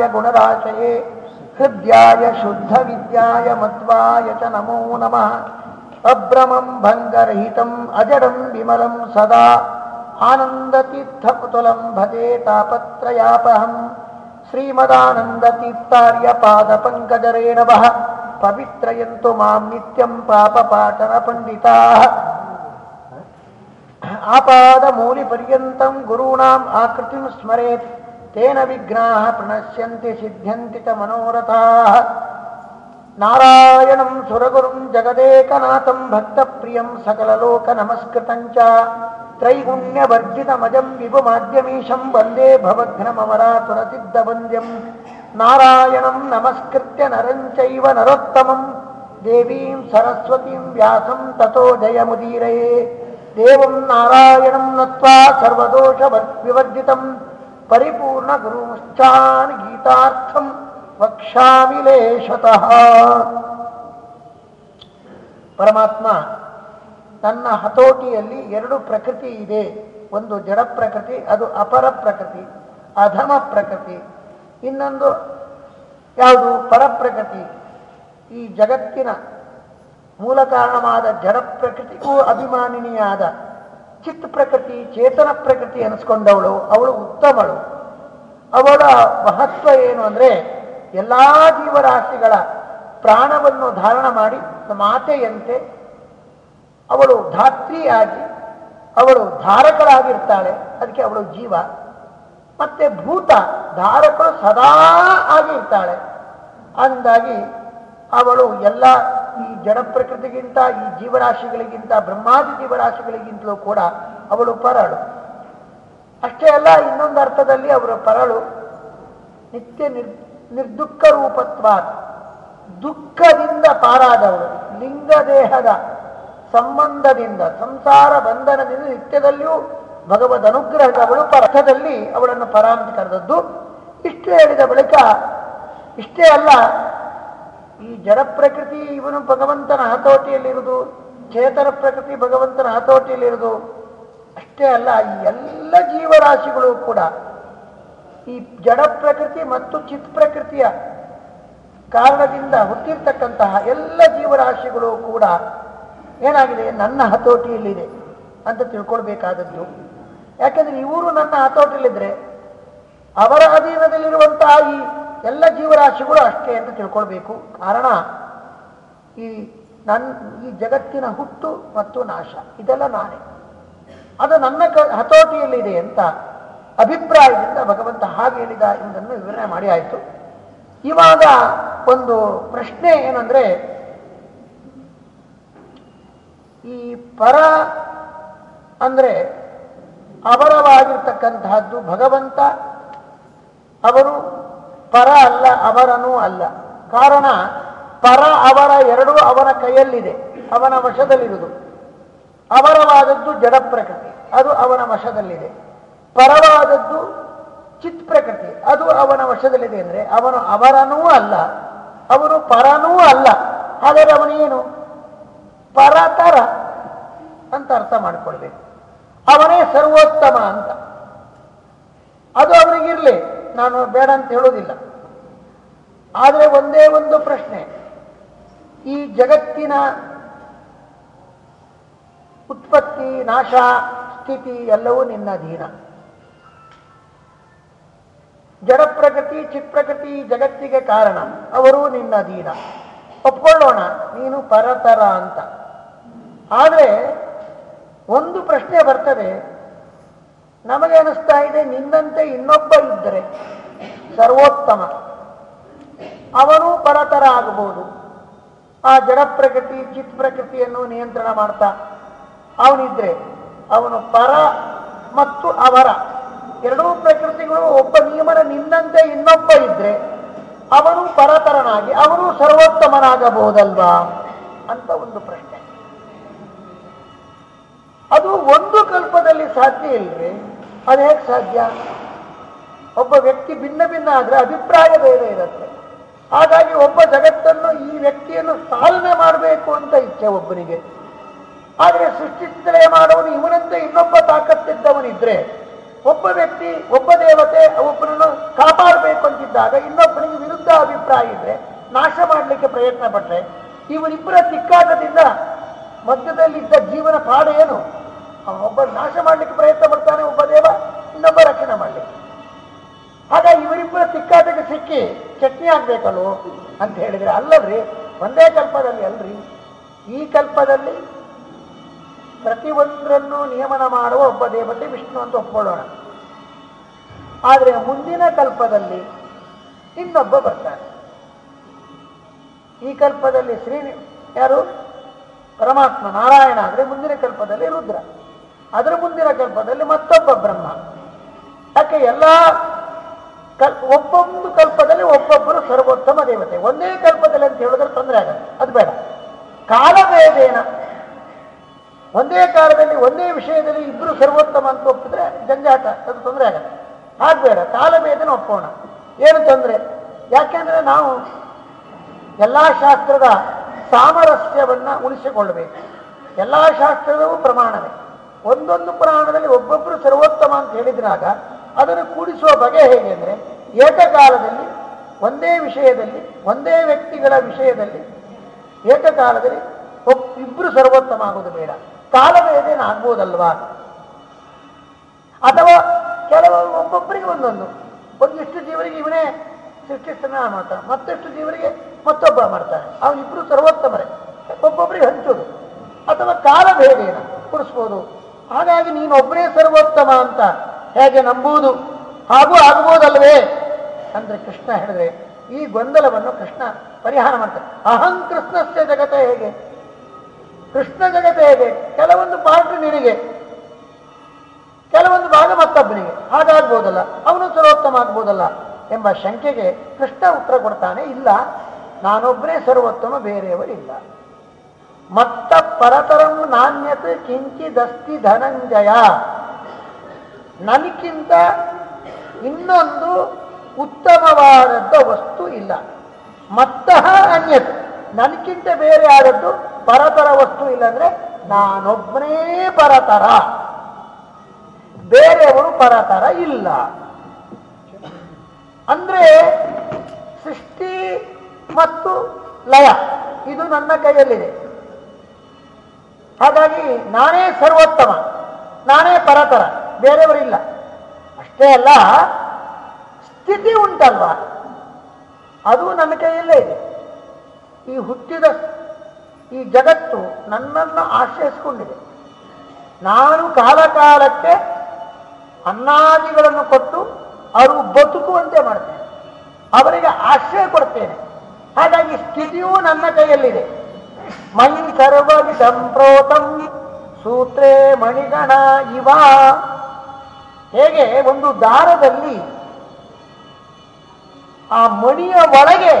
य गुणराशये हृद्याय शुद्धविद्याय मध्वाय च नमो नमः अभ्रमं भङ्गरहितम् अजडं विमलं सदा आनन्दतीर्थकुतुलं भजे तापत्रयापहम् श्रीमदानन्दतीर्थार्यपादपङ्कजरेणवः पवित्रयन्तु मां नित्यं पापपाटनपण्डिताः आपादमूलिपर्यन्तं गुरूणाम् आकृतिं स्मरेत् ತೇನ ವಿಘ್ನಾಹ ಪ್ರಣಶ್ಯಂತಿ ಸಿದ್ಧ್ಯಂತಿ ಚ ಮನೋರಥಾ ನಾರಾಯಣಂ ಸುರಗುರುಂ ಜಗದೇಕನಾಥಂ ಭಕ್ತಪ್ರಿಯಂ ಸಕಲಲೋಕ ನಮಸ್ಕೃತಂಚ ತ್ರೈಗುಣ್ಯವರ್ಜಿತಮಜಂ ವಿಭುಮಾದ್ಯಮೀಶಂ ವಂದೇ ಭವಘ್ನಮವರಾತುರಸಿದ್ಧವಂದ್ಯಂ ನಾರಾಯಣಂ ನಮಸ್ಕೃತ್ಯ ನರಂಚೈವ ನರೋತ್ತಮಂ ದೇವೀಂ ಸರಸ್ವತೀಂ ವ್ಯಾಸಂ ತಥೋ ಜಯಮುದೀರಯೇ ದೇವಂ ನಾರಾಯಣಂ ನತ್ವಾ ಸರ್ವದೋಷ ವಿವರ್ಜಿತಂ ಪರಿಪೂರ್ಣ ಗುರುಶ್ಚಾನ್ ಗೀತಾರ್ಥಂ ವಕ್ಷಾಮಿಲೇಶತಃ ಪರಮಾತ್ಮ, ತನ್ನ ಹತೋಟಿಯಲ್ಲಿ ಎರಡು ಪ್ರಕೃತಿ ಇದೆ. ಒಂದು ಜಡ ಪ್ರಕೃತಿ, ಅದು ಅಪರ ಪ್ರಕೃತಿ ಅಧಮ ಪ್ರಕೃತಿ. ಇನ್ನೊಂದು ಯಾವುದು? ಪರಪ್ರಕೃತಿ ಈ ಜಗತ್ತಿನ ಮೂಲ ಕಾರಣವಾದ ಜಡ ಪ್ರಕೃತಿಗೂ ಅಭಿಮಾನಿನಿಯಾದ ಚಿತ್ ಪ್ರಕೃತಿ, ಚೇತನ ಪ್ರಕೃತಿ ಅನಿಸ್ಕೊಂಡವಳು ಅವಳು ಉತ್ತಮಳು. ಅವಳ ಮಹತ್ವ ಏನು ಅಂದರೆ ಎಲ್ಲ ಜೀವರಾಶಿಗಳ ಪ್ರಾಣವನ್ನು ಧಾರಣ ಮಾಡಿ ಮಾತೆಯಂತೆ ಅವಳು ಧಾತ್ರಿಯಾಗಿ, ಅವಳು ಧಾರಕಳಾಗಿರ್ತಾಳೆ, ಅದಕ್ಕೆ ಅವಳು ಜೀವ. ಮತ್ತೆ ಭೂತ ಧಾರಕಳು ಸದಾ ಆಗಿರ್ತಾಳೆ. ಅಂದಾಗಿ ಅವಳು ಎಲ್ಲ ಈ ಜಡ ಪ್ರಕೃತಿಗಿಂತ ಈ ಜೀವರಾಶಿಗಳಿಗಿಂತ, ಬ್ರಹ್ಮಾದಿ ಜೀವರಾಶಿಗಳಿಗಿಂತಲೂ ಕೂಡ ಅವಳು ಪರಳು. ಅಷ್ಟೇ ಅಲ್ಲ, ಇನ್ನೊಂದು ಅರ್ಥದಲ್ಲಿ ಅವರ ಪರಳು ನಿತ್ಯ ನಿರ್, ನಿರ್ದುಃಖ ರೂಪತ್ವ ದುಃಖದಿಂದ ಪಾರಾದವಳು, ಲಿಂಗ ದೇಹದ ಸಂಬಂಧದಿಂದ, ಸಂಸಾರ ಬಂಧನದಿಂದ ನಿತ್ಯದಲ್ಲಿಯೂ ಭಗವದ್ ಅನುಗ್ರಹದವಳು ಅರ್ಥದಲ್ಲಿ ಅವಳನ್ನು ಪರ ಕರೆದದ್ದು ಇಷ್ಟೇ ಹೇಳಿದ ಬಳಿಕ, ಇಷ್ಟೇ ಅಲ್ಲ ಈ ಜಡ ಪ್ರಕೃತಿ ಇವನು ಭಗವಂತನ ಹತೋಟಿಯಲ್ಲಿರುವುದು, ಚೇತನ ಪ್ರಕೃತಿ ಭಗವಂತನ ಹತೋಟಿಯಲ್ಲಿರುವುದು, ಅಷ್ಟೇ ಅಲ್ಲ ಎಲ್ಲ ಜೀವರಾಶಿಗಳು ಕೂಡ ಈ ಜಡ ಪ್ರಕೃತಿ ಮತ್ತು ಚಿತ್ ಪ್ರಕೃತಿಯ ಕಾರಣದಿಂದ ಹುಟ್ಟಿರ್ತಕ್ಕಂತಹ ಎಲ್ಲ ಜೀವರಾಶಿಗಳು ಕೂಡ ಏನಾಗಿದೆ? ನನ್ನ ಹತೋಟಿಯಲ್ಲಿದೆ ಅಂತ ತಿಳ್ಕೊಳ್ಬೇಕಾದದ್ದು. ಯಾಕಂದ್ರೆ ಇವರು ನನ್ನ ಹತೋಟಿಯಲ್ಲಿದ್ದರೆ ಅವರ ಅಧೀನದಲ್ಲಿರುವಂತಹ ಈ ಎಲ್ಲ ಜೀವರಾಶಿಗಳು ಅಷ್ಟೇ ಅಂತ ತಿಳ್ಕೊಳ್ಬೇಕು. ಕಾರಣ, ಈ ನನ್ನ ಈ ಜಗತ್ತಿನ ಹುಟ್ಟು ಮತ್ತು ನಾಶ, ಇದೆಲ್ಲ ನಾನೇ. ಅದು ನನ್ನ ಕ, ಹತೋಟಿಯಲ್ಲಿದೆ ಅಂತ ಅಭಿಪ್ರಾಯದಿಂದ ಭಗವಂತ ಹಾಗೆ ಹೇಳಿದ ಎಂಬುದನ್ನು ವಿವರಣೆ ಮಾಡಿ ಆಯಿತು. ಇವಾಗ ಒಂದು ಪ್ರಶ್ನೆ ಏನಂದ್ರೆ, ಈ ಪರ ಅಂದ್ರೆ ಅವರವಾಗಿರ್ತಕ್ಕಂತಹದ್ದು ಭಗವಂತ, ಅವರು ಪರ ಅಲ್ಲ, ಅವರನೂ ಅಲ್ಲ. ಕಾರಣ, ಪರ ಅವರ ಎರಡೂ ಅವನ ಕೈಯಲ್ಲಿದೆ, ಅವನ ವಶದಲ್ಲಿರುವುದು. ಅವರವಾದದ್ದು ಜಡ ಪ್ರಕೃತಿ, ಅದು ಅವನ ವಶದಲ್ಲಿದೆ. ಪರವಾದದ್ದು ಚಿತ್ ಪ್ರಕೃತಿ, ಅದು ಅವನ ವಶದಲ್ಲಿದೆ ಅಂದರೆ ಅವನು ಅವರನೂ ಅಲ್ಲ, ಅವನು ಪರನೂ ಅಲ್ಲ. ಹಾಗಾದರೆ ಅವನೇನು? ಪರತರ ಅಂತ ಅರ್ಥ ಮಾಡಿಕೊಳ್ಬೇಕು. ಅವನೇ ಸರ್ವೋತ್ತಮ ಅಂತ. ಅದು ಅವನಿಗಿರಲಿ. ನಾನು ಬೇಡ ಅಂತ ಹೇಳೋದಿಲ್ಲ ಆದರೆ ಒಂದೇ ಒಂದು ಪ್ರಶ್ನೆ. ಈ ಜಗತ್ತಿನ ಉತ್ಪತ್ತಿ, ನಾಶ, ಸ್ಥಿತಿ ಎಲ್ಲವೂ ನಿನ್ನ ಅಧೀನ. ಜಡ ಪ್ರಗತಿ ಚಿತ್ಪ್ರಗತಿ ಜಗತ್ತಿಗೆ ಕಾರಣ. ಅವರು ನಿನ್ನ ಅಧೀನ. ಒಪ್ಕೊಳ್ಳೋಣ, ನೀನು ಪರತರ ಅಂತ ಆದರೆ ಒಂದು ಪ್ರಶ್ನೆ ಬರ್ತದೆ. ನಮಗೆ ಅನಿಸ್ತಾ ಇದೆ? ನಿನ್ನಂತೆ ಇನ್ನೊಬ್ಬ ಇದ್ದರೆ ಸರ್ವೋತ್ತಮ. ಅವನು ಪರತರ ಆಗಬಹುದು ಆ ಜಡ ಪ್ರಕೃತಿ ಚಿತ್ ಪ್ರಕೃತಿಯನ್ನು ನಿಯಂತ್ರಣ ಮಾಡ್ತಾ ಅವನಿದ್ರೆ ಅವನು ಪರ ಮತ್ತು ಅವರ. ಎರಡೂ ಪ್ರಕೃತಿಗಳು ಒಬ್ಬ ನಿಯಮನ ನಿನ್ನಂತೆ ಇನ್ನೊಬ್ಬ ಇದ್ರೆ ಅವನು ಪರತರನಾಗಿ, ಅವನು ಸರ್ವೋತ್ತಮನಾಗಬಹುದಲ್ವಾ ಅಂತ ಒಂದು ಪ್ರಶ್ನೆ. ಅದು ಒಂದು ಕಲ್ಪದಲ್ಲಿ ಸಾಧ್ಯ ಇಲ್ರಿ ಅದು ಸಾಧ್ಯ. ಒಬ್ಬ ವ್ಯಕ್ತಿ ಭಿನ್ನ ಭಿನ್ನ ಆದ್ರೆ ಅಭಿಪ್ರಾಯ ಬೇರೆ ಇರುತ್ತೆ. ಹಾಗಾಗಿ ಒಬ್ಬ ಜಗತ್ತನ್ನು ಈ ವ್ಯಕ್ತಿಯನ್ನು ಸಾಲನೆ ಮಾಡಬೇಕು ಅಂತ ಇಚ್ಛೆ ಒಬ್ಬನಿಗೆ. ಆದರೆ ಸೃಷ್ಟಿಸಲೇ ಮಾಡೋನು ಇವನಂತೆ ಇನ್ನೊಬ್ಬ ತಾಕತ್ತಿದ್ದವನಿದ್ರೆ ಒಬ್ಬ ವ್ಯಕ್ತಿ, ಒಬ್ಬ ದೇವತೆ ಒಬ್ಬನನ್ನು ಕಾಪಾಡಬೇಕು ಅಂತಿದ್ದಾಗ ಇನ್ನೊಬ್ಬನಿಗೆ ವಿರುದ್ಧ ಅಭಿಪ್ರಾಯ ಇದ್ರೆ ನಾಶ ಮಾಡಲಿಕ್ಕೆ ಪ್ರಯತ್ನ ಪಟ್ಟರೆ ಇವರಿಬ್ಬರ ತಿಕ್ಕಾಟದಿಂದ ಮಧ್ಯದಲ್ಲಿದ್ದ ಜೀವನ ಪಾಡ ಏನು? ಒಬ್ಬ ನಾಶ ಮಾಡಲಿಕ್ಕೆ ಪ್ರಯತ್ನ ಮಾಡ್ತಾನೆ, ಒಬ್ಬ ದೇವ ಇನ್ನೊಬ್ಬ ರಕ್ಷಣೆ ಮಾಡಲಿಕ್ಕೆ. ಹಾಗಾಗಿ ಇವರಿಬ್ಬರ ಸಿಕ್ಕಾಟಕ್ಕೆ ಸಿಕ್ಕಿ ಚಟ್ನಿ ಆಗ್ಬೇಕಲ್ವ ಅಂತ ಹೇಳಿದ್ರೆ ಅಲ್ಲದ್ರಿ ಒಂದೇ ಕಲ್ಪದಲ್ಲಿ ಅಲ್ರಿ. ಈ ಕಲ್ಪದಲ್ಲಿ ಪ್ರತಿಯೊಂದರನ್ನು ನಿಯಮನ ಮಾಡುವ ಒಬ್ಬ ದೇವತೆ ವಿಷ್ಣು ಅಂತ ಒಪ್ಕೊಳ್ಳೋಣ. ಆದರೆ ಮುಂದಿನ ಕಲ್ಪದಲ್ಲಿ ಇನ್ನೊಬ್ಬ ಬರ್ತಾನೆ. ಈ ಕಲ್ಪದಲ್ಲಿ ಶ್ರೀ ಯಾರು? ಪರಮಾತ್ಮ ನಾರಾಯಣ. ಆದರೆ ಮುಂದಿನ ಕಲ್ಪದಲ್ಲಿ ರುದ್ರ. ಅದರ ಮುಂದಿನ ಕಲ್ಪದಲ್ಲಿ ಮತ್ತೊಬ್ಬ ಬ್ರಹ್ಮ. ಯಾಕೆ ಎಲ್ಲ ಕಲ್, ಒಬ್ಬೊಂದು ಕಲ್ಪದಲ್ಲಿ ಒಬ್ಬೊಬ್ಬರು ಸರ್ವೋತ್ತಮ ದೇವತೆ. ಒಂದೇ ಕಲ್ಪದಲ್ಲಿ ಅಂತ ಹೇಳಿದ್ರೆ ತೊಂದರೆ ಆಗುತ್ತೆ ಅದು ಬೇಡ. ಕಾಲಭೇದೇನ. ಒಂದೇ ಕಾಲದಲ್ಲಿ, ಒಂದೇ ವಿಷಯದಲ್ಲಿ ಇಬ್ಬರು ಸರ್ವೋತ್ತಮ ಅಂತ ಒಪ್ಪಿದ್ರೆ ಜಂಜಾಟ, ಅದು ತೊಂದರೆ ಆಗಲ್ಲ. ಆಗ್ಬೇಡ ಬೇಡ. ಕಾಲಭೇದನ ಒಪ್ಪೋಣ. ಏನು ತೊಂದರೆ? ಯಾಕೆಂದ್ರೆ ನಾವು ಎಲ್ಲ ಶಾಸ್ತ್ರದ ಸಾಮರಸ್ಯವನ್ನು ಉಳಿಸಿಕೊಳ್ಳಬೇಕು. ಎಲ್ಲ ಶಾಸ್ತ್ರದವೂ ಪ್ರಮಾಣವೇ. ಒಂದೊಂದು ಪುರಾಣದಲ್ಲಿ ಒಬ್ಬೊಬ್ಬರು ಸರ್ವೋತ್ತಮ ಅಂತ ಹೇಳಿದ್ರಾಗ ಅದನ್ನು ಕೂಡಿಸುವ ಬಗೆ ಹೇಗೆ ಅಂದರೆ, ಏಕಕಾಲದಲ್ಲಿ, ಒಂದೇ ವಿಷಯದಲ್ಲಿ, ಒಂದೇ ವ್ಯಕ್ತಿಗಳ ವಿಷಯದಲ್ಲಿ, ಏಕಕಾಲದಲ್ಲಿ ಒಬ್ಬ ಇಬ್ಬರು ಸರ್ವೋತ್ತಮ ಆಗೋದು ಬೇಡ. ಕಾಲವೇದೇನ ಆಗ್ಬೋದಲ್ವಾ? ಅಥವಾ ಕೆಲವರು ಒಬ್ಬೊಬ್ಬರಿಗೆ ಒಂದೊಂದು. ಒಂದಿಷ್ಟು ಜೀವರಿಗೆ ಇವನೇ ಸೃಷ್ಟಿಸ್ತಾನೆ ಮಾಡ್ತಾನೆ. ಮತ್ತಷ್ಟು ಜೀವರಿಗೆ ಮತ್ತೊಬ್ಬ ಮಾಡ್ತಾನೆ. ಅವನಿಬ್ಬರು ಸರ್ವೋತ್ತಮರೇ. ಒಬ್ಬೊಬ್ಬರಿಗೆ ಹಂಚೋದು. ಅಥವಾ ಕಾಲಭೇದೇನ ಕೂಡಿಸ್ಬೋದು. ಹಾಗಾಗಿ ನೀನೊಬ್ಬನೇ ಸರ್ವೋತ್ತಮ ಅಂತ ಹೇಗೆ ನಂಬುವುದು? ಹಾಗೂ ಆಗ್ಬೋದಲ್ವೇ ಅಂದ್ರೆ ಕೃಷ್ಣ ಹೇಳಿದ್ರೆ ಈ ಗೊಂದಲವನ್ನು ಕೃಷ್ಣ ಪರಿಹಾರ ಮಾಡ್ತಾರೆ ಅಹಂ ಕೃಷ್ಣಸ್ಯ ಜಗತ್ತ ಹೇಗೆ? ಕೃಷ್ಣ ಜಗತ್ತ ಹೇಗೆ? ಕೆಲವೊಂದು ಪಾರ್ಟ್ ನಿನಗೆ, ಕೆಲವೊಂದು ಭಾಗ ಮತ್ತೊಬ್ಬನಿಗೆ. ಹಾಗಾಗ್ಬೋದಲ್ಲ? ಅವನು ಸರ್ವೋತ್ತಮ ಆಗ್ಬೋದಲ್ಲ ಎಂಬ ಶಂಕೆಗೆ ಕೃಷ್ಣ ಉತ್ತರ ಕೊಡ್ತಾನೆ. ಇಲ್ಲ, ನಾನೊಬ್ಬನೇ ಸರ್ವೋತ್ತಮ, ಬೇರೆಯವರಿಲ್ಲ. ಮತ್ತ ಪರತರಂ ನಾಣ್ಯತೆ ಕಿಂಚಿದಸ್ತಿ ಧನಂಜಯ. ನನಗಿಂತ ಇನ್ನೊಂದು ಉತ್ತಮವಾದದ್ದ ವಸ್ತು ಇಲ್ಲ. ಮತ್ತ ಅನ್ಯತ್, ನನಗಿಂತ ಬೇರೆ ಆದದ್ದು ಪರತರ ವಸ್ತು ಇಲ್ಲಂದ್ರೆ ನಾನೊಬ್ಬನೇ ಪರತರ. ಬೇರೆಯವರು ಪರತರ ಇಲ್ಲ. ಅಂದ್ರೆ ಸೃಷ್ಟಿ ಮತ್ತು ಲಯ, ಇದು ನನ್ನ ಕೈಯಲ್ಲಿದೆ. ಹಾಗಾಗಿ ನಾನೇ ಸರ್ವೋತ್ತಮ, ನಾನೇ ಪರತರ ಬೇರೆಯವರಿಲ್ಲ. ಅಷ್ಟೇ ಅಲ್ಲ, ಸ್ಥಿತಿ ಉಂಟಲ್ವ? ಅದು ನನ್ನ ಕೈಯಲ್ಲೇ ಇದೆ. ಈ ಹುಟ್ಟಿದ ಈ ಜಗತ್ತು ನನ್ನನ್ನು ಆಶ್ರಯಿಸಿಕೊಂಡಿದೆ. ನಾನು ಕಾಲಕಾಲಕ್ಕೆ ಅನ್ನಾದಿಗಳನ್ನು ಕೊಟ್ಟು ಅವರು ಬದುಕುವಂತೆ ಮಾಡ್ತೇನೆ. ಅವರಿಗೆ ಆಶ್ರಯ ಕೊಡ್ತೇನೆ. ಹಾಗಾಗಿ ಸ್ಥಿತಿಯೂ ನನ್ನ ಕೈಯಲ್ಲಿದೆ. ಮೈ ಸರ್ವವಿಧಂ ಪ್ರೋತಂ ಸೂತ್ರೇ ಮಣಿಗಣ ಇವ. ಹೇಗೆ ಒಂದು ದಾರದಲ್ಲಿ ಆ ಮಣಿಯ ಒಳಗೆ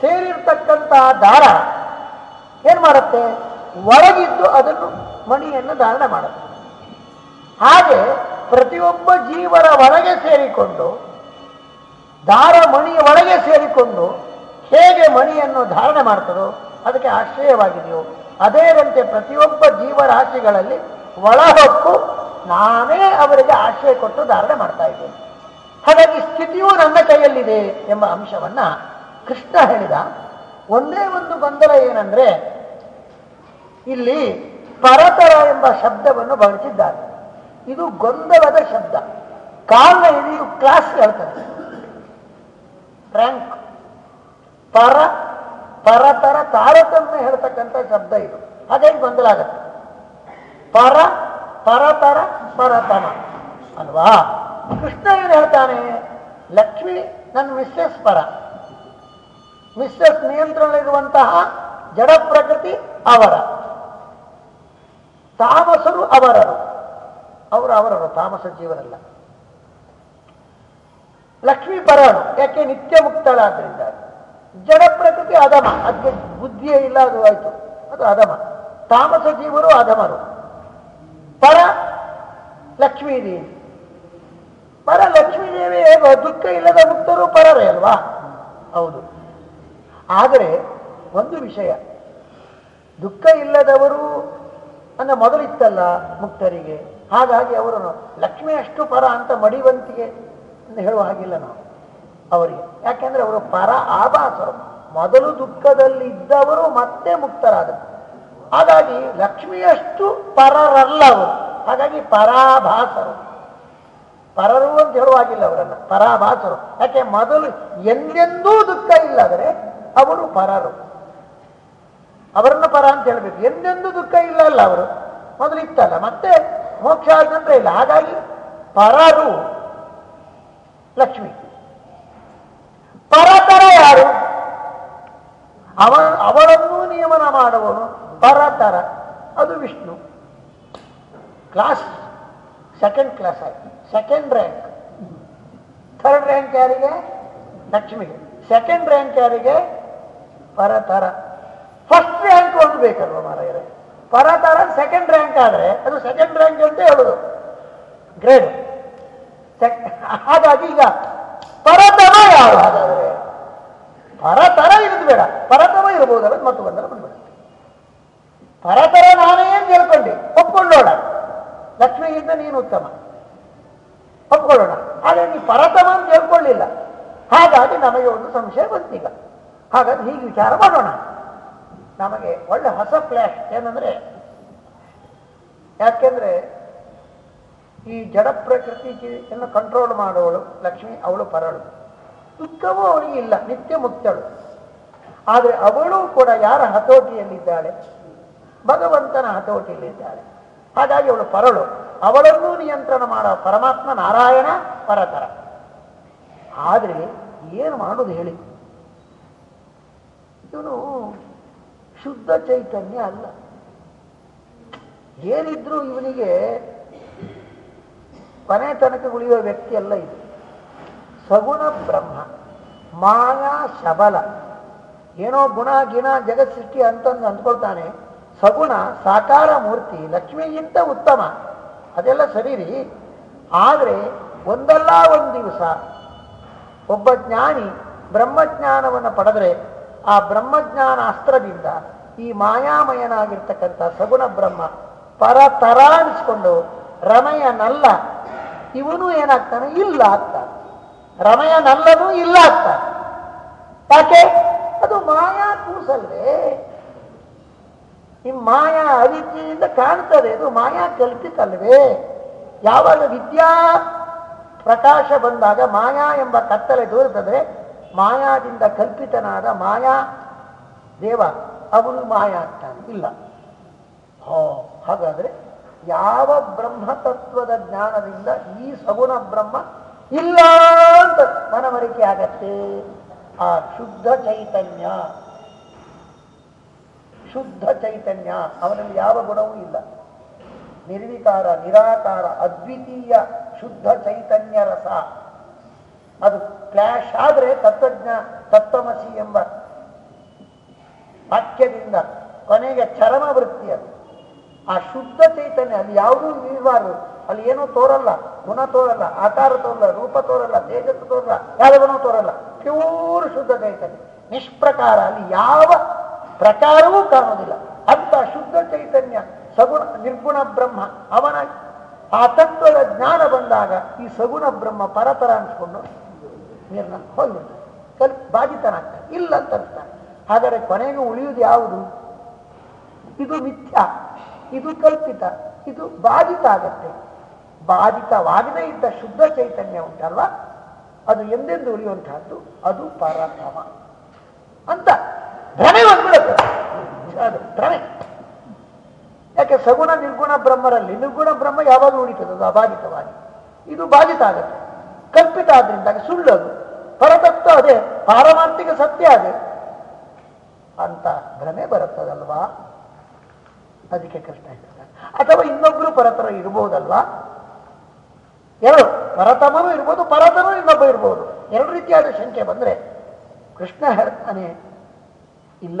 ಸೇರಿರ್ತಕ್ಕಂತಹ ದಾರ ಏನ್ ಮಾಡುತ್ತೆ? ಒಳಗಿದ್ದು ಅದನ್ನು ಮಣಿಯನ್ನು ಧಾರಣೆ ಮಾಡುತ್ತೆ. ಹಾಗೆ ಪ್ರತಿಯೊಬ್ಬ ಜೀವರ ಒಳಗೆ ಸೇರಿಕೊಂಡು, ದಾರ ಮಣಿಯ ಒಳಗೆ ಸೇರಿಕೊಂಡು ಹೇಗೆ ಮಣಿಯನ್ನು ಧಾರಣೆ ಮಾಡ್ತದೋ ಅದಕ್ಕೆ ಆಶ್ರಯವಾಗಿದೆಯೋ? ಅದೇರಂತೆ ಪ್ರತಿಯೊಬ್ಬ ಜೀವರಾಶಿಗಳಲ್ಲಿ ಒಳಹೊಕ್ಕು ನಾನೇ ಅವರಿಗೆ ಆಶ್ರಯ ಕೊಟ್ಟು ಧಾರಣೆ ಮಾಡ್ತಾ ಇದ್ದೇನೆ. ಹಾಗಾಗಿ ಸ್ಥಿತಿಯೂ ನನ್ನ ಕೈಯಲ್ಲಿದೆ ಎಂಬ ಅಂಶವನ್ನ ಕೃಷ್ಣ ಹೇಳಿದ. ಒಂದೇ ಒಂದು ಗೊಂದಲ ಏನಂದ್ರೆ, ಇಲ್ಲಿ ಪರತರ ಎಂಬ ಶಬ್ದವನ್ನು ಬಳಸಿದ್ದಾರೆ. ಇದು ಗೊಂದಲದ ಶಬ್ದ. ಕಾಲ್ನ ಇದು ಕ್ಲಾಸ್ ಹೇಳ್ತದೆ. ರ್ಯಾಂಕ್ ಪರ ಪರತರ ತಾರತಮ್ಯ ಹೇಳ್ತಕ್ಕಂಥ ಶಬ್ದ ಇದು. ಹಾಗಾಗಿ ಗೊಂದಲ ಆಗತ್ತೆ. ಪರ ಪರತರ ಪರತನ ಅಲ್ವಾ? ಕೃಷ್ಣ ಏನು ಹೇಳ್ತಾನೆ, ಲಕ್ಷ್ಮಿ, ನನ್ನ ಮಿಸ್ಸೆಸ್ ಪರ. ಮಿಸ್ಸೆಸ್ ನಿಯಂತ್ರಣದಲ್ಲಿರುವಂತಹ ಜಡ ಪ್ರಕೃತಿ ಅವರ. ತಾಮಸರು ಅವರರು. ಅವರು ಅವರರು, ತಾಮಸ ಜೀವನಲ್ಲ. ಲಕ್ಷ್ಮೀ ಪರರು ಯಾಕೆ ನಿತ್ಯ ಮುಕ್ತಳಾದ್ರಿಂದ ಜಡ ಪ್ರಕೃತಿ ಅಧಮ ಅದಕ್ಕೆ ಬುದ್ಧಿಯೇ ಇಲ್ಲ ಅದು ಆಯ್ತು. ಅದು ಅಧಮ ತಾಮಸ ಜೀವರು ಅಧಮರು ಪರ ಲಕ್ಷ್ಮೀದೇವಿ ಪರ ಲಕ್ಷ್ಮೀದೇವಿ ದುಃಖ ಇಲ್ಲದ ಮುಕ್ತರು ಪರರೇ ಅಲ್ವಾ? ಹೌದು. ಆದರೆ ಒಂದು ವಿಷಯ. ದುಃಖ ಇಲ್ಲದವರು ಅನ್ನ ಮೊದಲಿತ್ತಲ್ಲ ಮುಕ್ತರಿಗೆ. ಹಾಗಾಗಿ ಅವರು ಲಕ್ಷ್ಮಿ ಅಷ್ಟು ಪರ ಅಂತ ಮಡಿವಂತಿಗೆ ಅಂತ ಹೇಳುವ ಹಾಗಿಲ್ಲ ನಾವು. ಅವರಿಗೆ. ಯಾಕೆಂದ್ರೆ ಅವರು ಪರ ಆಭಾಸರು. ಮೊದಲು ದುಃಖದಲ್ಲಿ ಇದ್ದವರು ಮತ್ತೆ ಮುಕ್ತರಾದರು. ಹಾಗಾಗಿ ಲಕ್ಷ್ಮಿಯಷ್ಟು ಪರರಲ್ಲ ಅವರು ಹಾಗಾಗಿ ಪರಾಭಾಸರು. ಪರರು ಅಂತ ಹೇಳುವಾಗಿಲ್ಲ ಅವರನ್ನ. ಪರಾಭಾಸರು. ಯಾಕೆ? ಮೊದಲು ಎಂದೆಂದೂ ದುಃಖ ಇಲ್ಲದರೆ ಅವರು ಪರರು. ಅವರನ್ನ ಪರ ಅಂತ ಹೇಳ್ಬೇಕು. ಎಂದೆಂದೂ ದುಃಖ ಇಲ್ಲ ಅಲ್ಲ ಅವರು. ಮೊದಲು ಇತ್ತಲ್ಲ. ಮತ್ತೆ ಮೋಕ್ಷ ಆದಂತ ಇಲ್ಲ. ಹಾಗಾಗಿ ಪರರು ಲಕ್ಷ್ಮಿ. ಪರತರ ಯಾರು? ಅವ ಅವಳನ್ನೂ ನಿಯಮನ ಮಾಡುವನು ಪರತರ ಅದು ವಿಷ್ಣು. ಕ್ಲಾಸ್ ಸೆಕೆಂಡ್ ಕ್ಲಾಸ್ ಆಯ್ತು. ಸೆಕೆಂಡ್ ರ್ಯಾಂಕ್ ಥರ್ಡ್ ರ್ಯಾಂಕ್ ಯಾರಿಗೆ? ಲಕ್ಷ್ಮಿಗೆ. ಸೆಕೆಂಡ್ ರ್ಯಾಂಕ್ ಯಾರಿಗೆ? ಪರತರ. ಫಸ್ಟ್ ರ್ಯಾಂಕ್ ಒಂದು ಬೇಕಲ್ವ ಮಾರಾಯರೆ? ಪರತರ ಸೆಕೆಂಡ್ ರ್ಯಾಂಕ್ ಆದರೆ, ಅದು ಸೆಕೆಂಡ್ ರ್ಯಾಂಕ್ ಅಂತ ಹೇಳೋದು. ಗ್ರೇಡ್ ಹಾಗಾಗಿ ಈಗ ಪರತಮ ಯಾರು ಹಾಗಾದರೆ ಪರತರ ಇರುದು ಬೇಡ. ಪರತಮ ಇರಬಹುದಲ್ಲ ಮತ್ತು ಬಂದರ ಬಂದ್ಬಿಡುತ್ತೆ ಪರತರ ನಾನೇ ಅಂತ ಒಪ್ಕೊಂಡೋಣ ಲಕ್ಷ್ಮಿಗಿಂತ ನೀನು ಉತ್ತಮ. ಒಪ್ಕೊಳ್ಳೋಣ. ಆದರೆ ನೀ ಪರತಮ ಅಂತ ಹೇಳ್ಕೊಳ್ಳಿಲ್ಲ. ಹಾಗಾಗಿ ನಮಗೆ ಒಂದು ಸಂಶಯ ಬಂತೀಗ ಹಾಗಾಗಿ ಹೀಗೆ ವಿಚಾರ ಮಾಡೋಣ. ನಮಗೆ ಒಳ್ಳೆ ಹೊಸ ಫ್ಲ್ಯಾಶ್ ಏನಂದ್ರೆ, ಯಾಕೆಂದ್ರೆ ಈ ಜಡ ಪ್ರಕೃತಿಯನ್ನು ಕಂಟ್ರೋಲ್ ಮಾಡುವಳು ಲಕ್ಷ್ಮಿ, ಅವಳು ಪರಳು. ದುಃಖವೂ ಅವಳಿಗೆ ಇಲ್ಲ, ನಿತ್ಯ ಮುಕ್ತಳು. ಆದರೆ ಅವಳು ಕೂಡ ಯಾರ ಹತೋಟಿಯಲ್ಲಿದ್ದಾಳೆ? ಭಗವಂತನ ಹತೋಟಿಯಲ್ಲಿದ್ದಾಳೆ. ಹಾಗಾಗಿ ಅವಳು ಪರಳು. ಅವಳನ್ನೂ ನಿಯಂತ್ರಣ ಮಾಡೋ ಪರಮಾತ್ಮ ನಾರಾಯಣ ಪರತರ. ಆದರೆ ಏನು ಮಾಡೋದು ಹೇಳಿ? ಇವನು ಶುದ್ಧ ಚೈತನ್ಯ ಅಲ್ಲ. ಏನಿದ್ರೂ ಇವನಿಗೆ ಕೊನೆ ತನಕ ಉಳಿಯುವ ವ್ಯಕ್ತಿ ಅಲ್ಲ ಇದು. ಸಗುಣ ಬ್ರಹ್ಮ, ಮಾಯಾ ಶಬಲ. ಏನೋ ಗುಣ ಗಿಣ ಜಗತ್ ಸೃಷ್ಟಿ ಅಂತಂದು ಅಂದ್ಕೊಳ್ತಾನೆ. ಸಗುಣ, ಸಾಕಾರ ಮೂರ್ತಿ, ಲಕ್ಷ್ಮಿಗಿಂತ ಉತ್ತಮ. ಅದೆಲ್ಲ ಸರಿ ರೀ ಆದರೆ ಒಂದಲ್ಲ ಒಂದು ದಿವಸ ಒಬ್ಬ ಜ್ಞಾನಿ ಬ್ರಹ್ಮಜ್ಞಾನವನ್ನು ಪಡೆದರೆ ಆ ಬ್ರಹ್ಮಜ್ಞಾನ ಅಸ್ತ್ರದಿಂದ ಈ ಮಾಯಾಮಯನಾಗಿರ್ತಕ್ಕಂಥ ಸಗುಣ ಬ್ರಹ್ಮ ಪರತರ ಅನಿಸ್ಕೊಂಡು ರಮಯನಲ್ಲ ಇವನು ಏನಾಗ್ತಾನೆ? ಇಲ್ಲ ಆಗ್ತಾನೆ. ರಮಯನಲ್ಲನೂ ಇಲ್ಲ ಆಗ್ತಾನೆ. ಯಾಕೆ? ಅದು ಮಾಯಾ ಕೂಸಲ್ವೇ? ಈ ಮಾಯಾ ಅವಿದ್ಯೆಯಿಂದ ಕಾಣ್ತದೆ. ಅದು ಮಾಯಾ ಕಲ್ಪಿತಲ್ವೇ? ಯಾವಾಗ ವಿದ್ಯಾ ಪ್ರಕಾಶ ಬಂದಾಗ ಮಾಯಾ ಎಂಬ ಕತ್ತಲೆ ದೂರದಂದ್ರೆ ಮಾಯಾದಿಂದ ಕಲ್ಪಿತನಾದ ಮಾಯಾ ದೇವ, ಅವನು ಮಾಯಾ ಆಗ್ತಾನೆ. ಇಲ್ಲ. ಹೋ, ಹಾಗಾದ್ರೆ ಯಾವ ಬ್ರಹ್ಮತತ್ವದ ಜ್ಞಾನದಿಂದ ಈ ಸಗುಣ ಬ್ರಹ್ಮ ಇಲ್ಲ ಅಂತ ಮನವರಿಕೆ ಆಗತ್ತೆ. ಆ ಶುದ್ಧ ಚೈತನ್ಯ ಶುದ್ಧ ಚೈತನ್ಯ, ಅವನಲ್ಲಿ ಯಾವ ಗುಣವೂ ಇಲ್ಲ. ನಿರ್ವಿಕಾರ, ನಿರಾಕಾರ, ಅದ್ವಿತೀಯ ಶುದ್ಧ ಚೈತನ್ಯ ರಸ. ಅದು ಕ್ಲಾಶ್ ಆದರೆ ತತ್ವಜ್ಞ, ತತ್ವಮಸಿ ಎಂಬ ವಾಕ್ಯದಿಂದ ಕೊನೆಗೆ ಚರಮ ವೃತ್ತಿ ಅದು. ಆ ಶುದ್ಧ ಚೈತನ್ಯ ಅಲ್ಲಿ ಯಾವುದೂ ಇರಬಾರ್ದು ಅಲ್ಲಿ ಏನೂ ತೋರಲ್ಲ, ಗುಣ ತೋರಲ್ಲ, ಆಕಾರ ತೋರಲ್ಲ, ರೂಪ ತೋರಲ್ಲ, ತೇಜಸ್ಸು ತೋರಲ್ಲ ಯಾವುದೂ ತೋರಲ್ಲ ಪ್ಯೂರ್ ಶುದ್ಧ ಚೈತನ್ಯ ನಿಷ್ಪ್ರಕಾರ, ಅಲ್ಲಿ ಯಾವ ಪ್ರಕಾರವೂ ಕಾಣುವುದಿಲ್ಲ. ಅಂತ ಶುದ್ಧ ಚೈತನ್ಯ, ಸಗುಣ, ನಿರ್ಗುಣ ಬ್ರಹ್ಮ, ಅವನ ಆ ತತ್ವದ ಜ್ಞಾನ ಬಂದಾಗ ಈ ಸಗುಣ ಬ್ರಹ್ಮ ಪರತರ ಅನ್ಸ್ಕೊಂಡು ನೀರನ್ನ ಹೋಗ್ಬಿಡ್ತಾನೆ. ಕಲ್, ಬಾಧಿತನಾಗ್ತಾನೆ. ಇಲ್ಲ ಅಂತ ಅನ್ಸ್ತಾನೆ ಆದರೆ ಕೊನೆಗೂ ಉಳಿಯುವುದು ಯಾವುದು? ಇದು ಮಿಥ್ಯ. ಇದು ಕಲ್ಪಿತ, ಇದು ಬಾಧಿತ ಆಗತ್ತೆ. ಬಾಧಿತವಾಗದೇ ಇದ್ದ ಶುದ್ಧ ಚೈತನ್ಯ ಉಂಟಲ್ವಾ? ಅದು ಎಂದೆಂದು ಉಳಿಯುವಂತಹದ್ದು? ಅದು ಪರತಮ ಅಂತ ಭ್ರಮೆ ಬಂದ್ಬಿಡುತ್ತೆ ಅದು ಭ್ರಮೆ. ಯಾಕೆ ಸಗುಣ ನಿರ್ಗುಣ ಬ್ರಹ್ಮರಲ್ಲಿ, ನಿರ್ಗುಣ ಬ್ರಹ್ಮ ಯಾವಾಗ ಉಳಿತದೆ, ಅದು ಅಬಾಧಿತವಾಗಿ. ಇದು ಬಾಧಿತ ಆಗುತ್ತೆ. ಕಲ್ಪಿತ ಆದ್ರಿಂದಾಗಿ ಸುಳ್ಳು ಅದು ಪರತತ್ವ ಅದೇ, ಪಾರಮಾರ್ಥಿಕ ಸತ್ಯ ಅದೇ. ಅಂತ ಭ್ರಮೆ ಬರುತ್ತದಲ್ವಾ? ಅದಕ್ಕೆ ಕೃಷ್ಣ ಹೇಳ್ತಾರೆ ಅಥವಾ ಇನ್ನೊಬ್ರು ಪರತರ ಇರ್ಬೋದಲ್ವಾ? ಎರಡು, ಪರತಮನೂ ಇರ್ಬೋದು, ಪರತನೂ ಇನ್ನೊಬ್ಬ ಇರ್ಬೋದು. ಎರಡು ರೀತಿಯಾದ ಶಂಕೆ ಬಂದ್ರೆ, ಕೃಷ್ಣ ಹೇಳ್ತಾನೆ, ಇಲ್ಲ,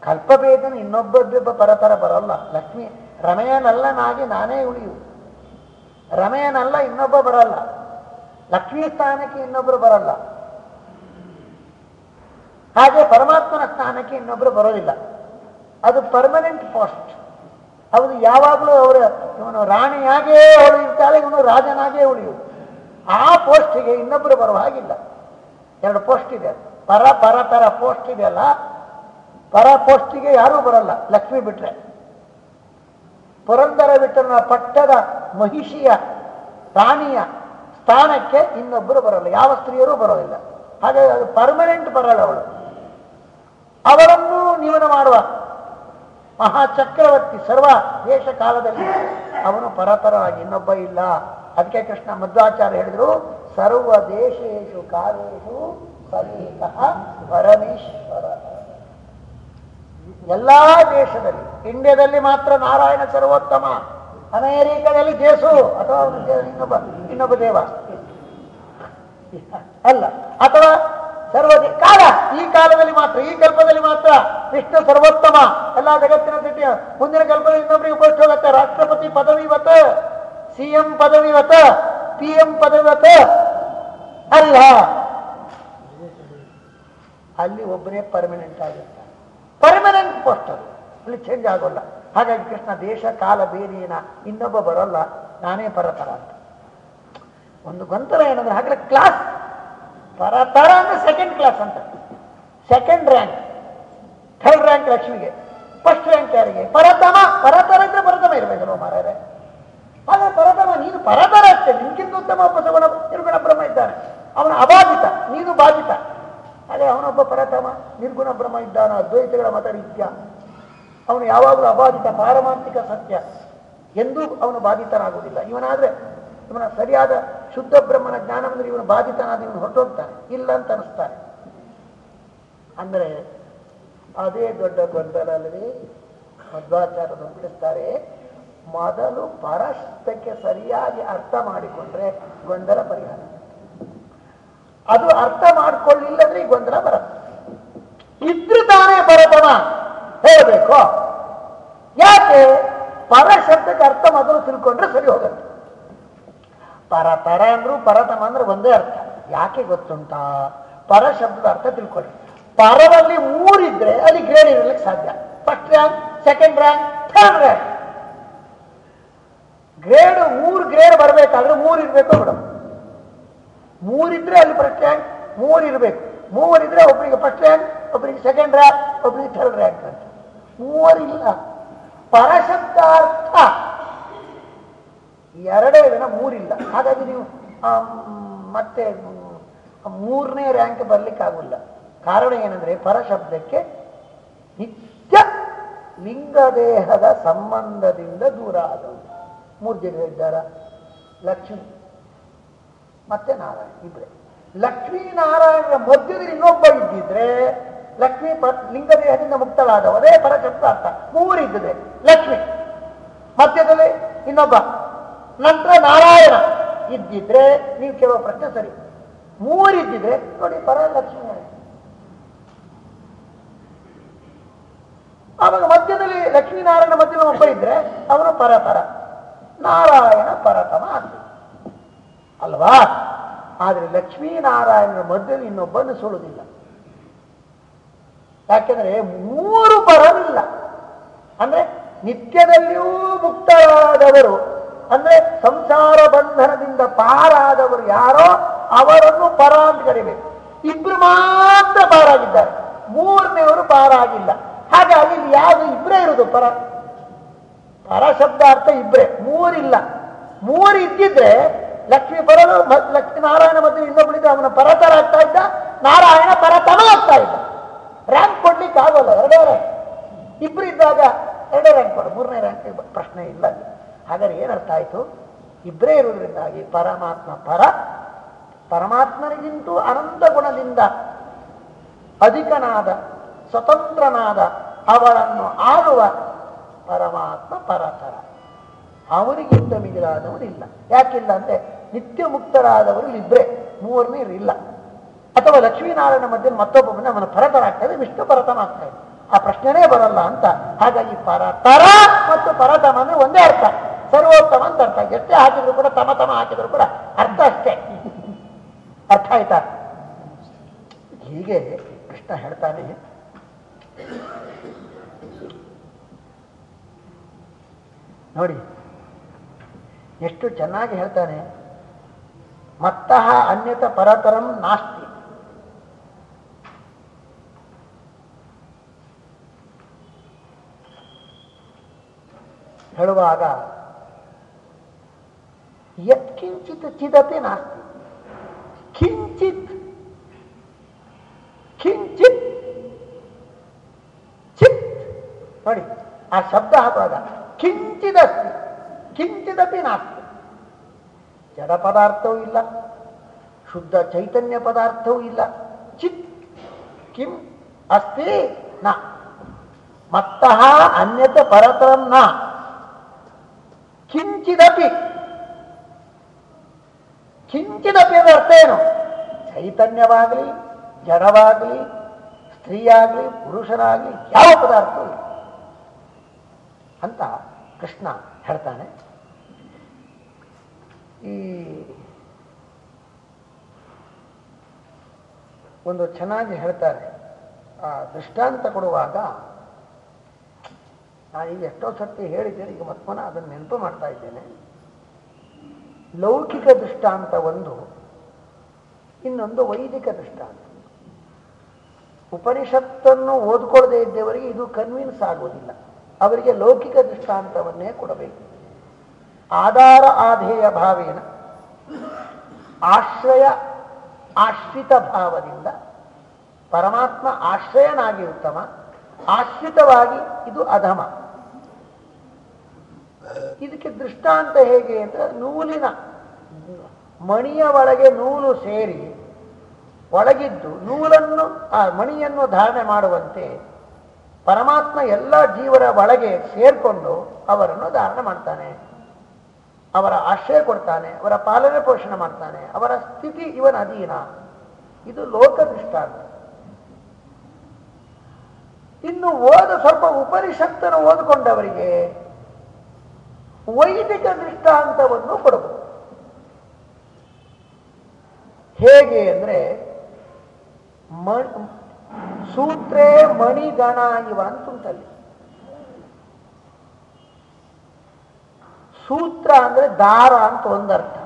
ಕಲ್ಪಭೇದನ ಇನ್ನೊಬ್ಬೊಬ್ಬ ಪರತರ ಬರಲ್ಲ. ಲಕ್ಷ್ಮಿ, ರಮಯನಲ್ಲನಾಗಿ ನಾನೇ ಉಳಿಯು. ರಮೆಯನಲ್ಲ, ಇನ್ನೊಬ್ಬ ಬರಲ್ಲ. ಲಕ್ಷ್ಮೀ ಸ್ಥಾನಕ್ಕೆ ಇನ್ನೊಬ್ಬರು ಬರಲ್ಲ. ಹಾಗೆ ಪರಮಾತ್ಮನ ಸ್ಥಾನಕ್ಕೆ ಇನ್ನೊಬ್ಬರು ಬರೋದಿಲ್ಲ. ಅದು ಪರ್ಮನೆಂಟ್ ಪೋಸ್ಟ್ ಅವರು ಯಾವಾಗಲೂ ಅವರ, ಇವನು ರಾಣಿಯಾಗೇ ಉಳಿಯುತ್ತಾಳೆ, ಇವನು ರಾಜನಾಗೇ ಉಳಿಯುವುದು ಆ ಪೋಸ್ಟಿಗೆ ಇನ್ನೊಬ್ಬರು ಬರುವ ಹಾಗಿಲ್ಲ. ಎರಡು ಪೋಸ್ಟ್ ಇದೆ. ಪರ ಪರ ಪರ ಪೋಸ್ಟ್ ಇದೆಯಲ್ಲ ಪರ ಪೋಸ್ಟಿಗೆ ಯಾರೂ ಬರಲ್ಲ, ಲಕ್ಷ್ಮಿ ಬಿಟ್ರೆ. ಪುರಂದರ ಬಿಟ್ಟನ ಪಟ್ಟದ ಮಹಿಷಿಯ ರಾಣಿಯ ಸ್ಥಾನಕ್ಕೆ ಇನ್ನೊಬ್ಬರು ಬರಲ್ಲ. ಯಾವ ಸ್ತ್ರೀಯರೂ ಬರೋದಿಲ್ಲ. ಹಾಗಾಗಿ ಅದು ಪರ್ಮನೆಂಟ್ ಬರಲ್ಲ ಅವಳು. ಅವರನ್ನು ನಿಯಮನ ಮಾಡುವ ಮಹಾಚಕ್ರವರ್ತಿ ಸರ್ವ ದೇಶ ಕಾಲದಲ್ಲಿ. ಅವನು ಪರತರವಾಗಿ ಇನ್ನೊಬ್ಬ ಇಲ್ಲ. ಅದಕ್ಕೆ ಕೃಷ್ಣ ಮಧ್ವಾಚಾರ್ಯ ಹೇಳಿದ್ರು, ಸರ್ವ ದೇಶೇಶು ಕಾಲೇಶು ಸಲೇಕ ಪರಮೇಶ್ವರ. ಎಲ್ಲ ದೇಶದಲ್ಲಿ, ಇಂಡಿಯಾದಲ್ಲಿ ಮಾತ್ರ ನಾರಾಯಣ ಸರ್ವೋತ್ತಮ, ಅಮೇರಿಕಾದಲ್ಲಿ ಜೇಸು, ಅಥವಾ ಇನ್ನೊಬ್ಬ ಇನ್ನೊಬ್ಬ ದೇವ. ಅಲ್ಲ, ಅಥವಾ ಸರ್ವ ದೇ- ಕಾಲ, ಈ ಕಾಲದಲ್ಲಿ ಮಾತ್ರ, ಈ ಕಲ್ಪದಲ್ಲಿ ಮಾತ್ರ ವಿಷ್ಣು ಸರ್ವೋತ್ತಮ. ಎಲ್ಲಾ ಜಗತ್ತಿನ ಸ್ಥಿತಿ ಮುಂದಿನ ಕಲ್ಪದಲ್ಲಿ ಇನ್ನೊಬ್ಬರಿಗೆ ಪೋಸ್ಟ್ ಹೋಗುತ್ತೆ. ರಾಷ್ಟ್ರಪತಿ ಪದವಿ ಪದವಿವತ ಸಿ ಎಂ ಪದವಿ ಪದವಿವತ ಪಿ ಎಂ ಪದವಿವತ ಅಲ್ಲ ಅಲ್ಲಿ ಒಬ್ಬರೇ ಪರ್ಮನೆಂಟ್ ಆಗಿರ್ತಾರೆ. ಪರ್ಮನೆಂಟ್ ಪೋಸ್ಟ್ ಅದು. ಅಲ್ಲಿ ಚೇಂಜ್ ಆಗೋಲ್ಲ. ಹಾಗಾಗಿ ಕೃಷ್ಣ, ದೇಶ, ಕಾಲ ಬೇರೇನ ಇನ್ನೊಬ್ಬ ಬರೋಲ್ಲ. ನಾನೇ ಪರತರ ಅಂತ ಒಂದು ಗೊಂದಲ ಏನಂದ್ರೆ ಹಾಗಾದ್ರೆ ಕ್ಲಾಸ್ ಪರತರ ಅಂದ್ರೆ ಸೆಕೆಂಡ್ ಕ್ಲಾಸ್ ಅಂತ. ಸೆಕೆಂಡ್ ರ್ಯಾಂಕ್ ಥರ್ಡ್ ರ್ಯಾಂಕ್ ಲಕ್ಷ್ಮಿಗೆ. ಫಸ್ಟ್ ರ್ಯಾಂಕ್ ಯಾರಿಗೆ? ಪರತಮ. ಪರತರ ಅಂದ್ರೆ ಪರತಮ ಇರ್ಬೇಕಲ್ವ ಮಾರಾಯರೆ ಹಾಗೆ ಪರತಮ, ನೀನು ಪರತರ ಅಷ್ಟೇ. ನಿನ್ಗಿಂತ ಉತ್ತಮ ಒಬ್ಬ ಸಗುಣ ನಿರ್ಗುಣ ಬ್ರಹ್ಮ ಇದ್ದಾನೆ. ಅವನ ಅಬಾಧಿತ, ನೀನು ಬಾಧಿತ. ಅದೇ ಅವನೊಬ್ಬ ಪರತಮ, ನಿರ್ಗುಣ ಬ್ರಹ್ಮ ಇದ್ದಾನ. ಅದ್ವೈತಗಳ ಮತ ರೀತ್ಯ. ಅವನು ಯಾವಾಗಲೂ ಅಬಾಧಿತ ಪಾರಮಾಂತಿಕ ಸತ್ಯ. ಎಂದೂ ಅವನು ಬಾಧಿತನಾಗುವುದಿಲ್ಲ. ಇವನಾದ್ರೆ ಇವನ ಸರಿಯಾದ ಶುದ್ಧ ಬ್ರಹ್ಮನ ಜ್ಞಾನ ಬಂದರೆ ಇವನು ಬಾಧಿತನಾದ ಇವನು ಹೊರಟೋಗ್ತಾನೆ. ಇಲ್ಲ ಅಂತ ಅನಿಸ್ತಾನೆ ಅಂದ್ರೆ ಅದೇ ದೊಡ್ಡ ಗೊಂದಲ ಅಲ್ಲವೇ ಮಧ್ವಾಚಾರ್ಯರು ತಿಳಿಸ್ತಾರೆ, ಮೊದಲು ಪರಶಬ್ದಕ್ಕೆ ಸರಿಯಾಗಿ ಅರ್ಥ ಮಾಡಿಕೊಂಡ್ರೆ ಗೊಂದಲ ಪರಿಹಾರ. ಅದು ಅರ್ಥ ಮಾಡ್ಕೊಳ್ಳಿಲ್ಲದ್ರೆ ಈ ಗೊಂದಲ ಬರುತ್ತೆ ಇದ್ರೆ ತಾನೇ ಬರತನ ಹೇಳಬೇಕು. ಯಾಕೆ? ಪರಶಬ್ದಕ್ಕೆ ಅರ್ಥ ಮೊದಲು ತಿಳ್ಕೊಂಡ್ರೆ ಸರಿ ಹೋಗುತ್ತೆ. ಪರತರ ಅಂದ್ರು ಪರತಮ ಅಂದ್ರೆ ಒಂದೇ ಅರ್ಥ. ಯಾಕೆ ಗೊತ್ತುಂಟ? ಪರ ಶಬ್ದದ ಅರ್ಥ ತಿಳ್ಕೊಳ್ಳಿ. ಪರದಲ್ಲಿ ಮೂರಿದ್ರೆ ಅಲ್ಲಿ ಗ್ರೇಡ್ ಇರಲಿಕ್ಕೆ ಸಾಧ್ಯ. First rank second rank third rank grade ಮೂರು ಗ್ರೇಡ್ ಬರಬೇಕಾದ್ರೆ ಮೂರು ಇರಬೇಕು ಮೇಡಮ್ ಮೂರಿದ್ರೆ ಅಲ್ಲಿ ಫಸ್ಟ್ ರ್ಯಾಂಕ್ ಮೂರು ಇರಬೇಕು. ಮೂವರಿದ್ರೆ ಒಬ್ಬರಿಗೆ ಫಸ್ಟ್ ರ್ಯಾಂಕ್ ಒಬ್ಬರಿಗೆ ಸೆಕೆಂಡ್ ರ್ಯಾಂಕ್ ಒಬ್ಬರಿಗೆ ಥರ್ಡ್ ರ್ಯಾಂಕ್ ಅಂತ. ಮೂವರಿಲ್ಲ ಪರಶಬ್ದಾರ್ಥ ಎರಡೇ ದಿನ ಮೂರಿಲ್ಲ. ಹಾಗಾಗಿ ನೀವು ಮತ್ತೆ ಮೂರನೇ ರ್ಯಾಂಕ್ ಬರ್ಲಿಕ್ಕಾಗಲ್ಲ. ಕಾರಣ ಏನಂದ್ರೆ, ಪರಶಬ್ದಕ್ಕೆ ನಿತ್ಯ ಲಿಂಗದೇಹದ ಸಂಬಂಧದಿಂದ ದೂರ ಆದವು ಮೂರು ಜನ ಇದ್ದಾರ ಲಕ್ಷ್ಮಿ. ಮತ್ತೆ ನಾರಾಯಣ ಇದ್ರೆ ಲಕ್ಷ್ಮೀ ನಾರಾಯಣರ ಮಧ್ಯದಲ್ಲಿ ಇನ್ನೊಬ್ಬ ಇದ್ದಿದ್ರೆ, ಲಕ್ಷ್ಮೀ ಲಿಂಗದೇಹದಿಂದ ಮುಕ್ತಳಾದವರೇ ಪರಶಬ್ದ ಅರ್ಥ. ಮೂರು ಇದ್ದಿದೆ ಲಕ್ಷ್ಮಿ. ಮಧ್ಯದಲ್ಲಿ ಇನ್ನೊಬ್ಬ. ನಂತರ ನಾರಾಯಣ ಇದ್ದಿದ್ರೆ ನೀವು ಕೇಳುವ ಪ್ರಶ್ನೆ ಸರಿ. ಮೂರು ಇದ್ದಿದ್ರೆ ನೋಡಿ ಪರ ಲಕ್ಷ್ಮಿ ಆಯ್ತು. ಆವಾಗ ಮಧ್ಯದಲ್ಲಿ ಲಕ್ಷ್ಮೀನಾರಾಯಣ ಮಧ್ಯದಲ್ಲಿ ಒಬ್ಬ ಇದ್ರೆ ಅವನು ಪರತರ ನಾರಾಯಣ ಪರತಮ ಆಗ್ತದೆ ಅಲ್ವಾ? ಆದ್ರೆ ಲಕ್ಷ್ಮೀನಾರಾಯಣನ ಮಧ್ಯದಲ್ಲಿ ಇನ್ನೊಬ್ಬನು ಸುಳುದಿಲ್ಲ. ಯಾಕೆಂದ್ರೆ ಮೂರು ಪರವಿಲ್ಲ. ಅಂದ್ರೆ ನಿತ್ಯದಲ್ಲಿಯೂ ಮುಕ್ತರಾದವರು ಅಂದ್ರೆ ಸಂಸಾರ ಬಂಧನದಿಂದ ಪಾರಾದವರು ಯಾರೋ ಅವರನ್ನು ಪರ ಅಂತ ಕರಿಬೇಕು ಇಬ್ರು ಮಾತ್ರ ಪಾರಾಗಿದ್ದಾರೆ. ಮೂರನೆಯವರು ಪಾರಾಗಿಲ್ಲ. ಹಾಗೆ ಅಲ್ಲಿ ಯಾವುದು ಇಬ್ಬರೇ ಇರುವುದು ಪರ ಪರ ಶಬ್ದ ಅರ್ಥ ಇಬ್ಬರೇ ಮೂರಿಲ್ಲ. ಮೂರು ಇದ್ದಿದ್ರೆ ಲಕ್ಷ್ಮೀ ಪರನು ಲಕ್ಷ್ಮೀ ನಾರಾಯಣ ಮತ್ತು ಇನ್ನೊಬ್ಬಳಿದ್ದ ಅವನ ಪರತರ ಆಗ್ತಾ ಇದ್ದ, ನಾರಾಯಣ ಪರತನ ಆಗ್ತಾ ಇದ್ದ. ರ್ಯಾಂಕ್ ಕೊಡ್ಲಿಕ್ಕೆ ಆಗೋಲ್ಲ ಎರಡೇ ರ್ಯಾಂಕ್ ಇಬ್ರು ಇದ್ದಾಗ ಎರಡೇ ರ್ಯಾಂಕ್ ಕೊಡು, ಮೂರನೇ ರ್ಯಾಂಕ್ ಪ್ರಶ್ನೆ ಇಲ್ಲ ಹಾಗಾದ್ರೆ ಏನರ್ಥ ಆಯ್ತು? ಇಬ್ಬರೇ ಇರುವುದರಿಂದಾಗಿ ಪರಮಾತ್ಮ ಪರ, ಪರಮಾತ್ಮನಿಗಿಂತೂ ಅನಂತ ಗುಣದಿಂದ ಅಧಿಕನಾದ, ಸ್ವತಂತ್ರನಾದ ಅವಳನ್ನು ಆಳುವ ಪರಮಾತ್ಮ ಪರತರ. ಅವರಿಗಿಂತ ಮಿಗಿಲಾದವರು ಇಲ್ಲ ಯಾಕಿಲ್ಲ ಅಂದರೆ ನಿತ್ಯ ಮುಕ್ತರಾದವರು ಇಬ್ಬರೇ ಮೂವರನೇ ಇಲ್ಲ ಅಥವಾ ಲಕ್ಷ್ಮೀನಾರಾಯಣ ಮಧ್ಯೆ ಮತ್ತೊಬ್ಬ ಅವನು ಆಗ್ತದೆ ವಿಷ್ಣು ಇದೆ ಆ ಪ್ರಶ್ನೆನೇ ಬರಲ್ಲ ಅಂತ. ಹಾಗಾಗಿ ಪರತರ ಮತ್ತು ಪರತಮ ಅಂದರೆ ಒಂದೇ ಅರ್ಥ. ಸರ್ವೋತ್ತಮ ಅಂತ ಅರ್ಥ. ಎಷ್ಟೇ ಹಾಕಿದ್ರು ಕೂಡ ತಮ ತಮ ಹಾಕಿದ್ರು ಕೂಡ ಅರ್ಥ ಅಷ್ಟೇ. ಅರ್ಥ ಆಯ್ತಾ? ಹೀಗೆ ಕೃಷ್ಣ ಹೇಳ್ತಾನೆ, ನೋಡಿ, ಎಷ್ಟು ಚೆನ್ನಾಗಿ ಹೇಳ್ತಾನೆ, ಮತ್ತಃ ಅನ್ಯತ ಪರತರಂ ನಾಸ್ತಿ. ಹೇಳುವಾಗ ಯತ್ಕಿಂಚಿತ್ ಚಿದಪಿ ನಾಸ್ತಿ ಕಿಂಚಿತ್ ಕಿಂಚಿತ್ ಚಿತ್ ನೋಡಿ, ಆ ಶಬ್ದ ಹಾಕುವಾಗ ಕಿಂಚಿದಸ್ತಿ, ಕಿಂಚಿದಪಿ ನಾಸ್ತಿ. ಜಡ ಪದಾರ್ಥವೂ ಇಲ್ಲ, ಶುದ್ಧ ಚೈತನ್ಯ ಪದಾರ್ಥವೂ ಇಲ್ಲ. ಚಿತ್, ಕಿಂ, ಅಸ್ತಿ, ನ. ಮತ್ತಃ ಅನ್ಯತ ಪರತರಂ ನ ಕಿಂಚಿದಪಿ. ಕಿಂಚಿದಪಿ ಅರ್ಥ ಏನು ಚೈತನ್ಯವಾಗಲಿ, ಜಡವಾಗಲಿ, ಸ್ತ್ರೀಯಾಗಲಿ ಪುರುಷರಾಗಲಿ ಯಾವ ಪದಾರ್ಥ ಇಲ್ಲ. ಅಂತ ಕೃಷ್ಣ ಹೇಳ್ತಾನೆ. ಈ ಒಂದು ಚೆನ್ನಾಗಿ ಹೇಳ್ತಾರೆ. ಆ ದೃಷ್ಟಾಂತ ಕೊಡುವಾಗ ನಾನು ಈಗ ಎಷ್ಟೋ ಸರ್ತಿ ಹೇಳಿದ್ದೇನೆ, ಈಗ ಮತ್ಮನ ಅದನ್ನು ನೆನಪು ಮಾಡ್ತಾ ಇದ್ದೇನೆ. ಲೌಕಿಕ ದೃಷ್ಟಾಂತ ಒಂದು, ಇನ್ನೊಂದು ವೈದಿಕ ದೃಷ್ಟಾಂತ. ಉಪನಿಷತ್ತನ್ನು ಓದ್ಕೊಳ್ಳದೆ ಇದ್ದವರಿಗೆ ಇದು ಕನ್ವಿನ್ಸ್ ಆಗುವುದಿಲ್ಲ. ಅವರಿಗೆ ಲೌಕಿಕ ದೃಷ್ಟಾಂತವನ್ನೇ ಕೊಡಬೇಕು. ಆಧಾರ ಆಧೇಯ ಭಾವೇನ, ಆಶ್ರಯ ಆಶ್ರಿತ ಭಾವದಿಂದ ಪರಮಾತ್ಮ ಆಶ್ರಯನಾಗಿ ಉತ್ತಮ, ಆಶ್ರಿತವಾಗಿ ಇದು ಅಧಮ. ಇದಕ್ಕೆ ದೃಷ್ಟಾಂತ ಹೇಗೆ ಅಂದ್ರೆ ನೂಲಿನ ಮಣಿಯ ಒಳಗೆ ನೂಲು ಸೇರಿ ಒಳಗಿದ್ದು ನೂಲನ್ನು, ಆ ಮಣಿಯನ್ನು ಧಾರಣೆ ಮಾಡುವಂತೆ ಪರಮಾತ್ಮ ಎಲ್ಲ ಜೀವರ ಒಳಗೆ ಸೇರ್ಕೊಂಡು ಅವರನ್ನು ಧಾರಣೆ ಮಾಡ್ತಾನೆ. ಅವರ ಆಶ್ರಯ ಕೊಡ್ತಾನೆ, ಅವರ ಪಾಲನೆ ಪೋಷಣೆ ಮಾಡ್ತಾನೆ, ಅವರ ಸ್ಥಿತಿ ಇವನ ಅಧೀನ. ಇದು ಲೋಕ ದೃಷ್ಟಾಂತ. ಇನ್ನು ಓದು ಸ್ವಲ್ಪ ಉಪನಿಷತ್ತನ್ನು ಓದಿಕೊಂಡವರಿಗೆ ವೈದಿಕ ದೃಷ್ಟಾಂತವನ್ನು ಕೊಡಬಹುದು ಹೇಗೆ ಅಂದ್ರೆ ಸೂತ್ರೆ ಮಣಿಗಣ ಇವ ಅಂತ ಉಂಟಲ್ಲಿ. ಸೂತ್ರ ಅಂದ್ರೆ ದಾರ ಅಂತ ಒಂದರ್ಥ.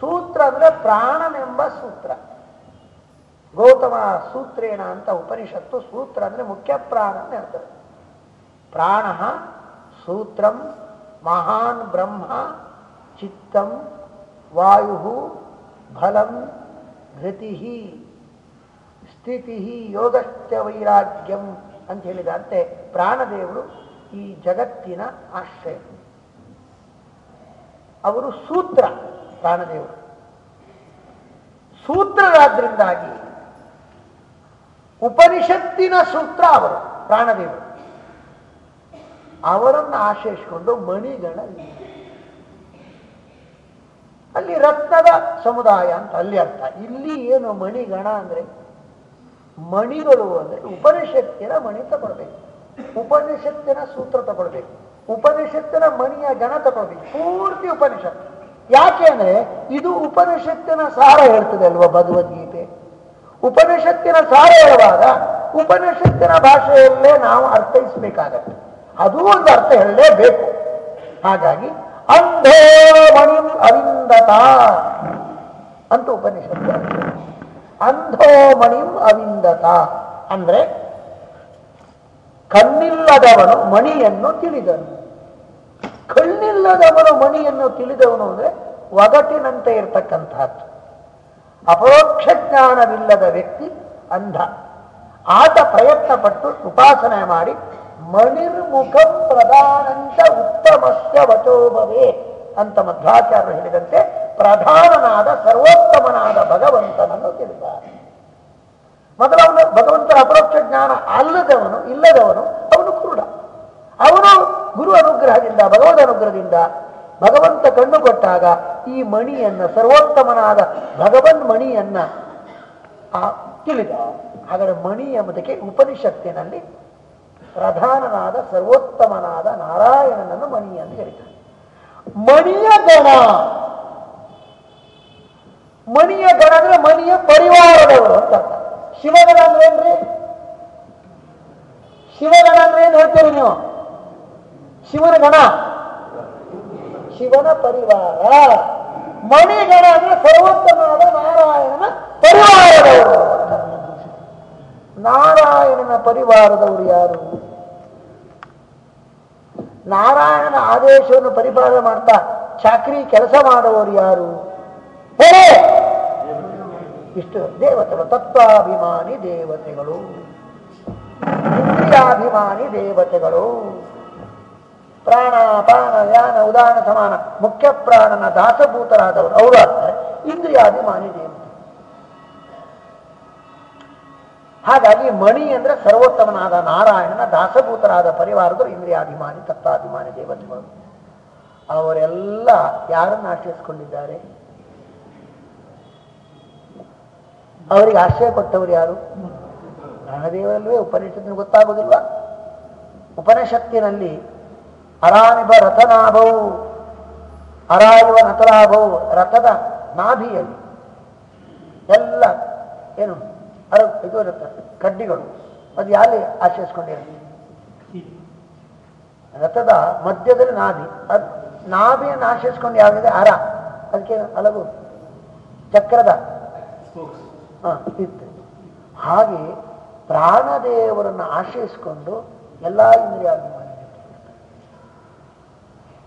ಸೂತ್ರ ಅಂದ್ರೆ ಪ್ರಾಣನೆಂಬ ಸೂತ್ರ. ಗೌತಮ ಸೂತ್ರೇಣ ಅಂತ ಉಪನಿಷತ್ತು ಸೂತ್ರ ಅಂದ್ರೆ ಮುಖ್ಯ ಪ್ರಾಣ ಅಂತ ಹೇಳ್ತಾರೆ. ಪ್ರಾಣ ಸೂತ್ರಂ ಮಹಾನ್ ಬ್ರಹ್ಮ ಚಿತ್ತಂ ವಾಯು ಫಲಂ ಧೃತಿ ಸ್ಥಿತಿ ಯೋಗಶ್ಚ ವೈರಾಗ್ಯಂ ಅಂತ ಹೇಳಿದಂತೆ ಪ್ರಾಣದೇವರು ಈ ಜಗತ್ತಿನ ಆಶ್ರಯ. ಅವರು ಸೂತ್ರ ಪ್ರಾಣದೇವರು. ಸೂತ್ರರಾದ್ರಿಂದಾಗಿ ಉಪನಿಷತ್ತಿನ ಸೂತ್ರ ಅವರು ಪ್ರಾಣದೇವರು. ಅವರನ್ನು ಆಶ್ರಯಿಸಿಕೊಂಡು ಮಣಿಗಣ. ಅಲ್ಲಿ ರತ್ನದ ಸಮುದಾಯ ಅಂತ ಅಲ್ಲಿ ಅರ್ಥ. ಇಲ್ಲಿ ಏನು ಮಣಿಗಣ ಅಂದ್ರೆ ಮಣಿಗಳು ಅಂದ್ರೆ ಉಪನಿಷತ್ತಿನ ಮಣಿ ತಗೊಳ್ಬೇಕು. ಉಪನಿಷತ್ತಿನ ಸೂತ್ರ ತಗೊಳ್ಬೇಕು. ಉಪನಿಷತ್ತಿನ ಮಣಿಯ ಗಣ ತಗೊಳ್ಬೇಕು. ಪೂರ್ತಿ ಉಪನಿಷತ್ತು ಯಾಕೆ ಅಂದ್ರೆ ಇದು ಉಪನಿಷತ್ತಿನ ಸಾರ ಹೇಳ್ತದೆ ಅಲ್ವಾ ಭಗವದ್ಗೀತೆ? ಉಪನಿಷತ್ತಿನ ಸಾರ ಹೇಳುವಾಗ ಉಪನಿಷತ್ತಿನ ಭಾಷೆಯಲ್ಲೇ ನಾವು ಅರ್ಥೈಸಬೇಕಾಗತ್ತೆ. ಅದು ಒಂದು ಅರ್ಥ ಹೇಳಲೇಬೇಕು. ಹಾಗಾಗಿ, ಅಂಧೋ ಮಣಿಂ ಅವಿಂದತ ಅಂತ ಉಪನಿಷತ್ತು. ಅಂಧೋ ಮಣಿಂ ಅವಿಂದತ ಅಂದ್ರೆ ಕಣ್ಣಿಲ್ಲದವನು ಮಣಿಯನ್ನು ತಿಳಿದನು. ಕಣ್ಣಿಲ್ಲದವನು ಮಣಿಯನ್ನು ತಿಳಿದವನು ಅಂದ್ರೆ ಒಗಟಿನಂತೆ ಇರತಕ್ಕಂತಹದ್ದು. ಅಪರೋಕ್ಷ ಜ್ಞಾನವಿಲ್ಲದ ವ್ಯಕ್ತಿ ಅಂಧ. ಆತ ಪ್ರಯತ್ನ ಪಟ್ಟು ಉಪಾಸನೆ ಮಾಡಿ ಮಣಿರ್ಮುಖಂ ಪ್ರಧಾನಂಚ ಉತ್ತಮಸ್ಯ ವಚೋಭವೇ ಅಂತ ಮಧ್ವಾಚಾರ್ಯರು ಹೇಳಿದಂತೆ ಪ್ರಧಾನನಾದ ಸರ್ವೋತ್ತಮನಾದ ಭಗವಂತನನ್ನು ತಿಳಿದ್ದಾರೆ ಮೊದಲ ಅವನು ಭಗವಂತನ ಅಪರೋಕ್ಷ ಜ್ಞಾನ ಅಲ್ಲದವನು, ಇಲ್ಲದವನು ಅವನು ಕುರುಡ. ಅವನು ಗುರು ಅನುಗ್ರಹದಿಂದ, ಭಗವದ್ ಅನುಗ್ರಹದಿಂದ ಭಗವಂತ ಕಂಡುಕೊಟ್ಟಾಗ ಕೊಟ್ಟಾಗ ಈ ಮಣಿಯನ್ನ, ಸರ್ವೋತ್ತಮನಾದ ಭಗವನ್ ಮಣಿಯನ್ನ ತಿಳಿದ. ಹಾಗಾದ್ರೆ ಮಣಿ ಎಂಬುದಕ್ಕೆ ಉಪನಿಷತ್ತಿನಲ್ಲಿ ಪ್ರಧಾನನಾದ, ಸರ್ವೋತ್ತಮನಾದ ನಾರಾಯಣನನ್ನು ಮಣಿ ಅಂತ ಹೇಳ್ತಾರೆ ಮಣಿಯ ಗಣ. ಮಣಿಯ ಗಣ ಅಂದ್ರೆ ಮಣಿಯ ಪರಿವಾರದವರು ಅಂತ ಶಿವಗಣ ಅಂದ್ರೆ ಏನ್ರಿ? ಶಿವಗಣ ಅಂದ್ರೆ ಏನ್ ಹೇಳ್ತೀರಿ ನೀವು? ಶಿವನ ಗಣ. ಶಿವನ ಪರಿವಾರ. ಮಣಿಗಣ ಅಂದ್ರೆ ಸರ್ವೋತ್ತಮನಾದ ನಾರಾಯಣನ ಪರಿವಾರದವರು ನಾರಾಯಣನ ಪರಿವಾರದವರು ಯಾರು? ನಾರಾಯಣನ ಆದೇಶವನ್ನು ಪರಿಪಾಲನೆ ಮಾಡ್ತಾ ಚಾಕ್ರಿ ಕೆಲಸ ಮಾಡುವವರು ಯಾರು? ಇಷ್ಟು ದೇವತೆಗಳು, ತತ್ವಾಭಿಮಾನಿ ದೇವತೆಗಳು, ಇಂದ್ರಿಯಾಭಿಮಾನಿ ದೇವತೆಗಳು. ಪ್ರಾಣ, ಪಾನ ಯಾನ ಉದಾನ, ಸಮಾನ, ಮುಖ್ಯ ಪ್ರಾಣನ ದಾಸಭೂತರಾದವರು. ಅವರು ಆಗ್ತಾರೆ ಇಂದ್ರಿಯಾಭಿಮಾನಿ ದೇವತೆ. ಹಾಗಾಗಿ ಮಣಿ ಅಂದ್ರೆ ಸರ್ವೋತ್ತಮನಾದ ನಾರಾಯಣನ ದಾಸಭೂತರಾದ ಪರಿವಾರದರು ಇಂದ್ರಿಯಾಭಿಮಾನಿ, ತತ್ವಾಭಿಮಾನಿ, ದೇವತೆಗಳು. ಅವರೆಲ್ಲ ಯಾರನ್ನು ಆಶ್ರಯಿಸಿಕೊಂಡಿದ್ದಾರೆ? ಅವರಿಗೆ ಆಶ್ರಯ ಕೊಟ್ಟವರು ಯಾರು? ಗಣದೇವರಲ್ವೇ ಉಪನಿಷತ್ತಿನ ಗೊತ್ತಾಗುವುದಿಲ್ವಾ? ಉಪನಿಷತ್ತಿನಲ್ಲಿ, ಅರಾನಿಭ ರಥನಾಭವು ಅರಾಯುವ ರಥನಾಭವು ರಥದ ನಾಭಿಯಲ್ಲಿ ಎಲ್ಲ ಏನು? ಅರ ಇದು ಕಡ್ಡಿಗಳು. ಅದು ಯಾರಲ್ಲಿ ಆಶ್ರಯಿಸ್ಕೊಂಡಿರುತ್ತೆ ರಥದ ಮಧ್ಯದಲ್ಲಿ ನಾಭಿ. ಅದು ನಾಭಿಯನ್ನು ಆಶ್ರಯಿಸ್ಕೊಂಡು ಯಾವಿದೆ ಅರ. ಅದಕ್ಕೆ ಅಲಗು ಚಕ್ರದ ಹಾಂ, ಇತ್ತು. ಹಾಗೆ ಪ್ರಾಣದೇವರನ್ನು ಆಶ್ರಯಿಸಿಕೊಂಡು ಎಲ್ಲ ಮಾಡಿ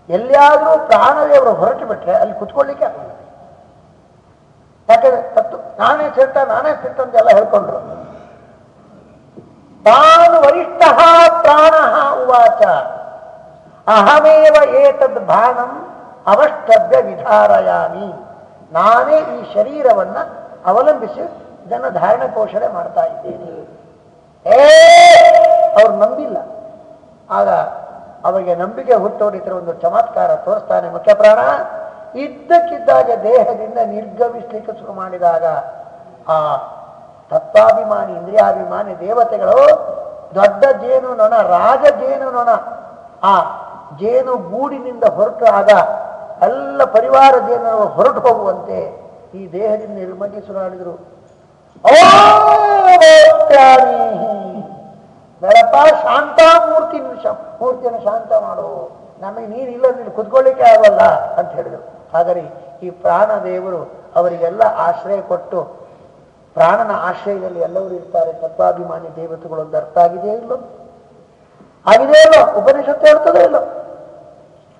ಎಲ್ಲಿಯಾದರೂ ಪ್ರಾಣದೇವರು ಹೊರಟು ಬಿಟ್ರೆ ಅಲ್ಲಿ ಕುತ್ಕೊಳ್ಳಿಕ್ಕೆ ಆಗಲ್ಲ. ಯಾಕಂದ್ರೆ ನಾನೇ ಸಿಟ್ಟ ನಾನೇ ಸಿಟ್ಟ ಅಂತೆಲ್ಲ ಹೇಳ್ಕೊಂಡ್ರು. ತಾನು ವರಿಷ್ಠ ಪ್ರಾಣ ಉವಾಚ. ಅಹಮೇವ ಏತದ್ ಭಾನಂ ಅವಷ್ಟಭ್ಯ ವಿಧಾರಯಾಮಿ. ನಾನೇ ಈ ಶರೀರವನ್ನ ಅವಲಂಬಿಸಿ ಇದನ್ನು ಧಾರಣೆ ಪೋಷಣೆ ಮಾಡ್ತಾ ಇದ್ದೇನೆ. ಏ, ಅವ್ರು ನಂಬಿಲ್ಲ. ಆಗ ಅವರಿಗೆ ನಂಬಿಕೆ ಹುಟ್ಟೋಡಿದ್ರೆ ಒಂದು ಚಮತ್ಕಾರ ತೋರಿಸ್ತಾನೆ ಮುಖ್ಯ ಪ್ರಾಣ. ಇದ್ದಕ್ಕಿದ್ದಾಗೆ ದೇಹದಿಂದ ನಿರ್ಗಮಿಸ್ಲಿಕ್ಕೆ ಶುರು ಮಾಡಿದಾಗ ಆ ತತ್ವಾಭಿಮಾನಿ, ಇಂದ್ರಿಯಾಭಿಮಾನಿ, ದೇವತೆಗಳು, ದೊಡ್ಡ ಜೇನು ನೊಣ, ರಾಜ ಜೇನು ನೊಣ, ಆ ಜೇನು ಗೂಡಿನಿಂದ ಆಗ ಎಲ್ಲ ಪರಿವಾರ ಜೇನು ಹೊರಟು ಹೋಗುವಂತೆ ಈ ದೇಹದಿಂದ ನಿರ್ಮಗಿಸಲಾಡಿದರು ಬೆಳಪ ಶಾಂತ ಮೂರ್ತಿ ಮೂರ್ತಿಯನ್ನು ಶಾಂತ ಮಾಡು. ನಮಗೆ ನೀರಿಲ್ಲ ನೀನು ಕುತ್ಕೊಳ್ಳಿಕ್ಕೆ ಆಗೋಲ್ಲ ಅಂತ ಹೇಳಿದರು. ಹಾಗಾದ್ರೆ ಈ ಪ್ರಾಣ ದೇವರು ಅವರಿಗೆಲ್ಲ ಆಶ್ರಯ ಕೊಟ್ಟು ಪ್ರಾಣನ ಆಶ್ರಯದಲ್ಲಿ ಎಲ್ಲರೂ ಇರ್ತಾರೆ. ತತ್ವಾಭಿಮಾನಿ ದೇವತೆಗಳು ಒಂದು ಅರ್ಥ ಆಗಿದೆಯೇ ಇಲ್ಲೋ? ಆಗಿದೆ ಇಲ್ಲೋ? ಉಪನಿಷತ್ತು ಹೇಳ್ತದೆ ಇಲ್ಲೋ?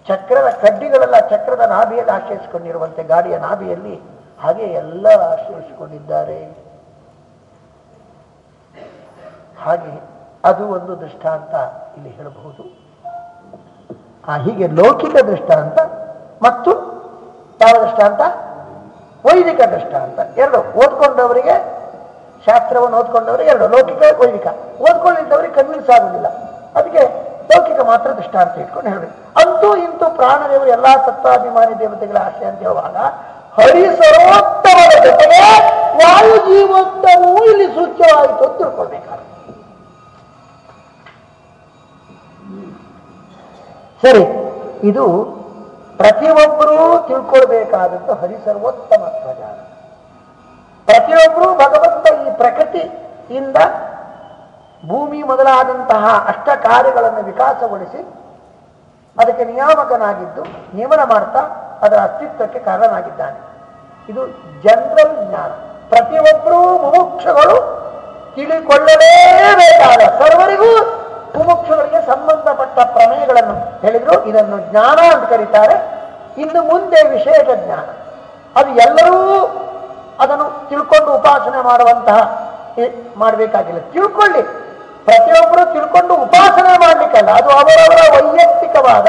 ಚಕ್ರದ ಕಡ್ಡಿಗಳೆಲ್ಲ ಚಕ್ರದ ನಾಭಿಯಲ್ಲಿ ಆಶ್ರಯಿಸಿಕೊಂಡಿರುವಂತೆ ಗಾಡಿಯ ನಾಭಿಯಲ್ಲಿ ಹಾಗೆ ಎಲ್ಲ ಆಶ್ರಯಿಸಿಕೊಂಡಿದ್ದಾರೆ. ಹಾಗೆ ಅದು ಒಂದು ದೃಷ್ಟಾಂತ ಇಲ್ಲಿ ಹೇಳಬಹುದು. ಹೀಗೆ ಲೌಕಿಕ ದೃಷ್ಟಾಂತ ಮತ್ತು ಯಾವ ದೃಷ್ಟಾಂತ ವೈದಿಕ ದೃಷ್ಟಾಂತ ಎರಡು, ಓದ್ಕೊಂಡವರಿಗೆ ಶಾಸ್ತ್ರವನ್ನು ಓದ್ಕೊಂಡವರಿಗೆ ಎರಡು, ಲೌಕಿಕ ವೈದಿಕ. ಓದ್ಕೊಂಡಿದ್ದವರಿಗೆ ಕನ್ವಿನ್ಸ್ ಆಗುದಿಲ್ಲ ಅದಕ್ಕೆ ಲೌಕಿಕ ಮಾತ್ರ ದೃಷ್ಟಾಂತ ಇಟ್ಕೊಂಡು ಹೇಳಬೇಕು ಅಂತೂ ಇಂತೂ ಪ್ರಾಣದೇವರು ಎಲ್ಲಾ ಸತ್ವಾಭಿಮಾನಿ ದೇವತೆಗಳ ಆಶೆ ಅಂತ ಹೇಳುವಾಗ ಹರಿ ಸರ್ವೋತ್ತಮದ ಜೊತೆಗೆ ವಾಯು ಜೀವೋತ್ತಮೂ ಇಲ್ಲಿ ಸೂಚ್ಯವಾಯಿತು ಅಂತ ತಿಳ್ಕೊಳ್ಬೇಕಾದ್ರೆ. ಸರಿ, ಇದು ಪ್ರತಿಯೊಬ್ಬರೂ ತಿಳ್ಕೊಳ್ಬೇಕಾದದ್ದು ಹರಿಸರ್ವೋತ್ತಮ ಧ್ವಜ. ಪ್ರತಿಯೊಬ್ಬರೂ ಭಗವಂತ ಈ ಪ್ರಕೃತಿಯಿಂದ ಭೂಮಿ ಮೊದಲಾದಂತಹ ಅಷ್ಟ ಕಾರ್ಯಗಳನ್ನು ವಿಕಾಸಗೊಳಿಸಿ ಅದಕ್ಕೆ ನಿಯಾಮಕನಾಗಿದ್ದು ನಿಯಮನ ಮಾಡ್ತಾ ಅದರ ಅಸ್ತಿತ್ವಕ್ಕೆ ಕಾರಣನಾಗಿದ್ದಾನೆ. ಇದು ಜನರಲ್ ಜ್ಞಾನ. ಪ್ರತಿಯೊಬ್ಬರೂ ಮುಮುಕ್ಷಗಳು ತಿಳಿಕೊಳ್ಳಲೇಬೇಕಾದ ಸರ್ವರಿಗೂ ಮುಮುಕ್ಷಗಳಿಗೆ ಸಂಬಂಧಪಟ್ಟ ಪ್ರಮೇಯಗಳನ್ನು ಹೇಳಿದ್ರು. ಇದನ್ನು ಜ್ಞಾನ ಅಂತ ಕರೀತಾರೆ. ಇನ್ನು ಮುಂದೆ ವಿಶೇಷ ಜ್ಞಾನ. ಅದು ಎಲ್ಲರೂ ಅದನ್ನು ತಿಳ್ಕೊಂಡು ಉಪಾಸನೆ ಮಾಡುವಂತಹ ಮಾಡಬೇಕಾಗಿಲ್ಲ. ತಿಳ್ಕೊಳ್ಳಿ. ಪ್ರತಿಯೊಬ್ಬರು ತಿಳ್ಕೊಂಡು ಉಪಾಸನೆ ಮಾಡಲಿಕ್ಕಲ್ಲ. ಅದು ಅವರವರ ವೈಯಕ್ತಿಕವಾದ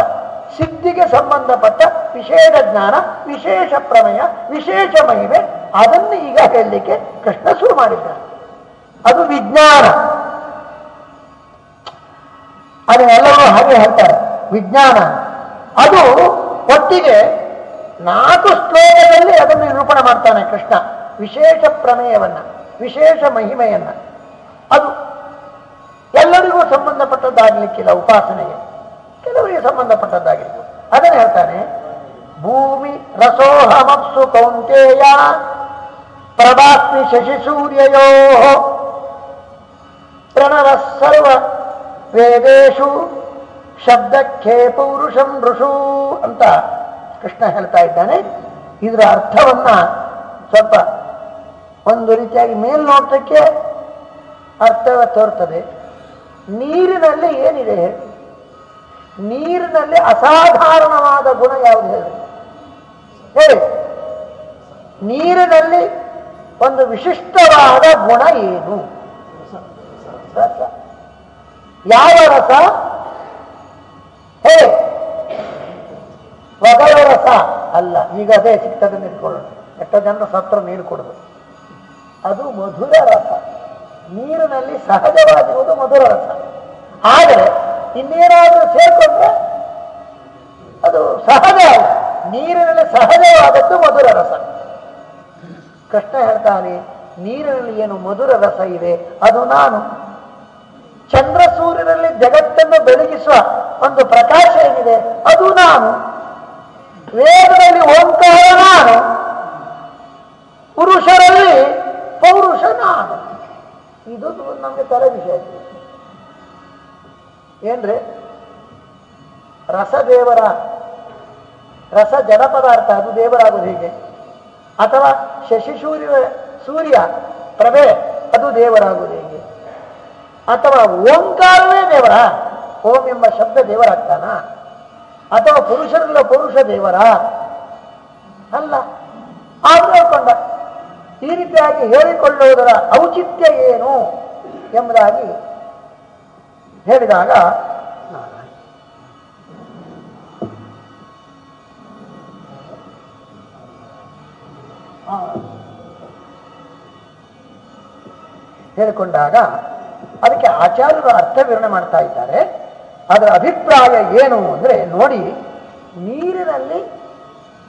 ಸಿದ್ಧಿಗೆ ಸಂಬಂಧಪಟ್ಟ ವಿಶೇಷ ಜ್ಞಾನ, ವಿಶೇಷ ಪ್ರಮೇಯ, ವಿಶೇಷ ಮಹಿಮೆ. ಅದನ್ನು ಈಗ ಹೇಳಲಿಕ್ಕೆ ಕೃಷ್ಣ ಶುರು ಮಾಡಿದ್ದಾರೆ. ಅದು ವಿಜ್ಞಾನ. ಅದನ್ನೆಲ್ಲರೂ ಹಾಗೆ ಹೇಳ್ತಾರೆ. ವಿಜ್ಞಾನ. ಅದು ಒಟ್ಟಿಗೆ ನಾಲ್ಕು ಶ್ಲೋಕದಲ್ಲಿ ಅದನ್ನು ನಿರೂಪಣೆ ಮಾಡ್ತಾನೆ ಕೃಷ್ಣ. ವಿಶೇಷ ಪ್ರಮೇಯವನ್ನ, ವಿಶೇಷ ಮಹಿಮೆಯನ್ನ. ಅದು ಎಲ್ಲರಿಗೂ ಸಂಬಂಧಪಟ್ಟದ್ದಾಗಲಿಕ್ಕಿಲ್ಲ ಉಪಾಸನೆಗೆ. ಕೆಲವರಿಗೆ ಸಂಬಂಧಪಟ್ಟದ್ದಾಗಿರ್ಬೋದು. ಅದನ್ನು ಹೇಳ್ತಾನೆ, ಭೂಮಿ ರಸೋಹಮಪ್ಸು ಕೌಂತೆಯ ಪ್ರಭಾಸ್ಮಿ ಶಶಿ ಸೂರ್ಯಯೋ ಪ್ರಣವ ಸರ್ವ ವೇದೇಶು ಶಬ್ದಕ್ಕೆ ಪೌರುಷಂ ಋಷು ಅಂತ ಕೃಷ್ಣ ಹೇಳ್ತಾ ಇದ್ದಾನೆ. ಇದರ ಅರ್ಥವನ್ನ ಸ್ವಲ್ಪ ಒಂದು ರೀತಿಯಾಗಿ ಮೇಲ್ನೋಟಕ್ಕೆ ಅರ್ಥವ ತೋರ್ತದೆ. ನೀರಿನಲ್ಲಿ ಏನಿದೆ? ನೀರಿನಲ್ಲಿ ಅಸಾಧಾರಣವಾದ ಗುಣ ಯಾವುದು ಹೇಳಿ? ಹೇಳಿ. ನೀರಿನಲ್ಲಿ ಒಂದು ವಿಶಿಷ್ಟವಾದ ಗುಣ ಏನು? ಯಾವ ರಸ? ಹೇ ಒಗಲ ರಸ. ಅಲ್ಲ, ಈಗ ಅದೇ ಸಿಕ್ತದೆ ನಿಂತ್ಕೊಳ್ಳೋಣ ಎಷ್ಟೋ ಜನ ಸತ್ರ ನೀರು ಕೊಡೋದು. ಅದು ಮಧುರ ರಸ. ನೀರಿನಲ್ಲಿ ಸಹಜವಾಗಿರುವುದು ಮಧುರ ರಸ. ಆದರೆ, ಇನ್ನೇನಾದರೂ ಸೇರ್ಕೊಂಡ್ರೆ ಅದು ಸಹಜ ಅಲ್ಲ. ನೀರಿನಲ್ಲಿ ಸಹಜವಾದದ್ದು ಮಧುರ ರಸ. ಕೃಷ್ಣ ಹೇಳ್ತಾನೆ, ನೀರಿನಲ್ಲಿ ಏನು ಮಧುರ ರಸ ಇದೆ? ಅದು ನಾನು. ಚಂದ್ರ ಸೂರ್ಯನಲ್ಲಿ ಜಗತ್ತನ್ನು ಬೆಳಗಿಸುವ ಒಂದು ಪ್ರಕಾಶ ಏನಿದೆ? ಅದು ನಾನು. ವೇದದಲ್ಲಿ ಓಂಕಾರ ನಾನು. ಪುರುಷರಲ್ಲಿ ಪೌರುಷ ನಾನು. ಇದು ನಮಗೆ ತಲೆ ವಿಷಯ ಏನ್ರಿ? ರಸ ದೇವರ ರಸ ಜಡ ಪದಾರ್ಥ ಅದು ದೇವರಾಗುವುದು ಹೀಗೆ? ಅಥವಾ ಶಶಿ ಸೂರ್ಯ ಸೂರ್ಯ ಪ್ರಭೆ, ಅದು ದೇವರಾಗುವುದು ಹೇಗೆ? ಅಥವಾ ಓಂಕಾರವೇ ದೇವರ? ಓಂ ಎಂಬ ಶಬ್ದ ದೇವರಾಗ್ತಾನ? ಅಥವಾ ಪುರುಷರಲ್ಲ ಪುರುಷ ದೇವರ? ಅಲ್ಲ. ಆಗ್ರಹಕೊಂಡ ಈ ರೀತಿಯಾಗಿ ಹೇಳಿಕೊಳ್ಳುವುದರ ಔಚಿತ್ಯ ಏನು ಎಂಬುದಾಗಿ ಹೇಳಿದಾಗ ಹೇಳಿಕೊಂಡಾಗ ಅದಕ್ಕೆ ಆಚಾರ್ಯರು ಅರ್ಥ ವಿವರಣೆ ಮಾಡ್ತಾ ಇದ್ದಾರೆ. ಅದರ ಅಭಿಪ್ರಾಯ ಏನು ಅಂದ್ರೆ, ನೋಡಿ, ನೀರಿನಲ್ಲಿ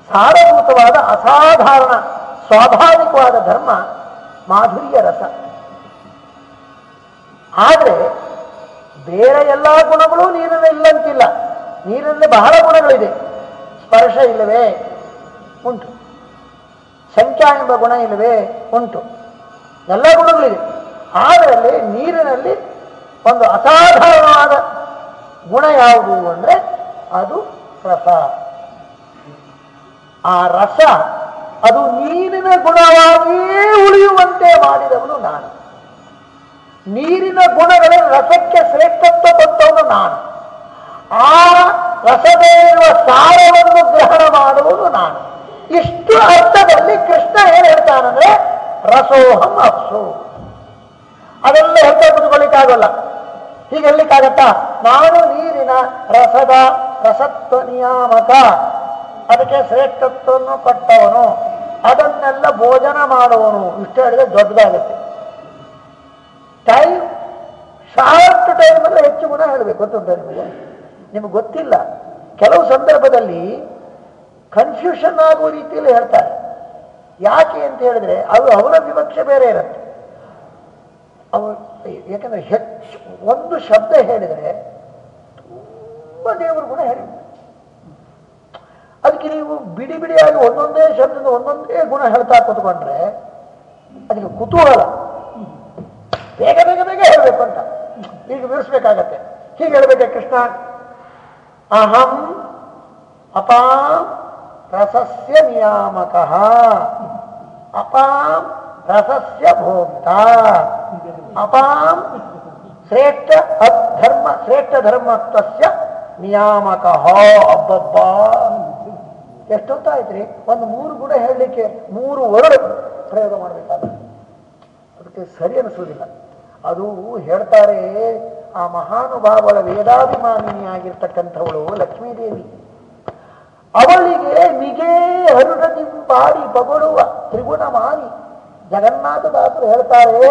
ಸಾರಭೂತವಾದ ಅಸಾಧಾರಣ, ಸ್ವಾಭಾವಿಕವಾದ ಧರ್ಮ ಮಾಧುರ್ಯ ರಸ. ಆದರೆ, ಬೇರೆ ಎಲ್ಲ ಗುಣಗಳು ನೀರಿನಲ್ಲಿ ಇಲ್ಲಂತಿಲ್ಲ. ನೀರಿನಲ್ಲಿ ಬಹಳ ಗುಣಗಳಿದೆ. ಸ್ಪರ್ಶ ಇಲ್ಲವೇ? ಉಂಟು. ಸಂಖ್ಯಾ ಎಂಬ ಗುಣ ಇಲ್ಲವೇ? ಉಂಟು. ಎಲ್ಲ ಗುಣಗಳಿದೆ. ಅದರಲ್ಲಿ ನೀರಿನಲ್ಲಿ ಒಂದು ಅಸಾಧಾರಣವಾದ ಗುಣ ಯಾವುದು ಅಂದರೆ ಅದು ರಸ. ಆ ರಸ, ಅದು ನೀರಿನ ಗುಣವಾಗಿಯೇ ಉಳಿಯುವಂತೆ ಮಾಡಿದವನು ನಾನು. ನೀರಿನ ಗುಣಗಳಲ್ಲಿ ರಸಕ್ಕೆ ಶ್ರೇಷ್ಠತ್ವ ಕೊಟ್ಟವನು ನಾನು. ಆ ರಸದಲ್ಲಿರುವ ಸಾರವನ್ನು ಗ್ರಹಣ ಮಾಡುವುದು ನಾನು. ಇಷ್ಟು ಅರ್ಥದಲ್ಲಿ ಕೃಷ್ಣ ಏನು ಹೇಳ್ತಾನಂದ್ರೆ, ರಸೋಹಂ ಅಪ್ಸು. ಅದೆಲ್ಲ ಹೇಳ್ತಾ ಕುತ್ಕೊಳ್ಳಿಕ್ಕಾಗಲ್ಲ ಹೀಗೆ ಹೇಳಲಿಕ್ಕಾಗತ್ತಾ? ನಾನು ನೀರಿನ ರಸದ ರಸತ್ವ ನಿಯಾಮಕ. ಅದಕ್ಕೆ ಶ್ರೇಷ್ಠತ್ವವನ್ನು ಕೊಟ್ಟವನು. ಅದನ್ನೆಲ್ಲ ಭೋಜನ ಮಾಡುವನು ಇಷ್ಟು ಹೇಳಿದ್ರೆ ದೊಡ್ಡದಾಗುತ್ತೆ. ಟೈಮ್, ಶಾರ್ಟ್ ಟೈಮ್ ಅಂದ್ರೆ ಹೆಚ್ಚು ಗುಣ ಹೇಳಬೇಕು ಗೊತ್ತುಂಟ ನಿಮಗೆ. ನಿಮಗೆ ಗೊತ್ತಿಲ್ಲ. ಕೆಲವು ಸಂದರ್ಭದಲ್ಲಿ ಕನ್ಫ್ಯೂಷನ್ ಆಗುವ ರೀತಿಯಲ್ಲಿ ಹೇಳ್ತಾರೆ. ಯಾಕೆ ಅಂತ ಹೇಳಿದ್ರೆ ಅದು ಅವರ ವಿವಕ್ಷೆ ಬೇರೆ ಇರುತ್ತೆ. ಅವು ಯಾಕಂದ್ರೆ ಹೆಚ್ಚು ಒಂದು ಶಬ್ದ ಹೇಳಿದರೆ ತುಂಬ ದೇವರ ಗುಣ ಹೇಳಿ ಅದಕ್ಕೆ ನೀವು ಬಿಡಿ ಬಿಡಿಯಾಗಿ ಒಂದೊಂದೇ ಶಬ್ದದ ಒಂದೊಂದೇ ಗುಣ ಹೇಳ್ತಾ ಕೂತ್ಕೊಂಡ್ರೆ ಅದಕ್ಕೆ ಕುತೂಹಲ. ಬೇಗ ಬೇಗ ಬೇಗ ಹೇಳಬೇಕು ಅಂತ. ಈಗ ವಿವರಿಸ್ಬೇಕಾಗತ್ತೆ. ಹೀಗೆ ಹೇಳ್ಬೇಕೆ ಕೃಷ್ಣ? ಅಹಂ ಅಪಾಂ ರಸಸ್ಯ ನಿಯಾಮಕ. ಅಪಾಂ ರಸಸ್ಯ ಭೋಕ್ತ. ಅಪಾಂ ಶ್ರೇಷ್ಠ ಧರ್ಮ, ಶ್ರೇಷ್ಠ ಧರ್ಮತ್ವಸ್ಯ ನಿಯಾಮಕ ಅಬ್ಬಬ್ಬ. ಎಷ್ಟೊತ್ತಾಯ್ತ್ರಿ ಒಂದು ಮೂರು ಗುಣ ಹೇಳಲಿಕ್ಕೆ ಮೂರು ವರ್ಡ್ ಪ್ರಯೋಗ ಮಾಡಬೇಕಾದ್ರೆ. ಅದಕ್ಕೆ ಸರಿ ಅನಿಸೋದಿಲ್ಲ. ಅದು ಹೇಳ್ತಾರೆ, ಆ ಮಹಾನುಭಾವಳ ವೇದಾಭಿಮಾನಿನಿಯಾಗಿರ್ತಕ್ಕಂಥವಳು ಲಕ್ಷ್ಮೀದೇವಿ. ಅವಳಿಗೆ ಮಿಗೇ ಹರುಣದಿಂಬಾಡಿ ಬಗಳುವ ತ್ರಿಗುಣ ಮಾನಿ ಜಗನ್ನಾಥದಾಸರು ಹೇಳ್ತಾರೆ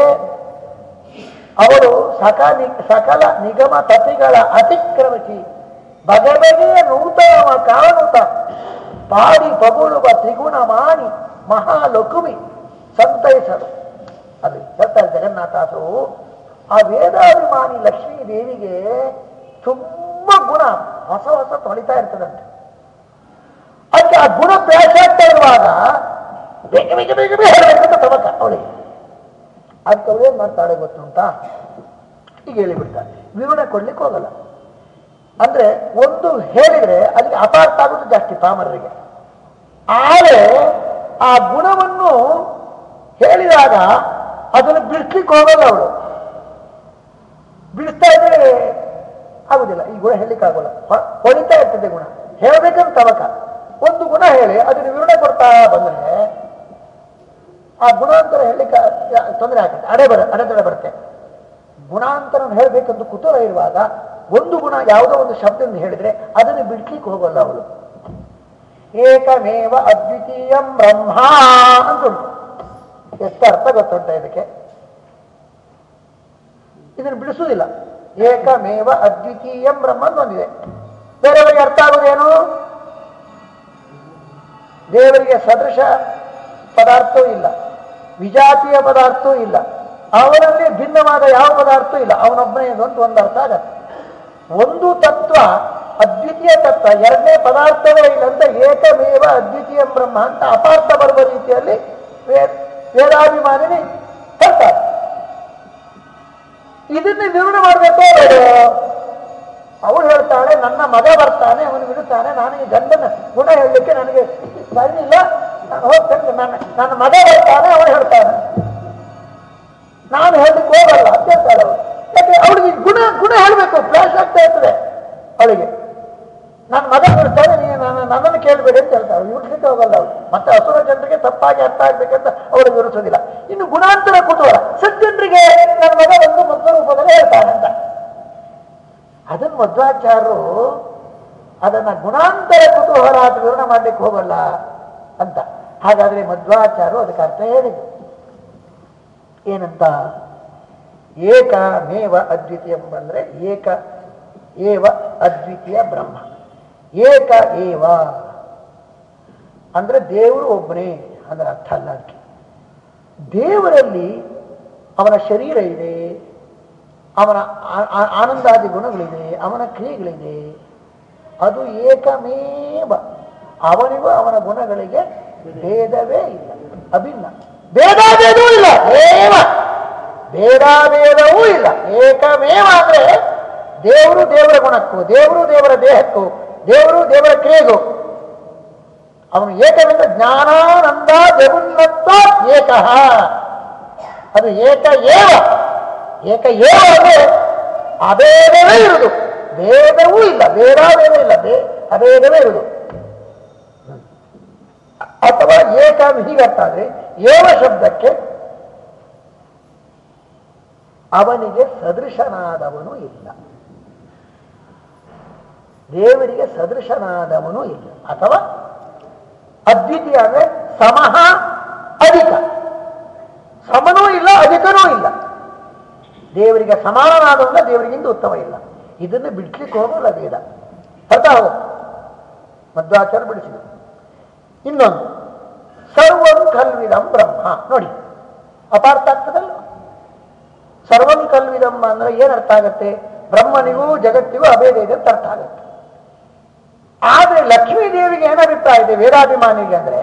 ಅವಳು ಸಕಲಿ ಸಕಲ ನಿಗಮ ತಪಿಗಳ ಅತಿಕ್ರಮಿಸಿ ಬಗೆ ಬಗೆಯ ನೂತನವ ಕಾಣುತ್ತ ಪಾಡಿ ಬಗುಳುವ ತ್ರಿಗುಣ ಮಾನಿ ಮಹಾಲಕುಮಿ ಸಂತೈಸರು ಅದು ಹೇಳ್ತಾರೆ ಜಗನ್ನಾಥಾಸರು ಆ ವೇದಾಭಿಮಾನಿ ಲಕ್ಷ್ಮೀ ದೇವಿಗೆ ತುಂಬ ಗುಣ, ಹೊಸ ಹೊಸ ತೊಳಿತಾ ಇರ್ತದಂತೆ. ಅದಕ್ಕೆ ಆ ಗುಣ ಆಗ್ತಾ ಇರುವಾಗ, ಬೇಗ ಬೇಗ ಬೇಗ ಬೇಗ ಹೇಳಬೇಕಂತ ತಮಕ ಅವಳಿಗೆ. ಅದಕ್ಕೆ ಏನು ಮಾಡ್ತಾಳೆ ಗೊತ್ತುಂಟಾ ಈಗ ಹೇಳಿಬಿಡ್ತಾರೆ. ವಿವರಣೆ ಕೊಡ್ಲಿಕ್ಕೆ ಹೋಗಲ್ಲ. ಅಂದ್ರೆ ಒಂದು ಹೇಳಿದ್ರೆ ಅಲ್ಲಿ ಅಪಾರ್ಥ ಆಗೋದು ಜಾಸ್ತಿ ಪಾಮರರಿಗೆ. ಆದರೆ ಆ ಗುಣವನ್ನು ಹೇಳಿದಾಗ ಅದನ್ನು ಬಿಡಿಸ್ಲಿಕ್ಕೆ ಹೋಗಲ್ಲ ಅವಳು. ಬಿಡಿಸ್ತಾ ಇದ್ರೆ ಆಗುದಿಲ್ಲ. ಈ ಗುಣ ಹೇಳಲಿಕ್ಕೆ ಆಗೋಲ್ಲ. ಹೊ- ಹೊಳಿತಾ ಇರ್ತದೆ ಗುಣ. ಹೇಳ್ಬೇಕಂತ ತವಕ ಒಂದು ಗುಣ ಹೇಳಿ, ಅದನ್ನು ವಿವರಣೆ ಕೊಡ್ತಾ ಬಂದ್ರೆ ಆ ಗುಣಾಂತರ ಹೇಳಲಿಕ್ಕೆ ತೊಂದರೆ ಆಗುತ್ತೆ. ಅಡೆ ಬರ, ಅಡೆತಡೆ ಬರುತ್ತೆ. ಗುಣಾಂತರ ಹೇಳಬೇಕಂತ ಕುತೂಹಲ ಇರುವಾಗ ಒಂದು ಗುಣ ಯಾವುದೋ ಒಂದು ಶಬ್ದದಿಂದ ಹೇಳಿದ್ರೆ ಅದನ್ನು ಬಿಡ್ಲಿಕ್ಕೆ ಹೋಗಲ್ಲ ಅವಳು. ಏಕಮೇವ ಅದ್ವಿತೀಯಂ ಬ್ರಹ್ಮ ಅಂತ ಉಂಟು ಎಷ್ಟು ಅರ್ಥ ಗೊತ್ತುಂಟ ಇದಕ್ಕೆ? ಇದನ್ನು ಬಿಡಿಸುವುದಿಲ್ಲ. ಏಕಮೇವ ಅದ್ವಿತೀಯಂ ಬ್ರಹ್ಮ ಅಂತ ಒಂದಿದೆ. ಬೇರೆಯವರಿಗೆ ಅರ್ಥ ಆಗುವುದೇನು ದೇವರಿಗೆ ಸದೃಶ ಪದಾರ್ಥವೂ ಇಲ್ಲ. ವಿಜಾತಿಯ ಪದಾರ್ಥವೂ ಇಲ್ಲ. ಅವರಲ್ಲಿ ಭಿನ್ನವಾದ ಯಾವ ಪದಾರ್ಥ ಇಲ್ಲ. ಅವನೊಬ್ಬನೇ ಅಂತ ಒಂದು ಅರ್ಥ ಆಗತ್ತೆ. ಒಂದು ತತ್ವ ಅದ್ವಿತೀಯ ತತ್ವ, ಎರಡನೇ ಪದಾರ್ಥವೇ ಇಲ್ಲ ಅಂತ ಏಕಮೇವ ಅದ್ವಿತೀಯ ಬ್ರಹ್ಮ ಅಂತ ಅಪಾರ್ಥ ಬರುವ ರೀತಿಯಲ್ಲಿ ವೇದಾಭಿಮಾನಿನಿ ಹೇಳ್ತಾರೆ. ಇದನ್ನೇ ವಿವರಣೆ ಮಾಡಬೇಕೋ ಅವನು ಅವಳು ಹೇಳ್ತಾಳೆ, ನನ್ನ ಮಗ ಬರ್ತಾನೆ, ಅವನು ಬಿಡುತ್ತಾನೆ, ನಾನು ಈ ಗಂಡನ ಗುಣ ಹೇಳಲಿಕ್ಕೆ ನನಗೆ ಸರಿ ಇಲ್ಲ ನಾನು ಹೋಗ್ತೇನೆ ನನ್ನ ನನ್ನ ಮಗ ಹೇಳ್ತಾನೆ ಅವನು ಹೇಳ್ತಾನೆ. ನಾನು ಹೇಳಲಿಕ್ಕೆ ಹೋಗಲ್ಲ, ಅಂತ ಹೇಳ್ತಾರೆ ಅವರು ಯಾಕೆ, ಅವಳಿಗೆ ಗುಣ ಗುಣ ಹೇಳಬೇಕು ಫ್ಲಾಶ್ ಆಗ್ತಾ ಇರ್ತದೆ ಅವಳಿಗೆ. ನನ್ನ ಮಗ ಹೇಳ್ತಾರೆ ನೀನು ನನ್ನ, ನನ್ನನ್ನು ಕೇಳಬೇಡಿ ಅಂತ ಹೇಳ್ತಾರೆ ಇವ್ಲಿಕ್ಕೆ ಹೋಗಲ್ಲ ಅವರು ಮತ್ತೆ ಹಸುರ ಜನರಿಗೆ ತಪ್ಪಾಗಿ ಅರ್ಥ ಆಗ್ಬೇಕಂತ ಅವರು ವಿವರಿಸೋದಿಲ್ಲ ಇನ್ನು ಗುಣಾಂತರ ಕುತೂಹಲ. ಸಜ್ಜನರಿಗೆ ನನ್ನ ಮಗ ಒಂದು ಮಕ್ಕಳ ರೂಪದಲ್ಲಿ ಹೇಳ್ತಾನೆ ಅಂತ. ಅದನ್ನ ಮಧ್ವಾಚಾರ್ಯರು ಅದನ್ನ ಗುಣಾಂತರ ಕುತೂಹಲ ಅಂತ ವಿವರಣೆ ಮಾಡ್ಲಿಕ್ಕೆ ಹೋಗಲ್ಲ. ಅಂತ. ಹಾಗಾದ್ರೆ ಮಧ್ವಾಚಾರ್ಯರು ಅದಕ್ಕೆ ಅರ್ಥ ಹೇಳಿದ್ರು. ಏನಂತ? ಏಕಮೇವ ಅದ್ವಿತೀಯ ಬಂದ್ರೆ ಏಕ, ಏವ ಅದ್ವಿತೀಯ ಬ್ರಹ್ಮ. ಏಕ, ಏವ ಅಂದ್ರೆ ದೇವರು ಒಬ್ಬನೇ ಅಂದ್ರೆ ಅರ್ಥ ಅಲ್ಲ ಅದಕ್ಕೆ. ದೇವರಲ್ಲಿ ಅವನ ಶರೀರ ಇದೆ, ಅವನ ಆನಂದಾದಿ ಗುಣಗಳಿದೆ, ಅವನ ಕ್ರಿಯೆಗಳಿದೆ. ಅದು ಏಕಮೇವ. ಅವನಿಗೂ ಅವನ ಗುಣಗಳಿಗೆ ಭೇದವೇ ಇಲ್ಲ. ಅಭಿನ್ನ. ಭೇದಾಭೇದವೂ ಇಲ್ಲ. ಏವ? ಭೇದಾಭೇದವೂ ಇಲ್ಲ. ಏಕಮೇವ ಅಂದ್ರೆ ದೇವರು ದೇವರ ಗುಣಕ್ಕೂ, ದೇವರು ದೇವರ ದೇಹಕ್ಕೂ, ದೇವರು ದೇವರ ಕ್ರಿಯೆಗೂ. ಅವನು ಏಕವೆಂದ್ರೆ ಜ್ಞಾನಾನಂದ ಜಗುನ್ನತ್ತ ಏಕ. ಅದು ಏಕ ಏವ? ಏಕ ಏವ ಅಂದ್ರೆ ಅಭೇದವೇ ಇರುವುದು. ಭೇದವೂ ಇಲ್ಲ. ಭೇದಾಭೇದ ಇಲ್ಲ. ಭೇ ಅಭೇದವೇ ಇರುವುದು. ಅಥವಾ ಏಕ ಹೀಗಂತಾದ್ರೆ ಏವ ಶಬ್ದಕ್ಕೆ ಅವನಿಗೆ ಸದೃಶನಾದವನು ಇಲ್ಲ. ದೇವರಿಗೆ ಸದೃಶನಾದವನು ಇಲ್ಲ. ಅಥವಾ ಅದ್ವಿತೀಯ ಅಂದ್ರೆ ಸಮಹ ಅಧಿಕ. ಸಮನೂ ಇಲ್ಲ, ಅಧಿಕನೂ ಇಲ್ಲ. ದೇವರಿಗೆ ಸಮಾನನಾದವನ್ನ ದೇವರಿಗಿಂತ ಉತ್ತಮ ಇಲ್ಲ. ಇದನ್ನು ಬಿಡ್ಲಿಕ್ಕೆ ಹೋಗೋಲ್ಲ ವೇದ. ಅರ್ಥ ಹೋಗ. ಮಧ್ವಾಚಾರ ಬಿಡಿಸಿದರು. ಇನ್ನೊಂದು. ಸರ್ವಂ ಕಲ್ವಿದಂ ಬ್ರಹ್ಮ. ನೋಡಿ ಅಪಾರ್ಥ ಆಗ್ತದಲ್ಲ ಸರ್ವಂ ಕಲ್ವಿದಂ ಅಂದ್ರೆ ಏನ್ ಅರ್ಥ ಆಗತ್ತೆ? ಬ್ರಹ್ಮನಿಗೂ ಜಗತ್ತಿಗೂ ಅಭೇದ ಇದೆ ಅಂತ ಅರ್ಥ ಆಗತ್ತೆ. ಆದ್ರೆ ಲಕ್ಷ್ಮೀ ದೇವಿಗೆ ಏನ್ ಅಭಿಪ್ರಾಯ ಇದೆ ವೇದಾಭಿಮಾನಿಗೆ ಅಂದ್ರೆ?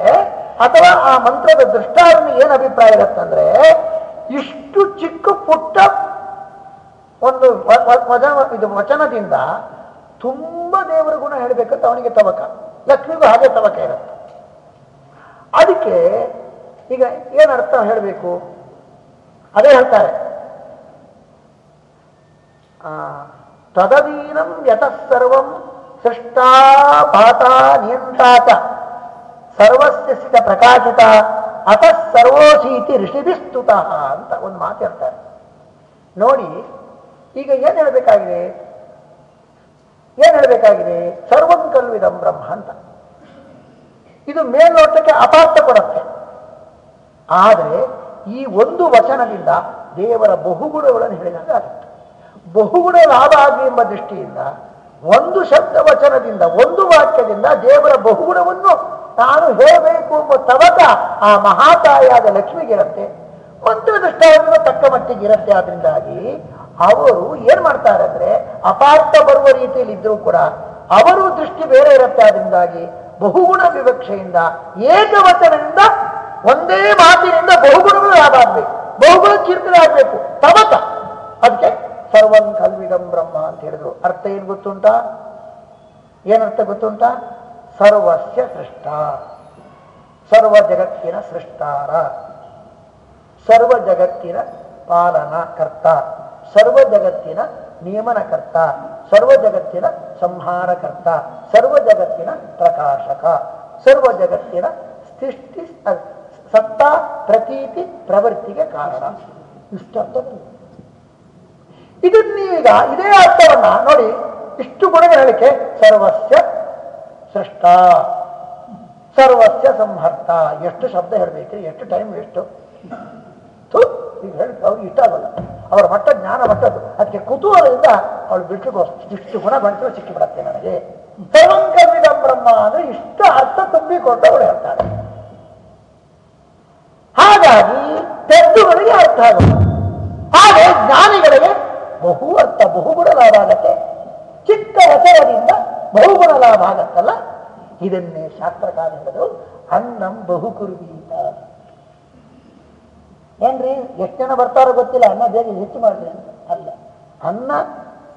ಅಥವಾ ಆ ಮಂತ್ರದ ದೃಷ್ಟಾರನ್ನು ಏನ್ ಅಭಿಪ್ರಾಯ ಇರುತ್ತಂದ್ರೆ ಇಷ್ಟು ಚಿಕ್ಕ ಪುಟ್ಟ ಒಂದು ಇದು ವಚನದಿಂದ ತುಂಬಾ ದೇವರ ಗುಣ ಹೇಳಬೇಕಂತ ಅವನಿಗೆ ತವಕ ಲಕ್ಷ್ಮಿಗೂ ಹಾಗೆ ತವಕ ಇರುತ್ತೆ. ಅದಕ್ಕೆ ಈಗ ಏನ್ ಅರ್ಥ ಹೇಳಬೇಕು? ಅದೇ ಹೇಳ್ತಾರೆ. ಆ, ತದಧೀನಂ ಯತಃ ಸರ್ವಂ ಸೃಷ್ಟಾ ಪಾತ ನಿಯಂತಾತ ಸರ್ವಸ್ಯ ಪ್ರಕಾಶಿತ ಅತಃ ಸರ್ವೋಸೀತಿ ಋಷಿಭಿಸ್ತುತಃ ಅಂತ ಒಂದು ಮಾತು ಹೇಳ್ತಾರೆ. ನೋಡಿ ಈಗ ಏನ್ ಹೇಳಬೇಕಾಗಿದೆ? ಏನ್ ಹೇಳಬೇಕಾಗಿದೆ? ಸರ್ವಂ ಕಲ್ವಿದಂ ಬ್ರಹ್ಮ ಅಂತ. ಇದು ಮೇಲ್ನೋಟಕ್ಕೆ ಅಪಾರ್ಥ ಕೊಡುತ್ತೆ. ಆದರೆ ಈ ಒಂದು ವಚನದಿಂದ ದೇವರ ಬಹುಗುಣಗಳನ್ನು ಹೇಳಿದಂತೆ ಆಗುತ್ತೆ. ಬಹುಗುಣ ಲಾಭ ಆಗಲಿ ಎಂಬ ದೃಷ್ಟಿಯಿಂದ, ಒಂದು ಶಬ್ದ ವಚನದಿಂದ, ಒಂದು ವಾಕ್ಯದಿಂದ ದೇವರ ಬಹುಗುಣವನ್ನು ನಾನು ಹೇಳಬೇಕು ಎಂಬ ತವಕ ಆ ಮಹಾತಾಯಾದ ಲಕ್ಷ್ಮಿಗಿರುತ್ತೆ. ಒಂದು ದೃಷ್ಟಾಂತ ತಕ್ಕ ಮಟ್ಟಿಗೆ ಇರುತ್ತೆ. ಆದ್ರಿಂದಾಗಿ ಅವರು ಏನ್ ಮಾಡ್ತಾರೆ ಅಂದ್ರೆ ಅಪಾರ್ಥ ಬರುವ ರೀತಿಯಲ್ಲಿ ಇದ್ರೂ ಕೂಡ ಅವರು ದೃಷ್ಟಿ ಬೇರೆ ಇರುತ್ತೆ. ಆದ್ರಿಂದಾಗಿ ಬಹುಗುಣ ವಿವಕ್ಷೆಯಿಂದ, ಏಕವಚನದಿಂದ, ಒಂದೇ ಮಾತಿನಿಂದ ಬಹುಗುಣಗಳು ಯಾವಾಗಬೇಕು? ಬಹುಗುಣ ಕೀರ್ತನೆ ಆಗಬೇಕು. ತಮತ. ಅದಕ್ಕೆ ಸರ್ವಂ ಕಲ್ವಿದಂ ಬ್ರಹ್ಮ ಅಂತ ಹೇಳಿದ್ರು. ಅರ್ಥ ಏನು ಗೊತ್ತುಂಟ? ಏನರ್ಥ ಗೊತ್ತುಂಟ? ಸರ್ವಸ್ಯ ಸೃಷ್ಟ. ಸರ್ವ ಜಗತ್ತಿನ ಸೃಷ್ಟಾರ. ಸರ್ವ ಜಗತ್ತಿನ ಪಾಲನಕರ್ತ ಸರ್ವ ಜಗತ್ತಿನ ನಿಯಮನಕರ್ತ ಸರ್ವ ಜಗತ್ತಿನ ಸಂಹಾರಕರ್ತ ಸರ್ವ ಜಗತ್ತಿನ ಪ್ರಕಾಶಕ ಸರ್ವ ಜಗತ್ತಿನ ಸೃಷ್ಟಿ ಸತ್ತಾ ಪ್ರತೀತಿ ಪ್ರವೃತ್ತಿಗೆ ಕಾರಣ. ಇಷ್ಟು ಇದನ್ನೀಗ ಇದೇ ಅರ್ಥವನ್ನ ನೋಡಿ ಇಷ್ಟು ಗುಣಗಳ ಹೇಳಿಕೆ ಸರ್ವಸ್ಯ ಸೃಷ್ಟ, ಸರ್ವಸ್ಯ ಸಂಹರ್ತ. ಎಷ್ಟು ಶಬ್ದ ಹೇಳ್ಬೇಕ್ರಿ? ಎಷ್ಟು ಟೈಮ್ ಎಷ್ಟು ಈಗ ಅವ್ರಿಗೆ ಇಷ್ಟ ಆಗಲ್ಲ. ಅವರ ಮಟ್ಟ ಜ್ಞಾನ ಮಟ್ಟದ್ದು. ಅದಕ್ಕೆ ಕುತೂಹಲದಿಂದ ಅವಳು ಬಿಟ್ಟು ಇಷ್ಟು ಗುಣ ಬಂತು ಸಿಕ್ಕಿಬಿಡತ್ತೆ ನನಗೆ. ಸರ್ವಂಕವಿದ ಬ್ರಹ್ಮ ಅಂದ್ರೆ ಇಷ್ಟು ಅರ್ಥ ತುಂಬಿಕೊಂಡು ಅವಳು ಹೇಳ್ತಾಳೆ. ಹಾಗಾಗಿ ತೆದ್ದುಗಳಿಗೆ ಅರ್ಥ ಆಗುತ್ತೆ. ಹಾಗೆ ಜ್ಞಾನಿಗಳಿಗೆ ಬಹು ಅರ್ಥ ಬಹುಗುಣ ಲಾಭ ಆಗತ್ತೆ. ಚಿಕ್ಕ ಹೆಸರದಿಂದ ಬಹುಗುಣ ಲಾಭ ಆಗತ್ತಲ್ಲ? ಇದನ್ನೇ ಶಾಸ್ತ್ರಕಾರ ಹೇಳಿದ್ರು, ಅನ್ನಂ ಬಹುಕುರ್ವೀತ. ಏನ್ರಿ, ಎಷ್ಟು ಜನ ಬರ್ತಾರೋ ಗೊತ್ತಿಲ್ಲ, ಅನ್ನ ಬೇಗ ಹೆಚ್ಚು ಮಾಡ್ರಿ ಅಲ್ಲ, ಅನ್ನ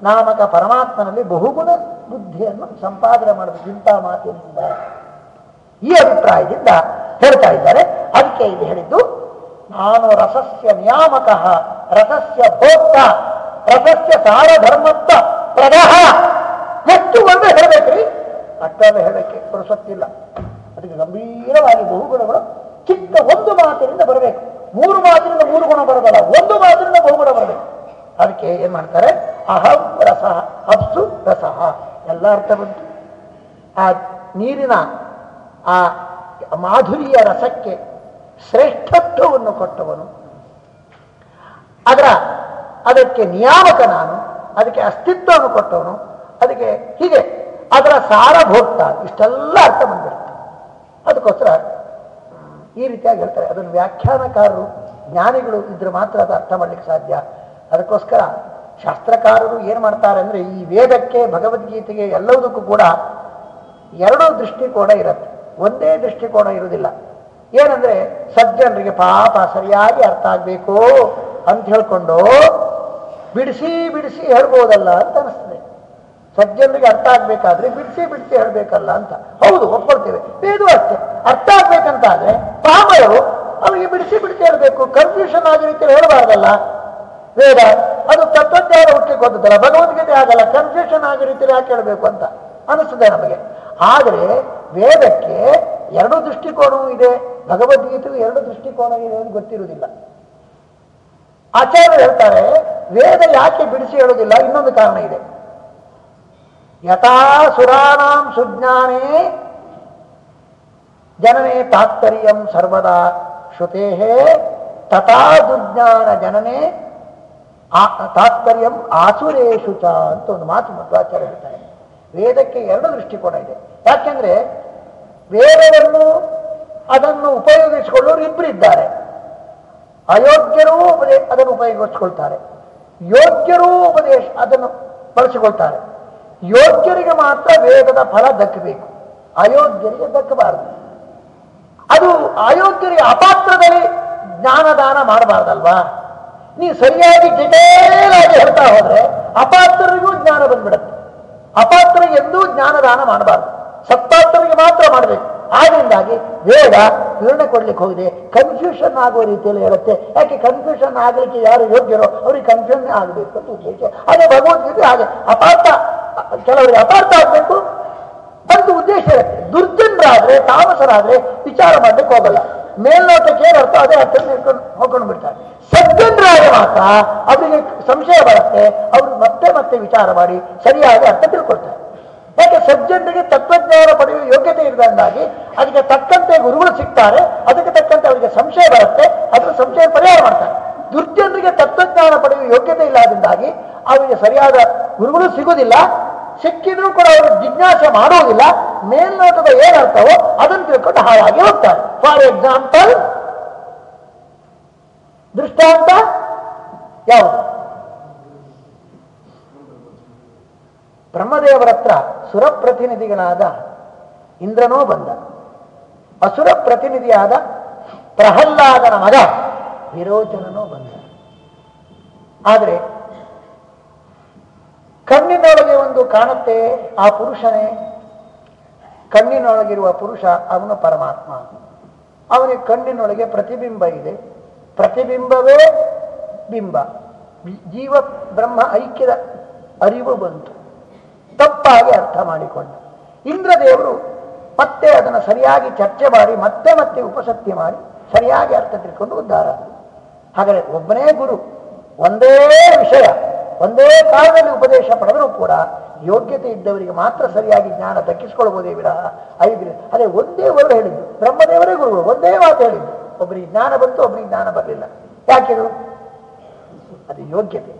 ನಾಮಕ ಪರಮಾತ್ಮನಲ್ಲಿ ಬಹುಗುಣ ಬುದ್ಧಿಯನ್ನು ಸಂಪಾದನೆ ಮಾಡಬೇಕು ಇಂಥ ಮಾತಿನಿಂದ ಈ ಅಭಿಪ್ರಾಯದಿಂದ ಹೇಳ್ತಾ ಇದ್ದಾರೆ. ಅದಕ್ಕೆ ಇದು ಹೇಳಿದ್ದು, ನಾನು ರಸಸ್ಯ ನಿಯಾಮಕ, ರಸಸ್ಯ ಭೋಕ್ತ, ರಸಸ್ಯ ಸಾರಧರ್ಮತ್ವ ಪ್ರದಹ ಹೆಚ್ಚು ಒಂದು ಹೇಳಬೇಕ್ರಿ? ಅಷ್ಟೆಲ್ಲ ಹೇಳಕ್ಕೆ ಪುರುಸತ್ತಿಲ್ಲ ಅದಕ್ಕೆ ಗಂಭೀರವಾಗಿ ಬಹುಗುಣಗಳು ಚಿಕ್ಕ ಒಂದು ಮಾತಿನಿಂದ ಬರಬೇಕು. ಮೂರು ಮಾತಿನಿಂದ ಮೂರು ಗುಣ ಬರಬಲ್ಲ, ಒಂದು ಮಾತಿನಿಂದ ಬಹುಗುಣ ಬರಬೇಕು. ಅದಕ್ಕೆ ಏನ್ ಮಾಡ್ತಾರೆ? ಅಹಂ ರಸ, ಅಪ್ಸು ರಸಃ. ಎಲ್ಲ ಅರ್ಥ ಬಂತು. ಆ ನೀರಿನ ಆ ಮಾಧುರ್ಯ ರಸಕ್ಕೆ ಶ್ರೇಷ್ಠತ್ವವನ್ನು ಕೊಟ್ಟವನು. ಅದರ, ಅದಕ್ಕೆ ನಿಯಾಮಕ ನಾನು, ಅದಕ್ಕೆ ಅಸ್ತಿತ್ವವನ್ನು ಕೊಟ್ಟವನು. ಅದಕ್ಕೆ ಹೀಗೆ, ಅದರ ಸಾರ ಭೋಕ್ತ ಇಷ್ಟೆಲ್ಲ ಅರ್ಥ ಬಂದಿರುತ್ತೆ. ಅದಕ್ಕೋಸ್ಕರ ಈ ರೀತಿಯಾಗಿ ಹೇಳ್ತಾರೆ ಅದನ್ನು ವ್ಯಾಖ್ಯಾನಕಾರರು, ಜ್ಞಾನಿಗಳು ಇದ್ರೆ ಮಾತ್ರ ಅದು ಅರ್ಥ ಮಾಡ್ಲಿಕ್ಕೆ ಸಾಧ್ಯ. ಅದಕ್ಕೋಸ್ಕರ ಶಾಸ್ತ್ರಕಾರರು ಏನು ಮಾಡ್ತಾರೆ ಅಂದ್ರೆ, ಈ ವೇದಕ್ಕೆ, ಭಗವದ್ಗೀತೆಗೆ ಎಲ್ಲದಕ್ಕೂ ಕೂಡ ಎರಡೂ ದೃಷ್ಟಿಕೋನ ಇರುತ್ತೆ. ಒಂದೇ ದೃಷ್ಟಿಕೋನ ಇರುವುದಿಲ್ಲ. ಏನಂದ್ರೆ, ಸಜ್ಜನರಿಗೆ ಪಾಪ ಸರಿಯಾಗಿ ಅರ್ಥ ಆಗಬೇಕು ಅಂತ ಹೇಳ್ಕೊಂಡು ಬಿಡಿಸಿ ಬಿಡಿಸಿ ಹೇಳ್ಬೋದಲ್ಲ ಅಂತ ಅನಿಸ್ತದೆ ಸಜ್ಜನರಿಗೆ ಅರ್ಥ ಆಗ್ಬೇಕಾದ್ರೆ ಬಿಡಿಸಿ ಬಿಡಿಸಿ ಹೇಳ್ಬೇಕಲ್ಲ ಅಂತ. ಹೌದು, ಒಪ್ಕೊಳ್ತೇವೆ. ಇದು ಅಷ್ಟೇ. ಅರ್ಥ ಆಗ್ಬೇಕಂತಾದ್ರೆ ಪಾಮರರು ಅವರಿಗೆ ಬಿಡಿಸಿ ಬಿಡಿಸಿ ಹೇಳ್ಬೇಕು. ಕನ್ಫ್ಯೂಷನ್ ಆಗಿ ರೀತಿಯಲ್ಲಿ ಹೇಳಬಾರ್ದಲ್ಲ. ವೇದ, ಅದು ತತ್ವಜ್ಞಾನ ಹುಟ್ಟಲಿಕ್ಕೆ ಹೋದದ್ದಲ್ಲ ಭಗವದ್ಗೀತೆ ಆಗಲ್ಲ ಕನ್ಫ್ಯೂಷನ್ ಆಗಿ ರೀತಿಯಲ್ಲಿ ಯಾಕೆ ಹೇಳಬೇಕು ಅಂತ ಅನಿಸ್ತದೆ ನಮಗೆ. ಆದರೆ ವೇದಕ್ಕೆ ಎರಡು ದೃಷ್ಟಿಕೋನವೂ ಇದೆ. ಭಗವದ್ಗೀತೆಗೂ ಎರಡು ದೃಷ್ಟಿಕೋನ ಇದೆ ಅಂತ ಗೊತ್ತಿರುವುದಿಲ್ಲ. ಆಚಾರ್ಯರು ಹೇಳ್ತಾರೆ, ವೇದ ಯಾಕೆ ಬಿಡಿಸಿ ಹೇಳುವುದಿಲ್ಲ? ಇನ್ನೊಂದು ಕಾರಣ ಇದೆ. ಯಥಾ ಸುರಾಣಾಂ ಸುಜ್ಞಾನೇ. ಜನನೇ ತಾತ್ಪರ್ಯಂ ಸರ್ವದಾ ಶ್ರುತೇ ತಥಾ ದುರ್ಜ್ಞಾನ ಜನನೇ. ತಾತ್ಪರ್ಯಂ ಆಸುರೇಶು ಚ ಅಂತ ಒಂದು ಮಾತು ಮಧ್ವಾಚಾರ್ಯ ಹೇಳ್ತಾರೆ. ವೇದಕ್ಕೆ ಎರಡು ದೃಷ್ಟಿಕೋನ ಇದೆ. ಯಾಕೆಂದ್ರೆ ವೇದವನ್ನು ಅದನ್ನು ಉಪಯೋಗಿಸಿಕೊಳ್ಳೋರು ಇಬ್ಬರು ಇದ್ದಾರೆ. ಅಯೋಗ್ಯರೂ ಅದನ್ನು ಉಪಯೋಗಿಸ್ಕೊಳ್ತಾರೆ. ಯೋಗ್ಯರೂ ಉಪದೇಶ ಅದನ್ನು ಬಳಸಿಕೊಳ್ತಾರೆ. ಯೋಗ್ಯರಿಗೆ ಮಾತ್ರ ವೇದದ ಫಲ ದಕ್ಕಬೇಕು. ಅಯೋಗ್ಯರಿಗೆ ದಕ್ಕಬಾರದು. ಅದು ಅಯೋಗ್ಯರಿಗೆ ಅಪಾತ್ರದಲ್ಲಿ ಜ್ಞಾನದಾನ ಮಾಡಬಾರ್ದಲ್ವಾ? ನೀವು ಸರಿಯಾಗಿ ಡಿಟೇಲ್ ಆಗಿ ಹೇಳ್ತಾ ಹೋದ್ರೆ ಅಪಾತ್ರರಿಗೂ ಜ್ಞಾನ ಬಂದ್ಬಿಡುತ್ತೆ. ಅಪಾತ್ರ ಎಂದೂ ಜ್ಞಾನದಾನ ಮಾಡಬಾರ್ದು. ಸತ್ಪಾತ್ರರಿಗೆ ಮಾತ್ರ ಮಾಡಬೇಕು. ಆದ್ರಿಂದಾಗಿ ವೇದ ವಿವರಣೆ ಕೊಡ್ಲಿಕ್ಕೆ ಹೋಗಿದೆ. ಕನ್ಫ್ಯೂಷನ್ ಆಗುವ ರೀತಿಯಲ್ಲಿ ಹೇಳುತ್ತೆ. ಯಾಕೆ ಕನ್ಫ್ಯೂಷನ್ ಆಗಲಿಕ್ಕೆ ಯಾರು ಯೋಗ್ಯರೋ ಅವ್ರಿಗೆ ಕನ್ಫ್ಯೂಷನ್ ಆಗಬೇಕು ಅಂತ ಉದ್ದೇಶ. ಅದೇ ಭಗವದ್ಗೀತೆ ಹಾಗೆ ಅಪಾರ್ಥ ಕೆಲವರಿಗೆ ಅಪಾರ್ಥ ಆಗಬೇಕು. ಒಂದು ಉದ್ದೇಶ ಇರುತ್ತೆ ದುರ್ಜನರಾದ್ರೆ, ತಾಮಸರಾದ್ರೆ ವಿಚಾರ ಮಾಡಲಿಕ್ಕೆ ಹೋಗಲ್ಲ. ಮೇಲ್ನೋಟಕ್ಕೆ ಅರ್ಥ ಅದೇ ಅರ್ಥ ಹೋಗ್ಕೊಂಡು ಬಿಡ್ತಾರೆ. ಸಜ್ಜನರಾದ್ರೆ ಮಾತ್ರ ಅವರಿಗೆ ಸಂಶಯ ಬರುತ್ತೆ, ಅವರು ಮತ್ತೆ ಮತ್ತೆ ವಿಚಾರ ಮಾಡಿ ಸರಿಯಾಗಿ ಅರ್ಥ ತಿಳ್ಕೊಳ್ತಾರೆ. ಯಾಕೆ ಸಜ್ಜನರಿಗೆ ತತ್ವಜ್ಞಾನ ಪಡೆಯುವ ಯೋಗ್ಯತೆ ಇರದಂದಾಗಿ ಅದಕ್ಕೆ ತಕ್ಕಂತೆ ಗುರುಗಳು ಸಿಗ್ತಾರೆ, ಅದಕ್ಕೆ ತಕ್ಕಂತೆ ಅವರಿಗೆ ಸಂಶಯ ಬರುತ್ತೆ, ಅದರ ಸಂಶಯ ಪರಿಹಾರ ಮಾಡ್ತಾರೆ. ದುರ್ಜನರಿಗೆ ತತ್ವಜ್ಞಾನ ಪಡೆಯುವ ಯೋಗ್ಯತೆ ಇಲ್ಲದಿಂದಾಗಿ ಅವರಿಗೆ ಸರಿಯಾದ ಗುರುಗಳು ಸಿಗುವುದಿಲ್ಲ ಸಿಕ್ಕಿದ್ರೂ ಕೂಡ ಅವರು ಜಿಜ್ಞಾಸೆ ಮಾಡುವುದಿಲ್ಲ ಮೇಲ್ನೋಟದ ಏನರ್ಥವೋ ಅದನ್ನು ತಿಳ್ಕೊಂಡು ಹಾಳಾಗಿ ಹೋಗ್ತಾರೆ. ಫಾರ್ ಎಕ್ಸಾಂಪಲ್ ದೃಷ್ಟಾಂತ ಯಾವುದು? ಬ್ರಹ್ಮದೇವರ ಹತ್ರ ಸುರಪ್ರತಿನಿಧಿಗಳಾದ ಇಂದ್ರನೂ ಬಂದ. ಅಸುರ ಪ್ರತಿನಿಧಿಯಾದ ಪ್ರಹ್ಲಾದನ ಮಗ ವಿರೋಚನನೂ ಬಂದ. ಆದರೆ ಕಣ್ಣಿನೊಳಗೆ ಒಂದು ಕಾಣುತ್ತೆ ಆ ಪುರುಷನೇ, ಕಣ್ಣಿನೊಳಗಿರುವ ಪುರುಷ ಅವನು ಪರಮಾತ್ಮ. ಅವನಿಗೆ ಕಣ್ಣಿನೊಳಗೆ ಪ್ರತಿಬಿಂಬ ಇದೆ. ಪ್ರತಿಬಿಂಬವೇ ಬಿಂಬ. ಜೀವ, ಬ್ರಹ್ಮ, ಐಕ್ಯದ ಅರಿವು ಬಂತು. ತಪ್ಪಾಗಿ ಅರ್ಥ ಮಾಡಿಕೊಂಡ. ಇಂದ್ರದೇವರು ಮತ್ತೆ ಅದನ್ನು ಸರಿಯಾಗಿ ಚರ್ಚೆ ಮಾಡಿ, ಮತ್ತೆ ಮತ್ತೆ ಉಪಸತ್ತಿ ಮಾಡಿ, ಸರಿಯಾಗಿ ಅರ್ಥ ತಿಳ್ಕೊಂಡು ಉದ್ಧಾರ. ಹಾಗಾದರೆ ಒಬ್ಬನೇ ಗುರು, ಒಂದೇ ವಿಷಯ. ಒಂದೇ ಕಾಲದಲ್ಲಿ ಉಪದೇಶ ಪಡೆದರೂ ಕೂಡ ಯೋಗ್ಯತೆ ಇದ್ದವರಿಗೆ ಮಾತ್ರ ಸರಿಯಾಗಿ ಜ್ಞಾನ ದಕ್ಕಿಸ್ಕೊಳ್ಬೋದೇ ವಿರಹ. ಐದು ಅದೇ ಒಂದೇ ಅವರು ಹೇಳಿದ್ದು. ಬ್ರಹ್ಮದೇವರೇ ಗುರುಗಳು, ಒಂದೇ ಮಾತು ಹೇಳಿದ್ದು. ಒಬ್ಬರಿಗೆ ಜ್ಞಾನ ಬಂತು, ಒಬ್ಬರಿಗೆ ಜ್ಞಾನ ಬರಲಿಲ್ಲ. ಯಾಕಿದು ಅದು ಯೋಗ್ಯತೆ.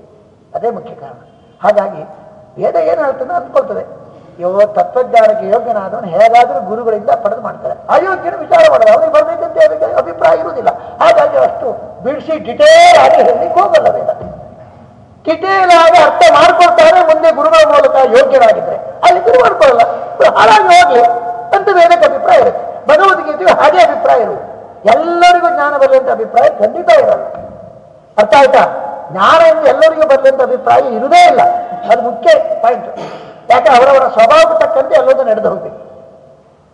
ಅದೇ ಮುಖ್ಯ ಕಾರಣ. ಹಾಗಾಗಿ ವೇದ ಏನು ಹೇಳ್ತದೆ ಅಂದ್ಕೊಳ್ತದೆ. ಯೋ ತತ್ವಜ್ಞಾನಕ್ಕೆ ಯೋಗ್ಯನಾದವನು ಹೇಗಾದರೂ ಗುರುಗಳಿಂದ ಪಡೆದು ಮಾಡ್ತಾರೆ. ಅಯೋಗ್ಯನ ವಿಚಾರ ಮಾಡಲ್ಲ ಅವನಿಗೆ ಬರಬೇಕಂತ ಅಭಿಪ್ರಾಯ ಇರುವುದಿಲ್ಲ. ಹಾಗಾಗಿ ಅಷ್ಟು ಬಿಡಿಸಿ ಡಿಟೇಲ್ ಆಗಿ ಹೇಳಲಿಕ್ಕೆ ಹೋಗಲ್ಲ ವೇದ. ಆಗಿ ಅರ್ಥ ಮಾಡ್ಕೊಡ್ತಾರೆ ಮುಂದೆ ಗುರುಗಳ ಮೂಲಕ ಯೋಗ್ಯರಾಗಿದ್ರೆ ಅಲ್ಲಿ ಗುರು ಮಾಡ್ಕೊಳ್ಳಲ್ಲ ಹಾಳಾಗಿ ಹೋಗ್ಲಿ ಅಂತ ವೇದಕ್ಕೆ ಅಭಿಪ್ರಾಯ ಇರುತ್ತೆ. ಭಗವದ್ಗೀತೆಯು ಹಾಗೆ ಅಭಿಪ್ರಾಯ ಇರುವುದು. ಎಲ್ಲರಿಗೂ ಜ್ಞಾನ ಬರಲಿ ಅಭಿಪ್ರಾಯ ಖಂಡಿತ ಇರಲ್ಲ. ಅರ್ಥ ಆಯ್ತಾ? ಜ್ಞಾನ ಎಂದು ಎಲ್ಲರಿಗೂ ಬರಲಿ ಅಭಿಪ್ರಾಯ ಇರುವುದೇ ಇಲ್ಲ. ಅದು ಮುಖ್ಯ ಪಾಯಿಂಟ್ ಯಾಕೆ? ಅವರವರ ಸ್ವಭಾವಕ್ಕೆ ತಕ್ಕಂತೆ ಎಲ್ಲದೂ ನಡೆದು ಹೋಗ್ಬೇಕು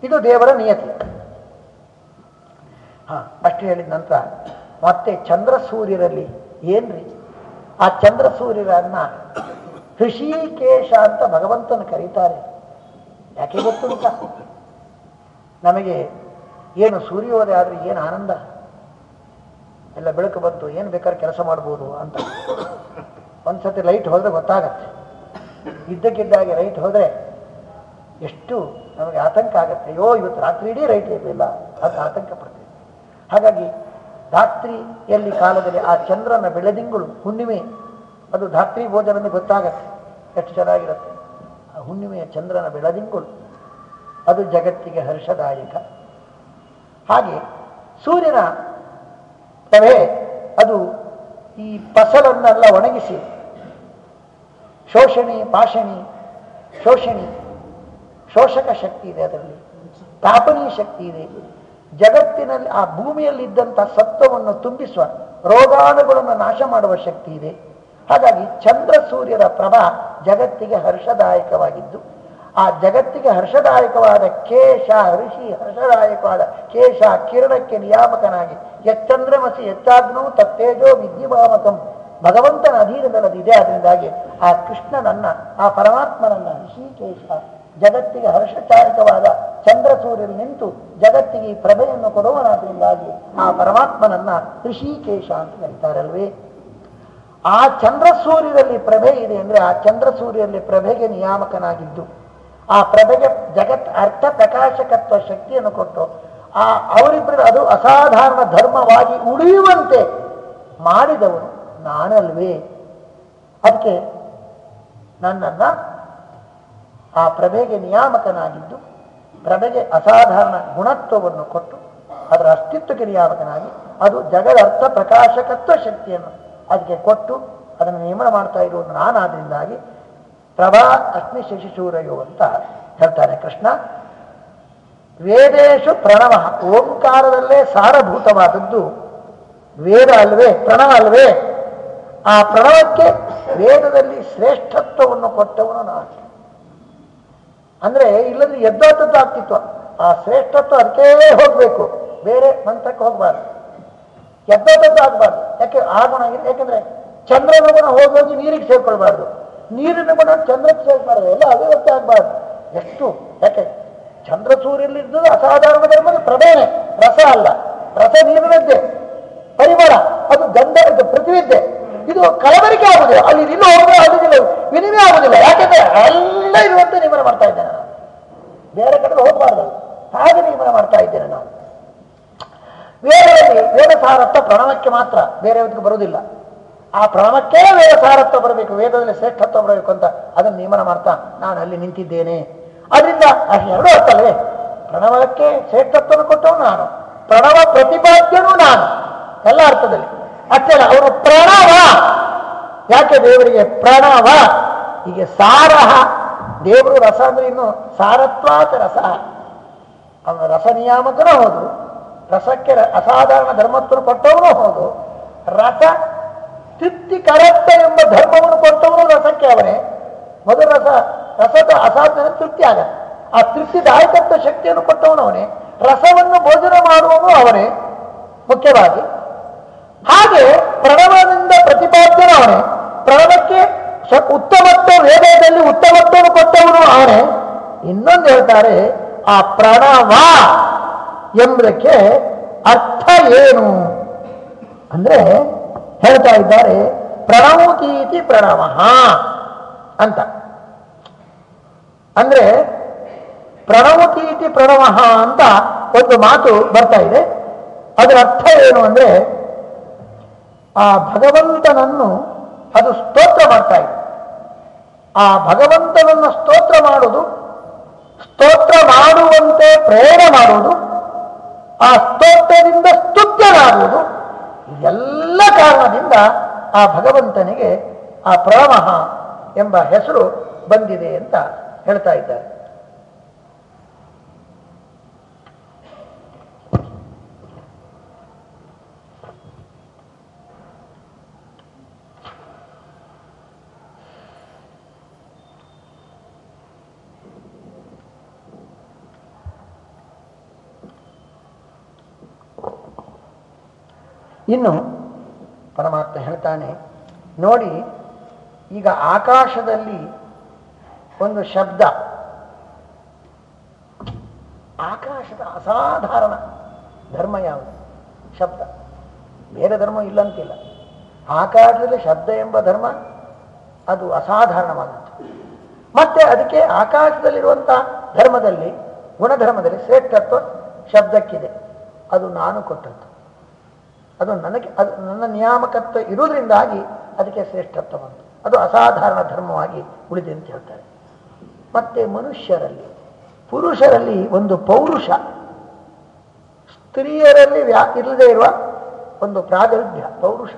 ಇದು ದೇವರ ನಿಯತಿ. ಹಾ ಅಷ್ಟು ಹೇಳಿದ ನಂತರ, ಮತ್ತೆ ಚಂದ್ರ ಸೂರ್ಯರಲ್ಲಿ ಏನ್ರಿ? ಆ ಚಂದ್ರ ಸೂರ್ಯರನ್ನ ಹೃಷಿಕೇಶ ಅಂತ ಭಗವಂತನ ಕರೀತಾರೆ. ಯಾಕೆ ಗೊತ್ತುಂಟ? ನಮಗೆ ಏನು ಸೂರ್ಯೋದಯ ಆದ್ರೆ ಏನು ಆನಂದ? ಎಲ್ಲ ಬೆಳಕು ಬಂತು, ಏನು ಬೇಕಾದ್ರೆ ಕೆಲಸ ಮಾಡ್ಬೋದು ಅಂತ. ಒಂದ್ಸತಿ ಲೈಟ್ ಹೋದ್ರೆ ಗೊತ್ತಾಗತ್ತೆ. ಇದ್ದಕ್ಕಿದ್ದಾಗೆ ಲೈಟ್ ಹೋದರೆ ಎಷ್ಟು ನಮಗೆ ಆತಂಕ ಆಗುತ್ತೆ. ಅಯ್ಯೋ, ಇವತ್ತು ರಾತ್ರಿ ಇಡೀ ಲೈಟ್ ಇರಲಿಲ್ಲ. ಅಂತ ಆತಂಕ ಪಡ್ತೀವಿ. ಹಾಗಾಗಿ ಧಾತ್ರಿಯಲ್ಲಿ ಕಾಲದಲ್ಲಿ ಆ ಚಂದ್ರನ ಬೆಳದಿಂಗಳು, ಹುಣ್ಣಿಮೆ, ಅದು ಧಾತ್ರಿ ಭೋಜನ ಗೊತ್ತಾಗತ್ತೆ, ಎಷ್ಟು ಚೆನ್ನಾಗಿರುತ್ತೆ. ಆ ಹುಣ್ಣಿಮೆಯ ಚಂದ್ರನ ಬೆಳದಿಂಗಳು, ಅದು ಜಗತ್ತಿಗೆ ಹರ್ಷದಾಯಕ. ಹಾಗೆ ಸೂರ್ಯನ ಪ್ರಭೆ ಅದು ಈ ಫಸಲನ್ನೆಲ್ಲ ಒಣಗಿಸಿ, ಶೋಷಣಿ, ಪಾಷಣಿ, ಶೋಷಣಿ, ಶೋಷಕ ಶಕ್ತಿ ಇದೆ ಅದರಲ್ಲಿ, ತಾಪನೀಯ ಶಕ್ತಿ ಇದೆ. ಜಗತ್ತಿನಲ್ಲಿ ಆ ಭೂಮಿಯಲ್ಲಿದ್ದಂತಹ ಸತ್ವವನ್ನು ತುಂಬಿಸುವ ರೋಗಾಣುಗಳನ್ನು ನಾಶ ಮಾಡುವ ಶಕ್ತಿ ಇದೆ. ಹಾಗಾಗಿ ಚಂದ್ರ ಸೂರ್ಯರ ಪ್ರಭಾ ಜಗತ್ತಿಗೆ ಹರ್ಷದಾಯಕವಾಗಿದ್ದು, ಆ ಜಗತ್ತಿಗೆ ಹರ್ಷದಾಯಕವಾದ ಕೇಶ, ಋಷಿ ಹರ್ಷದಾಯಕವಾದ ಕೇಶ, ಕಿರಣಕ್ಕೆ ನಿಯಾಮಕನಾಗಿ ಎಚ್ಚಂದ್ರಮಸಿ ಹೆಚ್ಚಾದ್ನೂ ತತ್ತೇಜೋ ವಿದ್ಯುಮಾಮಕಂ ಭಗವಂತನ ಅಧೀನದಲ್ಲದಿದೆ ಅದರಿಂದಾಗಿ ಆ ಕೃಷ್ಣನನ್ನ, ಆ ಪರಮಾತ್ಮನನ್ನ ಋಷಿಕೇಶ ಜಗತ್ತಿಗೆ ಹರ್ಷಚಾರಕವಾದ ಚಂದ್ರ ನಿಂತು ಜಗತ್ತಿಗೆ ಪ್ರಭೆಯನ್ನು ಕೊಡುವನಾದ್ರಿಂದಾಗಿ ಆ ಪರಮಾತ್ಮನನ್ನ ಋಷಿಕೇಶ ಅಂತ ಕರೀತಾರಲ್ವೇ? ಆ ಚಂದ್ರ ಸೂರ್ಯರಲ್ಲಿ ಪ್ರಭೆ ಇದೆ ಅಂದ್ರೆ ಆ ಚಂದ್ರ ಸೂರ್ಯರಲ್ಲಿ ಪ್ರಭೆಗೆ ನಿಯಾಮಕನಾಗಿದ್ದು, ಆ ಪ್ರಭೆಗೆ ಜಗತ್ ಅರ್ಥ ಪ್ರಕಾಶಕತ್ವ ಶಕ್ತಿಯನ್ನು ಕೊಟ್ಟು, ಆ ಅವರಿಬ್ಬರು ಅದು ಅಸಾಧಾರಣ ಧರ್ಮವಾಗಿ ಉಳಿಯುವಂತೆ ಮಾಡಿದವನು ನಾನಲ್ವೇ? ಅದಕ್ಕೆ ನನ್ನನ್ನ ಆ ಪ್ರಭೆಗೆ ನಿಯಾಮಕನಾಗಿದ್ದು, ಪ್ರಭೆಗೆ ಅಸಾಧಾರಣ ಗುಣತ್ವವನ್ನು ಕೊಟ್ಟು, ಅದರ ಅಸ್ತಿತ್ವಕ್ಕೆ ನಿಯಾಮಕನಾಗಿ, ಅದು ಜಗದ ಅರ್ಥ ಪ್ರಕಾಶಕತ್ವ ಶಕ್ತಿಯನ್ನು ಅದಕ್ಕೆ ಕೊಟ್ಟು, ಅದನ್ನು ನಿಯಮನ ಮಾಡ್ತಾ ಇರುವುದು ನಾನಾದ್ರಿಂದಾಗಿ ಪ್ರಭಾ ಅಗ್ನಿ ಶಶಿಶೂರಯೋ ಅಂತ ಹೇಳ್ತಾನೆ ಕೃಷ್ಣ. ವೇದೇಶು ಪ್ರಣವ, ಓಂಕಾರದಲ್ಲೇ ಸಾರಭೂತವಾದದ್ದು. ವೇದ ಅಲ್ವೇ, ಪ್ರಣವ ಅಲ್ವೇ. ಆ ಪ್ರಣವಕ್ಕೆ ವೇದದಲ್ಲಿ ಶ್ರೇಷ್ಠತ್ವವನ್ನು ಕೊಟ್ಟವನು ನಾನು. ಅಂದ್ರೆ ಇಲ್ಲದ್ರೆ ಎದ್ದಾಟದ್ದು ಆಗ್ತಿತ್ತು. ಆ ಶ್ರೇಷ್ಠತ್ವ ಅದಕ್ಕೇ ಹೋಗ್ಬೇಕು. ಬೇರೆ ಮಂತ್ರಕ್ಕೆ ಹೋಗ್ಬಾರ್ದು. ಎದ್ದಾಟದ್ದು ಆಗ್ಬಾರ್ದು. ಯಾಕೆ ಆ ಗುಣ ಯಾಕಂದ್ರೆ ಚಂದ್ರನ ಗುಣ ಹೋಗಿ ನೀರಿಗೆ ಸೇರ್ಕೊಳ್ಬಾರ್ದು. ನೀರಿನ ಗುಣ ಚಂದ್ರಕ್ಕೆ ಸೇರ್ಬಾರ್ದು. ಎಲ್ಲ ಅವ್ಯವಸ್ಥೆ ಆಗ್ಬಾರ್ದು. ಎಷ್ಟು? ಯಾಕೆ? ಚಂದ್ರ ಸೂರ್ಯಲ್ಲಿದ್ದು ಅಸಾಧಾರಣ ಧರ್ಮದ ಪ್ರಭೇನೆ ರಸ ಅಲ್ಲ. ರಸ ನೀರಿನದ್ದೇ. ಪರಿಮಳ. ಅದು ಗಂಧ ಪೃಥ್ವಿದ್ದೆ ಇದು ಕಲಬರಿಕೆ ಆಗುದಿಲ್ಲ. ಅಲ್ಲಿ ನಿಲ್ಲ ಹೋದ್ರೆ ಆಗುದಿಲ್ಲ ವಿನಿಮಯ ಆಗುದಿಲ್ಲ. ಯಾಕಂದ್ರೆ ಎಲ್ಲ ಇರುವಂತೆ ನಿಯಮನ ಮಾಡ್ತಾ ಇದ್ದೇನೆ ನಾನು. ಬೇರೆ ಕಡೆ ಹೋಗಬಾರ್ದು. ಹಾಗೆ ನಿಮ್ಮನ ಮಾಡ್ತಾ ಇದ್ದೇನೆ ನಾನು. ವೇದದಲ್ಲಿ ವೇದ ಸಾರತ್ವ ಪ್ರಣವಕ್ಕೆ ಮಾತ್ರ ಬೇರೆ ಬರುವುದಿಲ್ಲ. ಆ ಪ್ರಣವಕ್ಕೇ ವೇದ ಸಾರತ್ವ ಬರಬೇಕು. ವೇದದಲ್ಲಿ ಶ್ರೇಷ್ಠತ್ವ ಬರಬೇಕು ಅಂತ ಅದನ್ನು ನಿಯಮನ ಮಾಡ್ತಾ ನಾನು ಅಲ್ಲಿ ನಿಂತಿದ್ದೇನೆ. ಅದರಿಂದ ಅದು ಎರಡೂ ಅಲ್ಲೇ ಪ್ರಣವಕ್ಕೆ ಶ್ರೇಷ್ಠತ್ವವನ್ನು ಕೊಟ್ಟವನು ನಾನು. ಪ್ರಣವ ಪ್ರತಿಪಾದ್ಯನೂ ನಾನು. ಎಲ್ಲ ಅರ್ಥದಲ್ಲಿ. ಅಷ್ಟೇ ಅವರು ಪ್ರಣವ. ಯಾಕೆ ದೇವರಿಗೆ ಪ್ರಣವ? ಹೀಗೆ ಸಾರಹ. ದೇವರು ರಸ ಅಂದ್ರೆ ಇನ್ನು ಸಾರತ್ವಾತ ರಸ. ಅವನು ರಸ ನಿಯಾಮಕನೂ ಹೌದು. ರಸಕ್ಕೆ ಅಸಾಧಾರಣ ಧರ್ಮತ್ವನು ಕೊಟ್ಟವನು ಹೌದು. ರಸ ತೃಪ್ತಿಕರತ್ವ ಎಂಬ ಧರ್ಮವನ್ನು ಕೊಟ್ಟವನು ರಸಕ್ಕೆ ಅವನೇ. ಮೊದಲು ರಸ, ರಸದ ಅಸಾಧನ ತೃಪ್ತಿ ಆಗ. ಆ ತೃಪ್ತಿದಾಯಕತ್ವ ಶಕ್ತಿಯನ್ನು ಕೊಟ್ಟವನು ಅವನೇ. ರಸವನ್ನು ಭೋಜನ ಮಾಡುವವನು ಅವನೇ, ಮುಖ್ಯವಾಗಿ. ಹಾಗೆ ಪ್ರಣವದಿಂದ ಪ್ರತಿಪಾದ್ಯನು ಅವನೇ ಪ್ರಣವಕ್ಕೆ ಉತ್ತಮತ್ವ, ವೇದದಲ್ಲಿ ಉತ್ತಮತ್ವವನ್ನು ಕೊಟ್ಟವನು ಅವನೇ. ಇನ್ನೊಂದು ಹೇಳ್ತಾರೆ, ಆ ಪ್ರಣವ ಎಂಬುದಕ್ಕೆ ಅರ್ಥ ಏನು? ಅಂದ್ರೆ ಹೇಳ್ತಾ ಇದ್ದಾರೆ ಪ್ರಣವತೀತಿ ಪ್ರಣವ ಅಂತ. ಅಂದ್ರೆ ಪ್ರಣವತೀತಿ ಪ್ರಣವ ಅಂತ ಒಂದು ಮಾತು ಬರ್ತಾ ಇದೆ. ಅದರ ಅರ್ಥ ಏನು ಅಂದ್ರೆ ಆ ಭಗವಂತನನ್ನು ಅದು ಸ್ತೋತ್ರ ಮಾಡ್ತಾ ಇದೆ. ಆ ಭಗವಂತನನ್ನು ಸ್ತೋತ್ರ ಮಾಡುವುದು, ಸ್ತೋತ್ರ ಮಾಡುವಂತೆ ಪ್ರೇರಣೆ ಮಾಡುವುದು, ಆ ಸ್ತೋತ್ರದಿಂದ ಸ್ತುತ್ಯನಾಗುವುದು, ಇದೆಲ್ಲ ಕಾರಣದಿಂದ ಆ ಭಗವಂತನಿಗೆ ಆ ಪ್ರಮಃ ಎಂಬ ಹೆಸರು ಬಂದಿದೆ ಅಂತ ಹೇಳ್ತಾ ಇದ್ದಾರೆ. ಇನ್ನು ಪರಮಾತ್ಮ ಹೇಳ್ತಾನೆ, ನೋಡಿ, ಈಗ ಆಕಾಶದಲ್ಲಿ ಒಂದು ಶಬ್ದ. ಆಕಾಶದ ಅಸಾಧಾರಣ ಧರ್ಮ ಯಾವುದು? ಶಬ್ದ. ಬೇರೆ ಧರ್ಮ ಇಲ್ಲಂತಿಲ್ಲ. ಆಕಾಶದಲ್ಲಿ ಶಬ್ದ ಎಂಬ ಧರ್ಮ ಅದು ಅಸಾಧಾರಣವಾದದ್ದು. ಮತ್ತೆ ಅದಕ್ಕೆ ಆಕಾಶದಲ್ಲಿರುವಂಥ ಧರ್ಮದಲ್ಲಿ, ಗುಣಧರ್ಮದಲ್ಲಿ ಶ್ರೇಷ್ಠತ್ವ ಶಬ್ದಕ್ಕಿದೆ. ಅದು ನಾನು ಕೊಟ್ಟದ್ದು. ಅದು ನನಗೆ, ಅದು ನನ್ನ ನಿಯಾಮಕತ್ವ ಇರುವುದರಿಂದಾಗಿ ಅದಕ್ಕೆ ಶ್ರೇಷ್ಠತ್ವ ಬಂತು. ಅದು ಅಸಾಧಾರಣ ಧರ್ಮವಾಗಿ ಉಳಿದೆ ಅಂತ ಹೇಳ್ತಾರೆ. ಮತ್ತೆ ಮನುಷ್ಯರಲ್ಲಿ, ಪುರುಷರಲ್ಲಿ ಒಂದು ಪೌರುಷ, ಸ್ತ್ರೀಯರಲ್ಲಿ ವ್ಯಾ, ಇಲ್ಲದೆ ಇರುವ ಒಂದು ಪ್ರಾಗಲ್ಭ್ಯ, ಪೌರುಷ.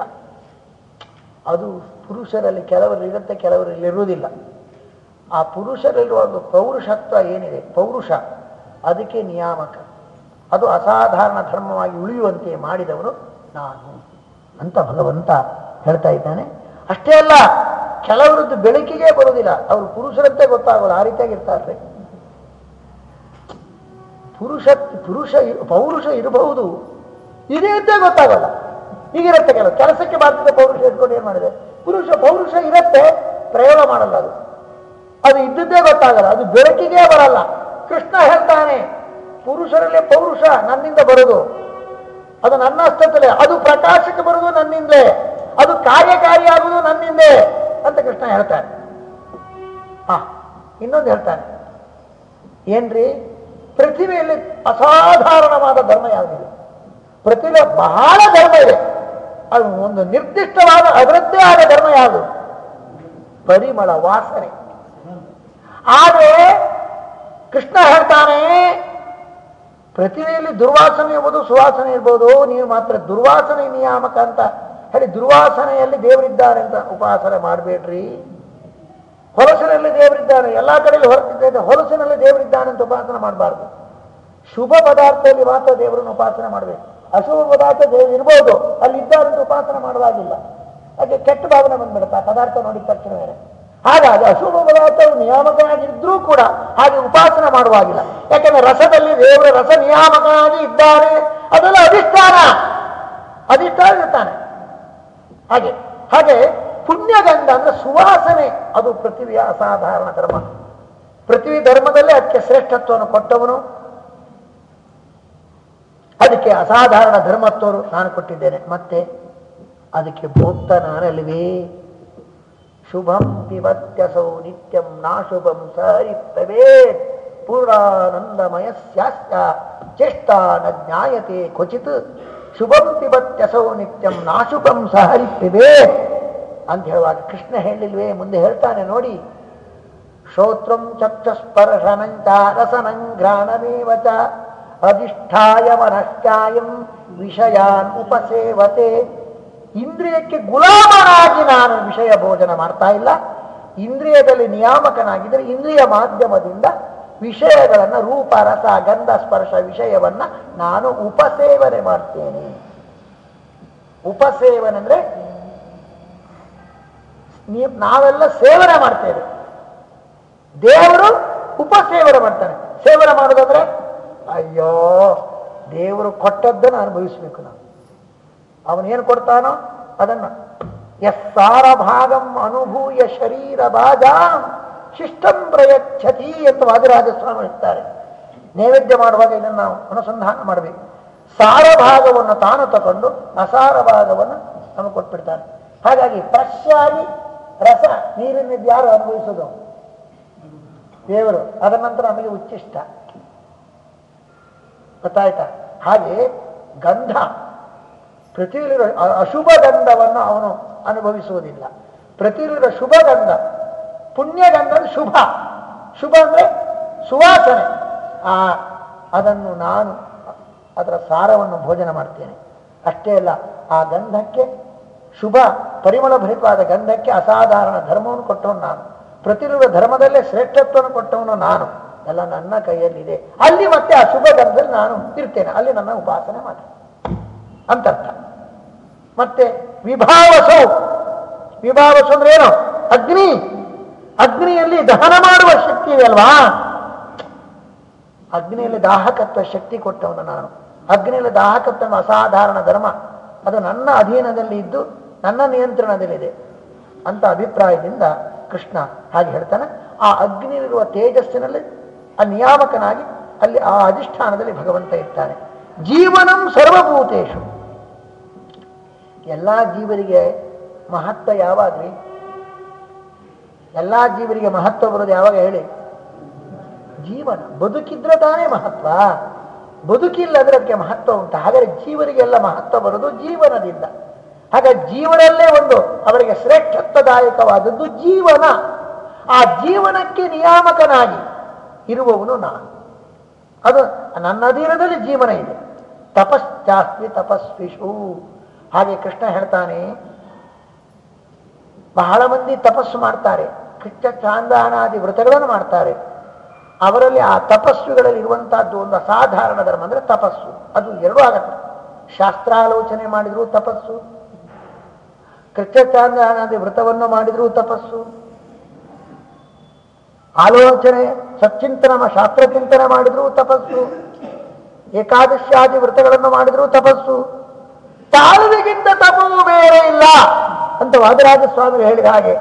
ಅದು ಪುರುಷರಲ್ಲಿ ಕೆಲವರು ಇರುತ್ತೆ ಇರುವುದಿಲ್ಲ. ಆ ಪುರುಷರಲ್ಲಿರುವ ಒಂದು ಪೌರುಷತ್ವ ಏನಿದೆ? ಪೌರುಷ. ಅದಕ್ಕೆ ನಿಯಾಮಕ. ಅದು ಅಸಾಧಾರಣ ಧರ್ಮವಾಗಿ ಉಳಿಯುವಂತೆ ಮಾಡಿದವರು ನಾನು ಅಂತ ಭಗವಂತ ಹೇಳ್ತಾ ಇದ್ದಾನೆ. ಅಷ್ಟೇ ಅಲ್ಲ, ಕೆಲವರದ್ದು ಬೆಳಕಿಗೆ ಬರೋದಿಲ್ಲ ಅವರು ಪುರುಷರಂತೆ ಗೊತ್ತಾಗೋಲ್ಲ, ಆ ರೀತಿಯಾಗಿ ಇರ್ತಾರೆ. ಪುರುಷ ಪುರುಷ ಪೌರುಷ ಇರಬಹುದು. ಇದೆ ಅಂತ ಗೊತ್ತಾಗಲ್ಲ. ಈಗಿರುತ್ತೆ ಕೆಲವು, ಕೆಲಸಕ್ಕೆ ಬಾಧ್ಯತೆ ಪೌರುಷ ಇಟ್ಕೊಂಡು ಏನ್ ಮಾಡಿದೆ? ಪುರುಷ, ಪೌರುಷ ಇರುತ್ತೆ, ಪ್ರಯೋಗ ಮಾಡಲ್ಲ ಅದು. ಅದು ಇದ್ದದ್ದೇ ಗೊತ್ತಾಗಲ್ಲ, ಅದು ಬೆಳಕಿಗೆ ಬರಲ್ಲ. ಕೃಷ್ಣ ಹೇಳ್ತಾನೆ, ಪುರುಷರಲ್ಲಿ ಪೌರುಷ ನನ್ನಿಂದ ಬರುದು ಅದು ನನ್ನ ಅಷ್ಟತ್ತಲೇ ಅದು ಪ್ರಕಾಶಕ್ಕೆ ಬರುವುದು ನನ್ನಿಂದಲೇ ಅದು ಕಾರ್ಯಕಾರಿಯಾಗುವುದು ನನ್ನಿಂದೇ ಅಂತ ಕೃಷ್ಣ ಹೇಳ್ತಾನೆ. ಹಾ, ಇನ್ನೊಂದು ಹೇಳ್ತಾನೆ. ಏನ್ರಿ? ಪೃಥ್ವಿಯಲ್ಲಿ ಅಸಾಧಾರಣವಾದ ಧರ್ಮ ಯಾವುದಿದೆ ಪೃಥ್ವಿಯ ಬಹಳ ಧರ್ಮ ಇದೆ. ಅದು ಒಂದು ನಿರ್ದಿಷ್ಟವಾದ ಅದರದ್ದೇ ಆದ ಧರ್ಮ ಯಾವುದು? ಪರಿಮಳ ವಾಸನೆ. ಆದರೆ ಕೃಷ್ಣ ಹೇಳ್ತಾನೆ ಪೃಥ್ವಿಯಲ್ಲಿ ದುರ್ವಾಸನೆ ಇರ್ಬೋದು, ಸುವಾಸನೆ ಇರ್ಬೋದು, ನೀನು ಮಾತ್ರ ದುರ್ವಾಸನೆ ನಿಯಾಮಕ ಅಂತ ಹೇಳಿ ದುರ್ವಾಸನೆಯಲ್ಲಿ ದೇವರಿದ್ದಾರೆ ಅಂತ ಉಪಾಸನೆ ಮಾಡಬೇಡ್ರಿ. ಹೊಲಸಿನಲ್ಲಿ ದೇವರಿದ್ದಾನೆ, ಎಲ್ಲಾ ಕಡೆಯಲ್ಲಿ ಹೊರತಿದ್ದ ಹೊಲಸಿನಲ್ಲಿ ದೇವರಿದ್ದಾನೆ ಅಂತ ಉಪಾಸನೆ ಮಾಡಬಾರ್ದು. ಶುಭ ಪದಾರ್ಥದಲ್ಲಿ ಮಾತ್ರ ದೇವರನ್ನು ಉಪಾಸನೆ ಮಾಡಬೇಕು. ಅಶುಭ ಪದಾರ್ಥ ದೇವರು ಇರ್ಬೋದು ಅಲ್ಲಿ ಅಂತ ಉಪಾಸನೆ ಮಾಡುವಾಗಿಲ್ಲ. ಅದಕ್ಕೆ ಕೆಟ್ಟ ಭಾವನೆ ಬಂದ್ಬಿಡುತ್ತೆ, ಆ ಪದಾರ್ಥ ನೋಡಿದ ತಕ್ಷಣವೇ. ಹಾಗಾಗಿ ಅಶುಭ ಪದಾರ್ಥವು ನಿಯಾಮಕನಾಗಿದ್ರೂ ಕೂಡ ಹಾಗೆ ಉಪಾಸನೆ ಮಾಡುವಾಗಿಲ್ಲ. ಯಾಕಂದ್ರೆ ರಸದಲ್ಲಿ ದೇವರ ರಸ ನಿಯಾಮಕನಾಗಿ ಇದ್ದಾನೆ. ಅದೆಲ್ಲ ಅಧಿಷ್ಠಾನ. ಅಧಿಷ್ಠಾನ ಇರ್ತಾನೆ. ಹಾಗೆ ಹಾಗೆ ಪುಣ್ಯಗಂಧ ಅಂದ್ರೆ ಸುವಾಸನೆ. ಅದು ಪೃಥ್ವಿಯ ಅಸಾಧಾರಣ ಧರ್ಮ. ಪೃಥ್ವಿ ಧರ್ಮದಲ್ಲೇ ಅದಕ್ಕೆ ಶ್ರೇಷ್ಠತ್ವವನ್ನು ಕೊಟ್ಟವನು. ಅದಕ್ಕೆ ಅಸಾಧಾರಣ ಧರ್ಮತ್ವರು ನಾನು ಕೊಟ್ಟಿದ್ದೇನೆ. ಮತ್ತೆ ಅದಕ್ಕೆ ಭೋಕ್ತ ನಾನಲ್ವೇ ಶುಭಂ ಪಿಬತ್ಯಸೌ ನಿತ್ಯಂ ನಾಶುಭಂ ಸರಿತ್ತವೇ ಪೂರ್ಣಾನಂದಮಯ ಸ್ಯಾಸ್ಯ ಚೇಷ್ಟಾ ನ ಜ್ಞಾಯತೆ ಕ್ವಚಿತ್ ಶುಭಂ ಪಿಬತ್ಯಸೌ ನಿತ್ಯಂ ನಾಶುಭಂ ಸಹರಿಪ್ಪಿವೆ ಅಂತ ಹೇಳುವಾಗ ಕೃಷ್ಣ ಹೇಳಿಲ್ವೇ? ಮುಂದೆ ಹೇಳ್ತಾನೆ ನೋಡಿ. ಶ್ರೋತ್ರಂ ಚಕ್ಷಸ್ಪರ್ಶನಂಚ ರಸನಂಘ್ರಾಣಮೇವ ಚ ಅಧಿಷ್ಠಾಯ ಮನಶ್ಚಾಯಂ ವಿಷಯಾನ್ ಉಪಸೇವತೆ। ಇಂದ್ರಿಯಕ್ಕೆ ಗುಲಾಮನಾಗಿ ನಾನು ವಿಷಯ ಭೋಜನ ಮಾಡ್ತಾ ಇಲ್ಲ. ಇಂದ್ರಿಯದಲ್ಲಿ ನಿಯಾಮಕನಾಗಿದ್ದರೆ ಇಂದ್ರಿಯ ಮಾಧ್ಯಮದಿಂದ ವಿಷಯಗಳನ್ನು ರೂಪ, ರಸ, ಗಂಧ, ಸ್ಪರ್ಶ ವಿಷಯವನ್ನ ನಾನು ಉಪಸೇವನೆ ಮಾಡ್ತೇನೆ. ಉಪಸೇವನೆ ಅಂದ್ರೆ ನೀವು ನಾವೆಲ್ಲ ಸೇವನೆ ಮಾಡ್ತೇವೆ. ದೇವರು ಉಪಸೇವನೆ ಮಾಡ್ತಾನೆ. ಸೇವನೆ ಮಾಡೋದಾದ್ರೆ, ಅಯ್ಯೋ, ದೇವರು ಕೊಟ್ಟದ್ದನ್ನು ಅನುಭವಿಸ್ಬೇಕು ನಾವು ಅವನೇನು ಕೊಡ್ತಾನೋ ಅದನ್ನ. ಯಸ್ಸಾರ ಭಾಗಂ ಅನುಭೂಯ ಶರೀರ ಭಾಗ ಶಿಷ್ಟಂ ಪ್ರಯಚ್ಛತಿ ಅಂತ ವಾದಿರಾಜ ಸ್ವಾಮಿ ಹೇಳ್ತಾರೆ ನೈವೇದ್ಯ ಮಾಡುವಾಗ ಇದನ್ನು ನಾವು ಅನುಸಂಧಾನ ಮಾಡಬೇಕು. ಸಾರ ಭಾಗವನ್ನು ತಾನು ತಗೊಂಡು ಅಸಾರ ಭಾಗವನ್ನು ನಮಗೆ ಕೊಟ್ಬಿಡ್ತಾನೆ. ಹಾಗಾಗಿ ಫ್ರೆಶ್ ರಸ ನೀರಿನಿದ್ದು ಯಾರು ಅನುಭವಿಸೋದು? ದೇವರು. ಅದರ ನಂತರ ನಮಗೆ ಉಚ್ಚಿಷ್ಟ. ಗೊತ್ತಾಯ್ತಾ? ಹಾಗೆ ಗಂಧ. ಅ- ಅಶುಭ ಗಂಧವನ್ನು ಅವನು ಅನುಭವಿಸುವುದಿಲ್ಲ. ಪೃಥ್ವಿಲಿರೋ ಶುಭ ಗಂಧ ಪುಣ್ಯಗಂಧ ಅಂದ್ರೆ ಶುಭ. ಶುಭ ಅಂದ್ರೆ ಸುವಾಸನೆ. ಆ, ಅದನ್ನು ನಾನು ಅದರ ಸಾರವನ್ನು ಭೋಜನ ಮಾಡ್ತೇನೆ. ಅಷ್ಟೇ ಅಲ್ಲ, ಆ ಗಂಧಕ್ಕೆ ಶುಭ, ಪರಿಮಳ ಭರಿತವಾದ ಗಂಧಕ್ಕೆ ಅಸಾಧಾರಣ ಧರ್ಮವನ್ನು ಕೊಟ್ಟವನು ನಾನು. ಪ್ರತಿರೂಪ ಧರ್ಮದಲ್ಲೇ ಶ್ರೇಷ್ಠತ್ವವನ್ನು ಕೊಟ್ಟವನು ನಾನು. ಎಲ್ಲ ನನ್ನ ಕೈಯಲ್ಲಿದೆ. ಅಲ್ಲಿ ಮತ್ತೆ ಆ ಶುಭ ಗಂಧದಲ್ಲಿ ನಾನು ಇರ್ತೇನೆ. ಅಲ್ಲಿ ನನ್ನ ಉಪಾಸನೆ ಮಾಡಿ ಅಂತರ್ಥ. ಮತ್ತೆ ವಿಭಾವಸು. ವಿಭಾವಸು ಅಂದ್ರೆ ಏನು? ಅಗ್ನಿ. ಅಗ್ನಿಯಲ್ಲಿ ದಹನ ಮಾಡುವ ಶಕ್ತಿ ಇದೆಯಲ್ವಾ ಅಗ್ನಿಯಲ್ಲಿ ದಾಹಕತ್ವ ಶಕ್ತಿ ಕೊಟ್ಟವನು ನಾನು. ಅಗ್ನಿಯಲ್ಲಿ ದಾಹಕತ್ವ ಅಸಾಧಾರಣ ಧರ್ಮ. ಅದು ನನ್ನ ಅಧೀನದಲ್ಲಿ ಇದ್ದು ನನ್ನ ನಿಯಂತ್ರಣದಲ್ಲಿದೆ ಅಂತ ಅಭಿಪ್ರಾಯದಿಂದ ಕೃಷ್ಣ ಹಾಗೆ ಹೇಳ್ತಾನೆ. ಆ ಅಗ್ನಿಯಲ್ಲಿರುವ ತೇಜಸ್ಸಿನಲ್ಲಿ ಆ ನಿಯಾಮಕನಾಗಿ ಅಲ್ಲಿ ಆ ಅಧಿಷ್ಠಾನದಲ್ಲಿ ಭಗವಂತ ಇರ್ತಾನೆ. ಜೀವನಂ ಸರ್ವಭೂತೇಶು ಎಲ್ಲ ಜೀವರಿಗೆ ಮಹತ್ವ ಯಾವಾಗ್ರಿ ಎಲ್ಲ ಜೀವರಿಗೆ ಮಹತ್ವ ಬರೋದು ಯಾವಾಗ ಹೇಳಿ? ಜೀವನ. ಬದುಕಿದ್ರೆ ತಾನೇ ಮಹತ್ವ. ಬದುಕಿಲ್ಲ ಅಂದ್ರೆ ಅದಕ್ಕೆ ಮಹತ್ವ ಉಂಟು. ಹಾಗಾದ್ರೆ ಜೀವರಿಗೆಲ್ಲ ಮಹತ್ವ ಬರೋದು ಜೀವನದಿಂದ. ಹಾಗೆ ಜೀವನಲ್ಲೇ ಒಂದು ಅವರಿಗೆ ಶ್ರೇಷ್ಠತ್ವದಾಯಕವಾದದ್ದು ಜೀವನ. ಆ ಜೀವನಕ್ಕೆ ನಿಯಾಮಕನಾಗಿ ಇರುವವನು ನಾನು. ಅದು ನನ್ನ ಅಧೀನದಲ್ಲಿ ಜೀವನ ಇದೆ. ತಪಶ್ಚಾಸ್ತಿ ತಪಸ್ವಿಷು. ಹಾಗೆ ಕೃಷ್ಣ ಹೇಳ್ತಾನೆ, ಬಹಳ ಮಂದಿ ತಪಸ್ಸು ಮಾಡ್ತಾರೆ, ಕೃಷ್ಣ ಚಾಂದಾನಾದಿ ವ್ರತಗಳನ್ನು ಮಾಡ್ತಾರೆ. ಅವರಲ್ಲಿ ಆ ತಪಸ್ಸುಗಳಲ್ಲಿ ಇರುವಂತಹದ್ದು ಒಂದು ಅಸಾಧಾರಣ ಧರ್ಮ ಅಂದ್ರೆ ತಪಸ್ಸು. ಅದು ಎರಡೂ ಆಗತ್ತೆ. ಶಾಸ್ತ್ರಾಲೋಚನೆ ಮಾಡಿದ್ರು ತಪಸ್ಸು, ಕೃಷ್ಣ ಚಾಂದಾನಾದಿ ವ್ರತವನ್ನು ಮಾಡಿದರೂ ತಪಸ್ಸು. ಆಲೋಚನೆ, ಸಚ್ಚಿಂತನ ಶಾಸ್ತ್ರ ಚಿಂತನೆ ಮಾಡಿದ್ರು ತಪಸ್ಸು. ಏಕಾದಶಾದಿ ವ್ರತಗಳನ್ನು ಮಾಡಿದರೂ ತಪಸ್ಸು. ತಾಳ್ಮೆಗಿಂತ ತಪವು ಬೇರೆ ಇಲ್ಲ ಅಂತ ವಾದರಾಜ ಸ್ವಾಮಿ ಹೇಳಿದ ಹಾಗೆ,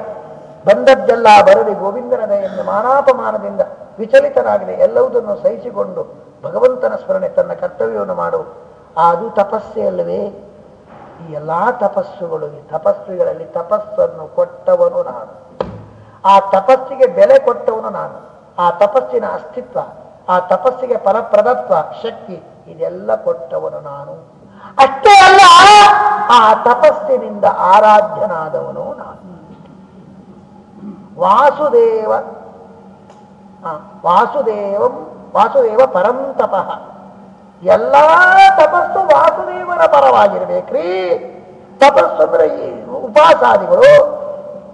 ಬಂದದ್ದೆಲ್ಲ ಬರದೆ ಗೋವಿಂದನ ಎಂದು ಮಾನಾಪಮಾನದಿಂದ ವಿಚಲಿತನಾಗಲಿ, ಎಲ್ಲವುದನ್ನು ಸಹಿಸಿಕೊಂಡು ಭಗವಂತನ ಸ್ಮರಣೆ ತನ್ನ ಕರ್ತವ್ಯವನ್ನು ಮಾಡು. ಅದು ತಪಸ್ಸೇ ಅಲ್ಲವೇ? ಈ ಎಲ್ಲಾ ತಪಸ್ಸುಗಳು, ಈ ತಪಸ್ಸುಗಳಲ್ಲಿ ತಪಸ್ಸನ್ನು ಕೊಟ್ಟವನು ನಾನು. ಆ ತಪಸ್ಸಿಗೆ ಬೆಲೆ ಕೊಟ್ಟವನು ನಾನು. ಆ ತಪಸ್ಸಿನ ಅಸ್ತಿತ್ವ ಆ ತಪಸ್ಸಿಗೆ ಫಲಪ್ರದತ್ವ, ಶಕ್ತಿ, ಇದೆಲ್ಲ ಕೊಟ್ಟವನು ನಾನು. ಅಷ್ಟೇ ಅಲ್ಲ, ಆ ತಪಸ್ಸಿನಿಂದ ಆರಾಧ್ಯನಾದವನು ನಾನು. ವಾಸುದೇವ ವಾಸುದೇವಂ, ವಾಸುದೇವ ಪರಂ ತಪಃ. ಎಲ್ಲ ತಪಸ್ಸು ವಾಸುದೇವನ ಪರವಾಗಿರ್ಬೇಕ್ರಿ. ತಪಸ್ಸು ಅಂದ್ರೆ ಈ ಉಪಾಸಾದಿಗಳು.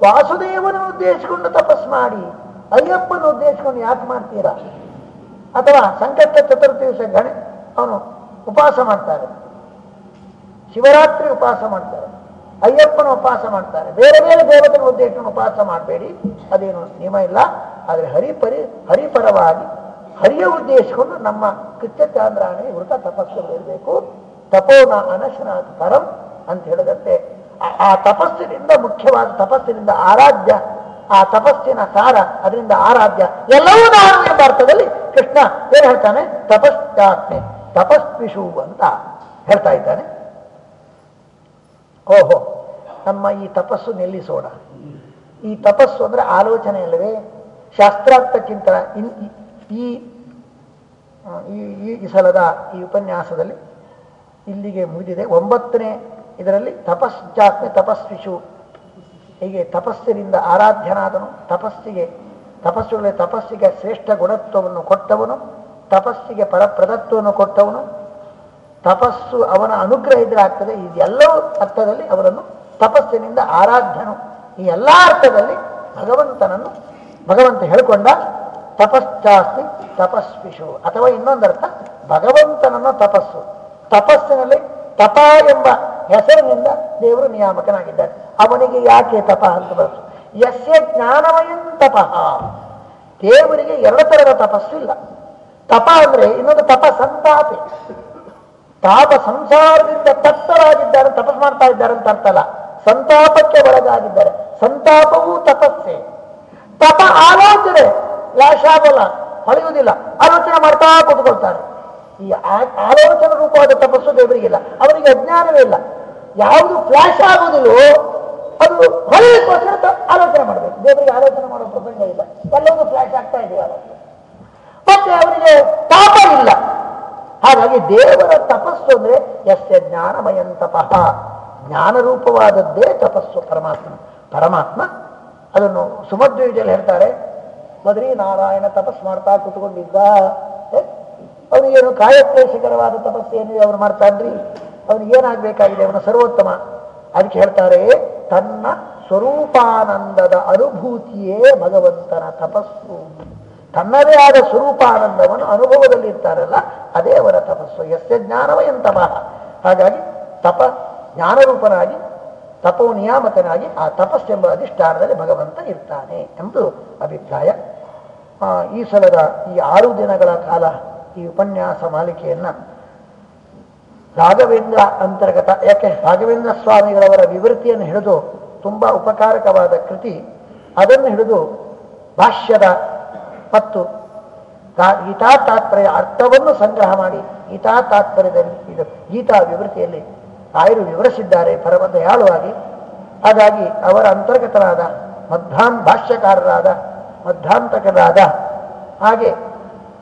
ವಾಸುದೇವನ ಉದ್ದೇಶಿಸಿಕೊಂಡು ತಪಸ್ಸು ಮಾಡಿ ಅಯ್ಯಪ್ಪನ ಉದ್ದೇಶಿಸಿಕೊಂಡು ಯಾಕೆ ಮಾಡ್ತೀರಾ? ಅಥವಾ ಸಂಕಷ್ಟ ಚತುರ್ಥಿ ದಿವಸ ಗಣೆ, ಅವನು ಉಪವಾಸ ಮಾಡ್ತಾರೆ. ಶಿವರಾತ್ರಿ ಉಪವಾಸ ಮಾಡ್ತಾರೆ. ಅಯ್ಯಪ್ಪನ ಉಪವಾಸ ಮಾಡ್ತಾರೆ. ಬೇರೆ ಬೇರೆ ದೇವತೆಗಳ ಉದ್ದೇಶ ಉಪವಾಸ ಮಾಡಬೇಡಿ. ಅದೇನು ನಿಯಮ ಇಲ್ಲ. ಆದರೆ ಹರಿಪರಿ, ಹರಿಪರವಾಗಿ ಹರಿಯ ಉದ್ದೇಶಿಸಿಕೊಂಡು ನಮ್ಮ ಕೃತ್ಯಚಾಂದ್ರಾಣಿ ವೃತ ತಪಸ್ಸು ಇರಬೇಕು ತಪೋನ ಅನಶನಾಥ ಪರಂ ಅಂತ ಹೇಳಿದಂತೆ ಆ ತಪಸ್ಸಿನಿಂದ ಮುಖ್ಯವಾದ ತಪಸ್ಸಿನಿಂದ ಆರಾಧ್ಯ, ಆ ತಪಸ್ಸಿನ ಸಾರ, ಅದರಿಂದ ಆರಾಧ್ಯ, ಎಲ್ಲವೂ ನಾನು ಎಂಬ ಅರ್ಥದಲ್ಲಿ ಕೃಷ್ಣ ಏನು ಹೇಳ್ತಾನೆ? ತಪಶ್ಚಾತ್ಮೆ. ತಪಸ್ವಿಷು ಅಂತ ಹೇಳ್ತಾ ಇದ್ದಾನೆ. ಓಹೋ, ನಮ್ಮ ಈ ತಪಸ್ಸು ನಿಲ್ಲಿಸೋಣ. ಈ ತಪಸ್ಸು ಅಂದ್ರೆ ಆಲೋಚನೆ ಅಲ್ಲವೇ ಶಾಸ್ತ್ರಾರ್ಥ ಚಿಂತನ. ಇನ್- ಈ- ಈ ಸಲದ ಈ ಉಪನ್ಯಾಸದಲ್ಲಿ ಇಲ್ಲಿಗೆ ಮುಗಿದಿದೆ. ಒಂಬತ್ತನೇ ಇದರಲ್ಲಿ ತಪಶ್ಚಾತ್ಮೆ, ತಪಸ್ವಿಷು. ಹೀಗೆ ತಪಸ್ಸಿನಿಂದ ಆರಾಧ್ಯನಾದನು. ತಪಸ್ಸಿಗೆ ತಪಸ್ಸುಗಳ ತಪಸ್ಸಿಗೆ ಶ್ರೇಷ್ಠ ಗುಣತ್ವವನ್ನು ಕೊಟ್ಟವನು, ತಪಸ್ಸಿಗೆ ಪರಪ್ರದತ್ವವನ್ನು ಕೊಟ್ಟವನು. ತಪಸ್ಸು ಅವನ ಅನುಗ್ರಹ ಇದ್ರೆ ಆಗ್ತದೆ. ಇದೆಲ್ಲವೂ ಅರ್ಥದಲ್ಲಿ ಅವರನ್ನು ತಪಸ್ಸಿನಿಂದ ಆರಾಧ್ಯನು. ಈ ಎಲ್ಲ ಅರ್ಥದಲ್ಲಿ ಭಗವಂತನನ್ನು ಭಗವಂತ ಹೇಳಿಕೊಂಡ ತಪಶ್ಚಾಸ್ತಿ ತಪಸ್ವಿಷು ಅಥವಾ ಇನ್ನೊಂದರ್ಥ ಭಗವಂತನನ್ನು ತಪಸ್ಸು. ತಪಸ್ಸಿನಲ್ಲಿ ತಪ ಎಂಬ ಹೆಸರಿನಿಂದ ದೇವರು ನಿಯಾಮಕನಾಗಿದ್ದಾರೆ. ಅವನಿಗೆ ಯಾಕೆ ತಪ ಅಂತ ಬರುತ್ತು? ಯಸ್ಯ ಜ್ಞಾನಮಯಂ ತಪಃ. ದೇವರಿಗೆ ಎರಡು ತರದ ತಪಸ್ಸು ಇಲ್ಲ. ತಪ ಅಂದ್ರೆ ಇನ್ನೊಂದು ತಪ ಸಂತಾಪೆ. ತಾಪ ಸಂಸಾರದಿಂದ ತತ್ತರಾಗಿದ್ದಾರೆ ತಪಸ್ ಮಾಡ್ತಾ ಇದ್ದಾರೆ ಅಂತ ಅರ್ಥ ಅಲ್ಲ. ಸಂತಾಪಕ್ಕೆ ಒಳಗಾಗಿದ್ದಾರೆ. ಸಂತಾಪವೂ ತಪಸ್ಸೆ. ತಪ ಆಲೋಚನೆ ಲಾಶ ಆಗೋಲ್ಲ ಹೊಳೆಯುವುದಿಲ್ಲ. ಆಲೋಚನೆ ಮಾಡ್ತಾ ಕೂತ್ಕೊಳ್ತಾರೆ. ಈ ಆಲೋಚನಾ ರೂಪವಾದ ತಪಸ್ಸು ದೇವರಿಗಿಲ್ಲ. ಅವರಿಗೆ ಅಜ್ಞಾನವೇ ಇಲ್ಲ. ಯಾವುದು ಫ್ಲಾಶ್ ಆಗುವುದಿಲ್ಲವೋ ಅದು ಹೊಳೆಯಕ್ಕೋಸ್ಕರ ತ- ಆಲೋಚನೆ ಮಾಡಬೇಕು. ದೇವರಿಗೆ ಆಲೋಚನೆ ಮಾಡೋ ಪ್ರಸಂಗ ಇಲ್ಲ. ಎಲ್ಲವೂ ಫ್ಲಾಶ್ ಆಗ್ತಾ ಇದೆ ಆಲೋಚನೆ ಮತ್ತೆ ಅವರಿಗೆ ಪಾಪ ಇಲ್ಲ. ಹಾಗಾಗಿ ದೇವರ ತಪಸ್ಸು ಅಂದ್ರೆ ಯಸ್ಯ ಜ್ಞಾನಮಯಂ ತಪಃ. ಜ್ಞಾನರೂಪವಾದದ್ದೇ ತಪಸ್ಸು ಪರಮಾತ್ಮ. ಪರಮಾತ್ಮ ಅದನ್ನು ಸುಮಧ್ವಿಜಯಲ್ಲಿ ಹೇಳ್ತಾರೆ. ಬದ್ರಿ ನಾರಾಯಣ ತಪಸ್ಸು ಮಾಡ್ತಾ ಕುತ್ಕೊಂಡಿದ್ದ? ಅವನಿಗೇನು ಕಾಯಕ್ಲೇಶಕರವಾದ ತಪಸ್ಸು ಏನಿದೆ ಅವ್ರು ಮಾಡ್ತಾನ್ರಿ ಅವ್ನಿಗೆ ಏನಾಗ್ಬೇಕಾಗಿದೆ ಅವನ ಸರ್ವೋತ್ತಮ. ಅದಕ್ಕೆ ಹೇಳ್ತಾರೆ ತನ್ನ ಸ್ವರೂಪಾನಂದದ ಅನುಭೂತಿಯೇ ಭಗವಂತನ ತಪಸ್ಸು. ತನ್ನದೇ ಆದ ಸ್ವರೂಪಾನಂದವನ್ನು ಅನುಭವದಲ್ಲಿ ಇರ್ತಾರಲ್ಲ ಅದೇ ಅವರ ತಪಸ್ಸು. ಯಸ್ಯ ಜ್ಞಾನವಯಂ ತಪಃ ಹಾಗಾಗಿ ತಪ ಜ್ಞಾನರೂಪನಾಗಿ, ತಪೋ ನಿಯಾಮಕನಾಗಿ ಆ ತಪಸ್ಸೆಂಬ ಅಧಿಷ್ಠಾನದಲ್ಲಿ ಭಗವಂತ ಇರ್ತಾನೆ ಎಂದು ಅಭಿಪ್ರಾಯ. ಈ ಸಲದ ಈ ಆರು ದಿನಗಳ ಕಾಲ ಈ ಉಪನ್ಯಾಸ ಮಾಲಿಕೆಯನ್ನ ರಾಘವೇಂದ್ರ ಅಂತರ್ಗತ, ಯಾಕೆ ರಾಘವೇಂದ್ರ ಸ್ವಾಮಿಗಳವರ ವಿವೃತಿಯನ್ನು ಹಿಡಿದು ತುಂಬ ಉಪಕಾರಕವಾದ ಕೃತಿ, ಅದನ್ನು ಹಿಡಿದು ಭಾಷ್ಯದ ಮತ್ತು ಗೀತಾ ತಾತ್ಪರ್ಯ ಅರ್ಥವನ್ನು ಸಂಗ್ರಹ ಮಾಡಿ ಗೀತಾ ತಾತ್ಪರ್ಯದಲ್ಲಿ ಇದು ಗೀತಾ ವಿವೃತಿಯಲ್ಲಿ ರಾಯರು ವಿವರಿಸಿದ್ದಾರೆ ಪರಮ ದಯಾಳುವಾಗಿ ಹಾಗಾಗಿ ಅವರ ಅಂತರ್ಗತರಾದ ಮಧ್ವಾನ್ ಭಾಷ್ಯಕಾರರಾದ, ಮಧ್ವಾಂತಕರಾದ, ಹಾಗೆ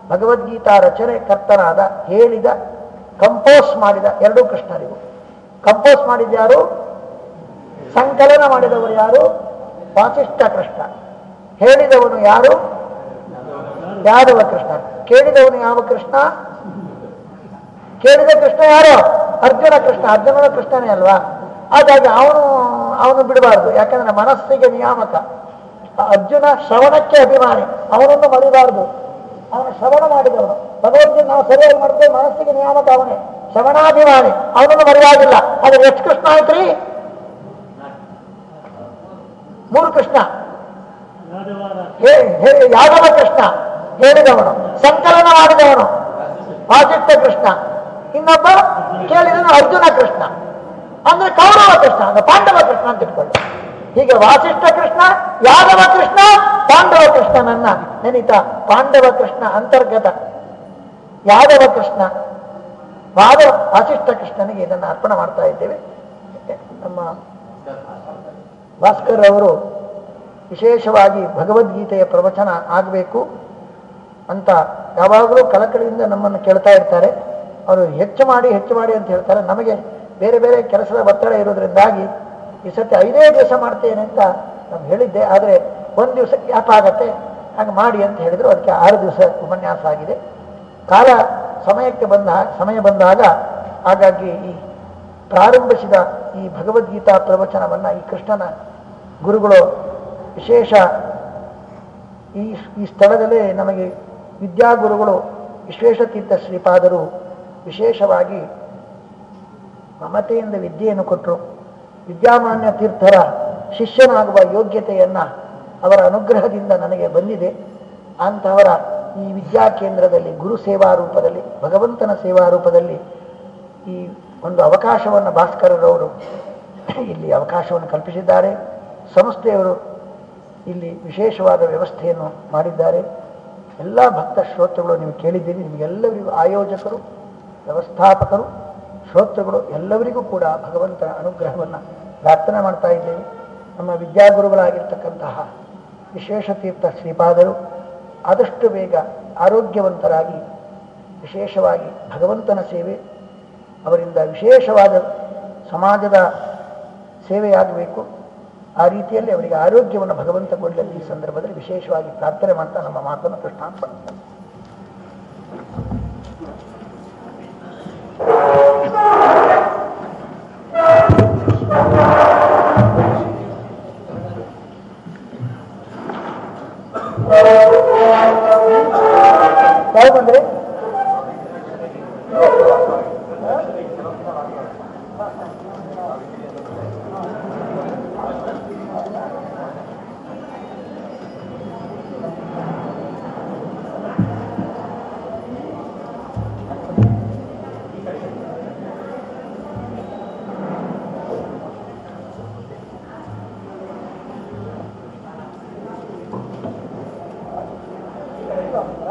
ಭಗವದ್ಗೀತಾ ರಚನೆ ಕರ್ತನಾದ ಹೇಳಿದ ಕಂಪೋಸ್ ಮಾಡಿದ ಎರಡೂ ಕೃಷ್ಣರಿಗೂ. ಕಂಪೋಸ್ ಮಾಡಿದ ಯಾರು? ಸಂಕಲನ ಮಾಡಿದವರು ಯಾರು? ವಾಸಿಷ್ಠ ಕೃಷ್ಣ. ಹೇಳಿದವನು ಯಾರು? ಯಾದವ ಕೃಷ್ಣ. ಕೇಳಿದವನು ಯಾವ ಕೃಷ್ಣ? ಕೇಳಿದ ಕೃಷ್ಣ ಯಾರು? ಅರ್ಜುನ ಕೃಷ್ಣ. ಅರ್ಜುನನ ಕೃಷ್ಣನೇ ಅಲ್ವಾ? ಹಾಗಾಗಿ ಅವನು ಅವನು ಬಿಡಬಾರ್ದು. ಯಾಕಂದ್ರೆ ಮನಸ್ಸಿಗೆ ನಿಯಾಮಕ. ಅರ್ಜುನ ಶ್ರವಣಕ್ಕೆ ಅಭಿಮಾನಿ. ಅವನನ್ನು ಮರಿಬಾರ್ದು. ಅವನು ಶ್ರವಣ ಮಾಡಿದವನು. ಭಗವದ್ಗೀತೆ ನಾವು ಸರಿಯಾಗಿ ಮಾಡಿದ್ರೆ ಮನಸ್ಸಿಗೆ ನಿಯಾಮಕ ಅವನೇ ಶ್ರವಣಾಭಿಮಾನಿ ಅವನನ್ನು ಮರೆಯಾಗಿಲ್ಲ. ಆದ್ರೆ ಎಷ್ಟು ಕೃಷ್ಣ ಆಯ್ತ್ರಿ? ಮೂರು ಕೃಷ್ಣ. ಯಾದವ ಕೃಷ್ಣ, ಹೇಳಿದವನು, ಸಂಕಲನ ಮಾಡಿದವನು ವಾಸಿಷ್ಠ ಕೃಷ್ಣ. ಇನ್ನೊಬ್ಬ ಕೇಳಿದನು ಅರ್ಜುನ ಕೃಷ್ಣ. ಅಂದ್ರೆ ಕೌರವ ಕೃಷ್ಣ, ಅಂದ್ರೆ ಪಾಂಡವ ಕೃಷ್ಣ ಅಂತ ಇಟ್ಕೊಳ್ಳಿ. ಹೀಗೆ ವಾಸಿಷ್ಠ ಕೃಷ್ಣ, ಯಾದವ ಕೃಷ್ಣ, ಪಾಂಡವ ಕೃಷ್ಣನನ್ನ ನೆನಿತ, ಪಾಂಡವ ಕೃಷ್ಣ ಅಂತರ್ಗತ. ಯಾದವ ಕೃಷ್ಣ, ವಾದ ವಾಸಿಷ್ಠ ಕೃಷ್ಣನಿಗೆ ಇದನ್ನು ಅರ್ಪಣೆ ಮಾಡ್ತಾ ಇದ್ದೇವೆ. ನಮ್ಮ ಭಾಸ್ಕರ್ ಅವರು ವಿಶೇಷವಾಗಿ ಭಗವದ್ಗೀತೆಯ ಪ್ರವಚನ ಆಗಬೇಕು ಅಂತ ಯಾವಾಗಲೂ ಕಳಕಳಿಯಿಂದ ನಮ್ಮನ್ನು ಕೇಳ್ತಾ ಇರ್ತಾರೆ. ಅವರು ಹೆಚ್ಚು ಮಾಡಿ ಹೆಚ್ಚು ಮಾಡಿ ಅಂತ ಹೇಳ್ತಾರೆ. ನಮಗೆ ಬೇರೆ ಬೇರೆ ಕೆಲಸದ ಒತ್ತಡ ಇರೋದ್ರಿಂದಾಗಿ ಈ ಸತಿ ಐದೇ ದಿವಸ ಮಾಡ್ತೇನೆ ಅಂತ ನಾನು ಹೇಳಿದ್ದೆ. ಆದರೆ ಒಂದು ದಿವಸ ಗ್ಯಾಪ್ ಆಗತ್ತೆ. ಹಾಗೆ ಮಾಡಿ ಅಂತ ಹೇಳಿದ್ರು. ಅದಕ್ಕೆ ಆರು ದಿವಸ ಉಪನ್ಯಾಸ ಆಗಿದೆ. ಕಾಲ ಸಮಯಕ್ಕೆ ಬಂದ ಸಮಯ ಬಂದಾಗ ಹಾಗಾಗಿ ಈ ಪ್ರಾರಂಭಿಸಿದ ಈ ಭಗವದ್ಗೀತಾ ಪ್ರವಚನವನ್ನು ಈ ಕೃಷ್ಣನ ಗುರುಗಳು ವಿಶೇಷ ಈ ಈ ಸ್ಥಳದಲ್ಲೇ ನಮಗೆ ವಿದ್ಯಾಗುರುಗಳು ವಿಶ್ವೇಶತೀರ್ಥ ಶ್ರೀಪಾದರು ವಿಶೇಷವಾಗಿ ಮಮತೆಯಿಂದ ವಿದ್ಯೆಯನ್ನು ಕೊಟ್ಟರು. ವಿದ್ಯಾಮಾನ್ಯ ತೀರ್ಥರ ಶಿಷ್ಯನಾಗುವ ಯೋಗ್ಯತೆಯನ್ನು ಅವರ ಅನುಗ್ರಹದಿಂದ ನನಗೆ ಬಂದಿದೆ. ಅಂತಹವರ ಈ ವಿದ್ಯಾ ಕೇಂದ್ರದಲ್ಲಿ, ಗುರು ಸೇವಾ ರೂಪದಲ್ಲಿ, ಭಗವಂತನ ಸೇವಾ ರೂಪದಲ್ಲಿ ಈ ಒಂದು ಅವಕಾಶವನ್ನು ಭಾಸ್ಕರರವರು ಇಲ್ಲಿ ಅವಕಾಶವನ್ನು ಕಲ್ಪಿಸಿದ್ದಾರೆ. ಸಂಸ್ಥೆಯವರು ಇಲ್ಲಿ ವಿಶೇಷವಾದ ವ್ಯವಸ್ಥೆಯನ್ನು ಮಾಡಿದ್ದಾರೆ. ಎಲ್ಲ ಭಕ್ತ ಶ್ರೋತೃಗಳು ನೀವು ಕೇಳಿದ್ದೀರಿ, ನಿಮಗೆಲ್ಲರಿಗೂ ಆಯೋಜಕರು, ವ್ಯವಸ್ಥಾಪಕರು, ಶ್ರೋತೃಗಳು, ಎಲ್ಲರಿಗೂ ಕೂಡ ಭಗವಂತನ ಅನುಗ್ರಹವನ್ನು ಪ್ರಾರ್ಥನೆ ಮಾಡ್ತಾ ಇದ್ದೇವೆ. ನಮ್ಮ ವಿದ್ಯಾಗುರುಗಳಾಗಿರ್ತಕ್ಕಂತಹ ವಿಶೇಷ ತೀರ್ಥ ಶ್ರೀಪಾದರು ಆದಷ್ಟು ಬೇಗ ಆರೋಗ್ಯವಂತರಾಗಿ, ವಿಶೇಷವಾಗಿ ಭಗವಂತನ ಸೇವೆ, ಅವರಿಂದ ವಿಶೇಷವಾದ ಸಮಾಜದ ಸೇವೆಯಾಗಬೇಕು. ಆ ರೀತಿಯಲ್ಲಿ ಅವರಿಗೆ ಆರೋಗ್ಯವನ್ನು ಭಗವಂತ ಕೊಡಲಿ ಈ ಸಂದರ್ಭದಲ್ಲಿ ವಿಶೇಷವಾಗಿ ಪ್ರಾರ್ಥನೆ ಮಾಡ್ತಾ ನಮ್ಮ ಮಾತನ್ನು ಕೃಷ್ಣಾಂತ Gracias.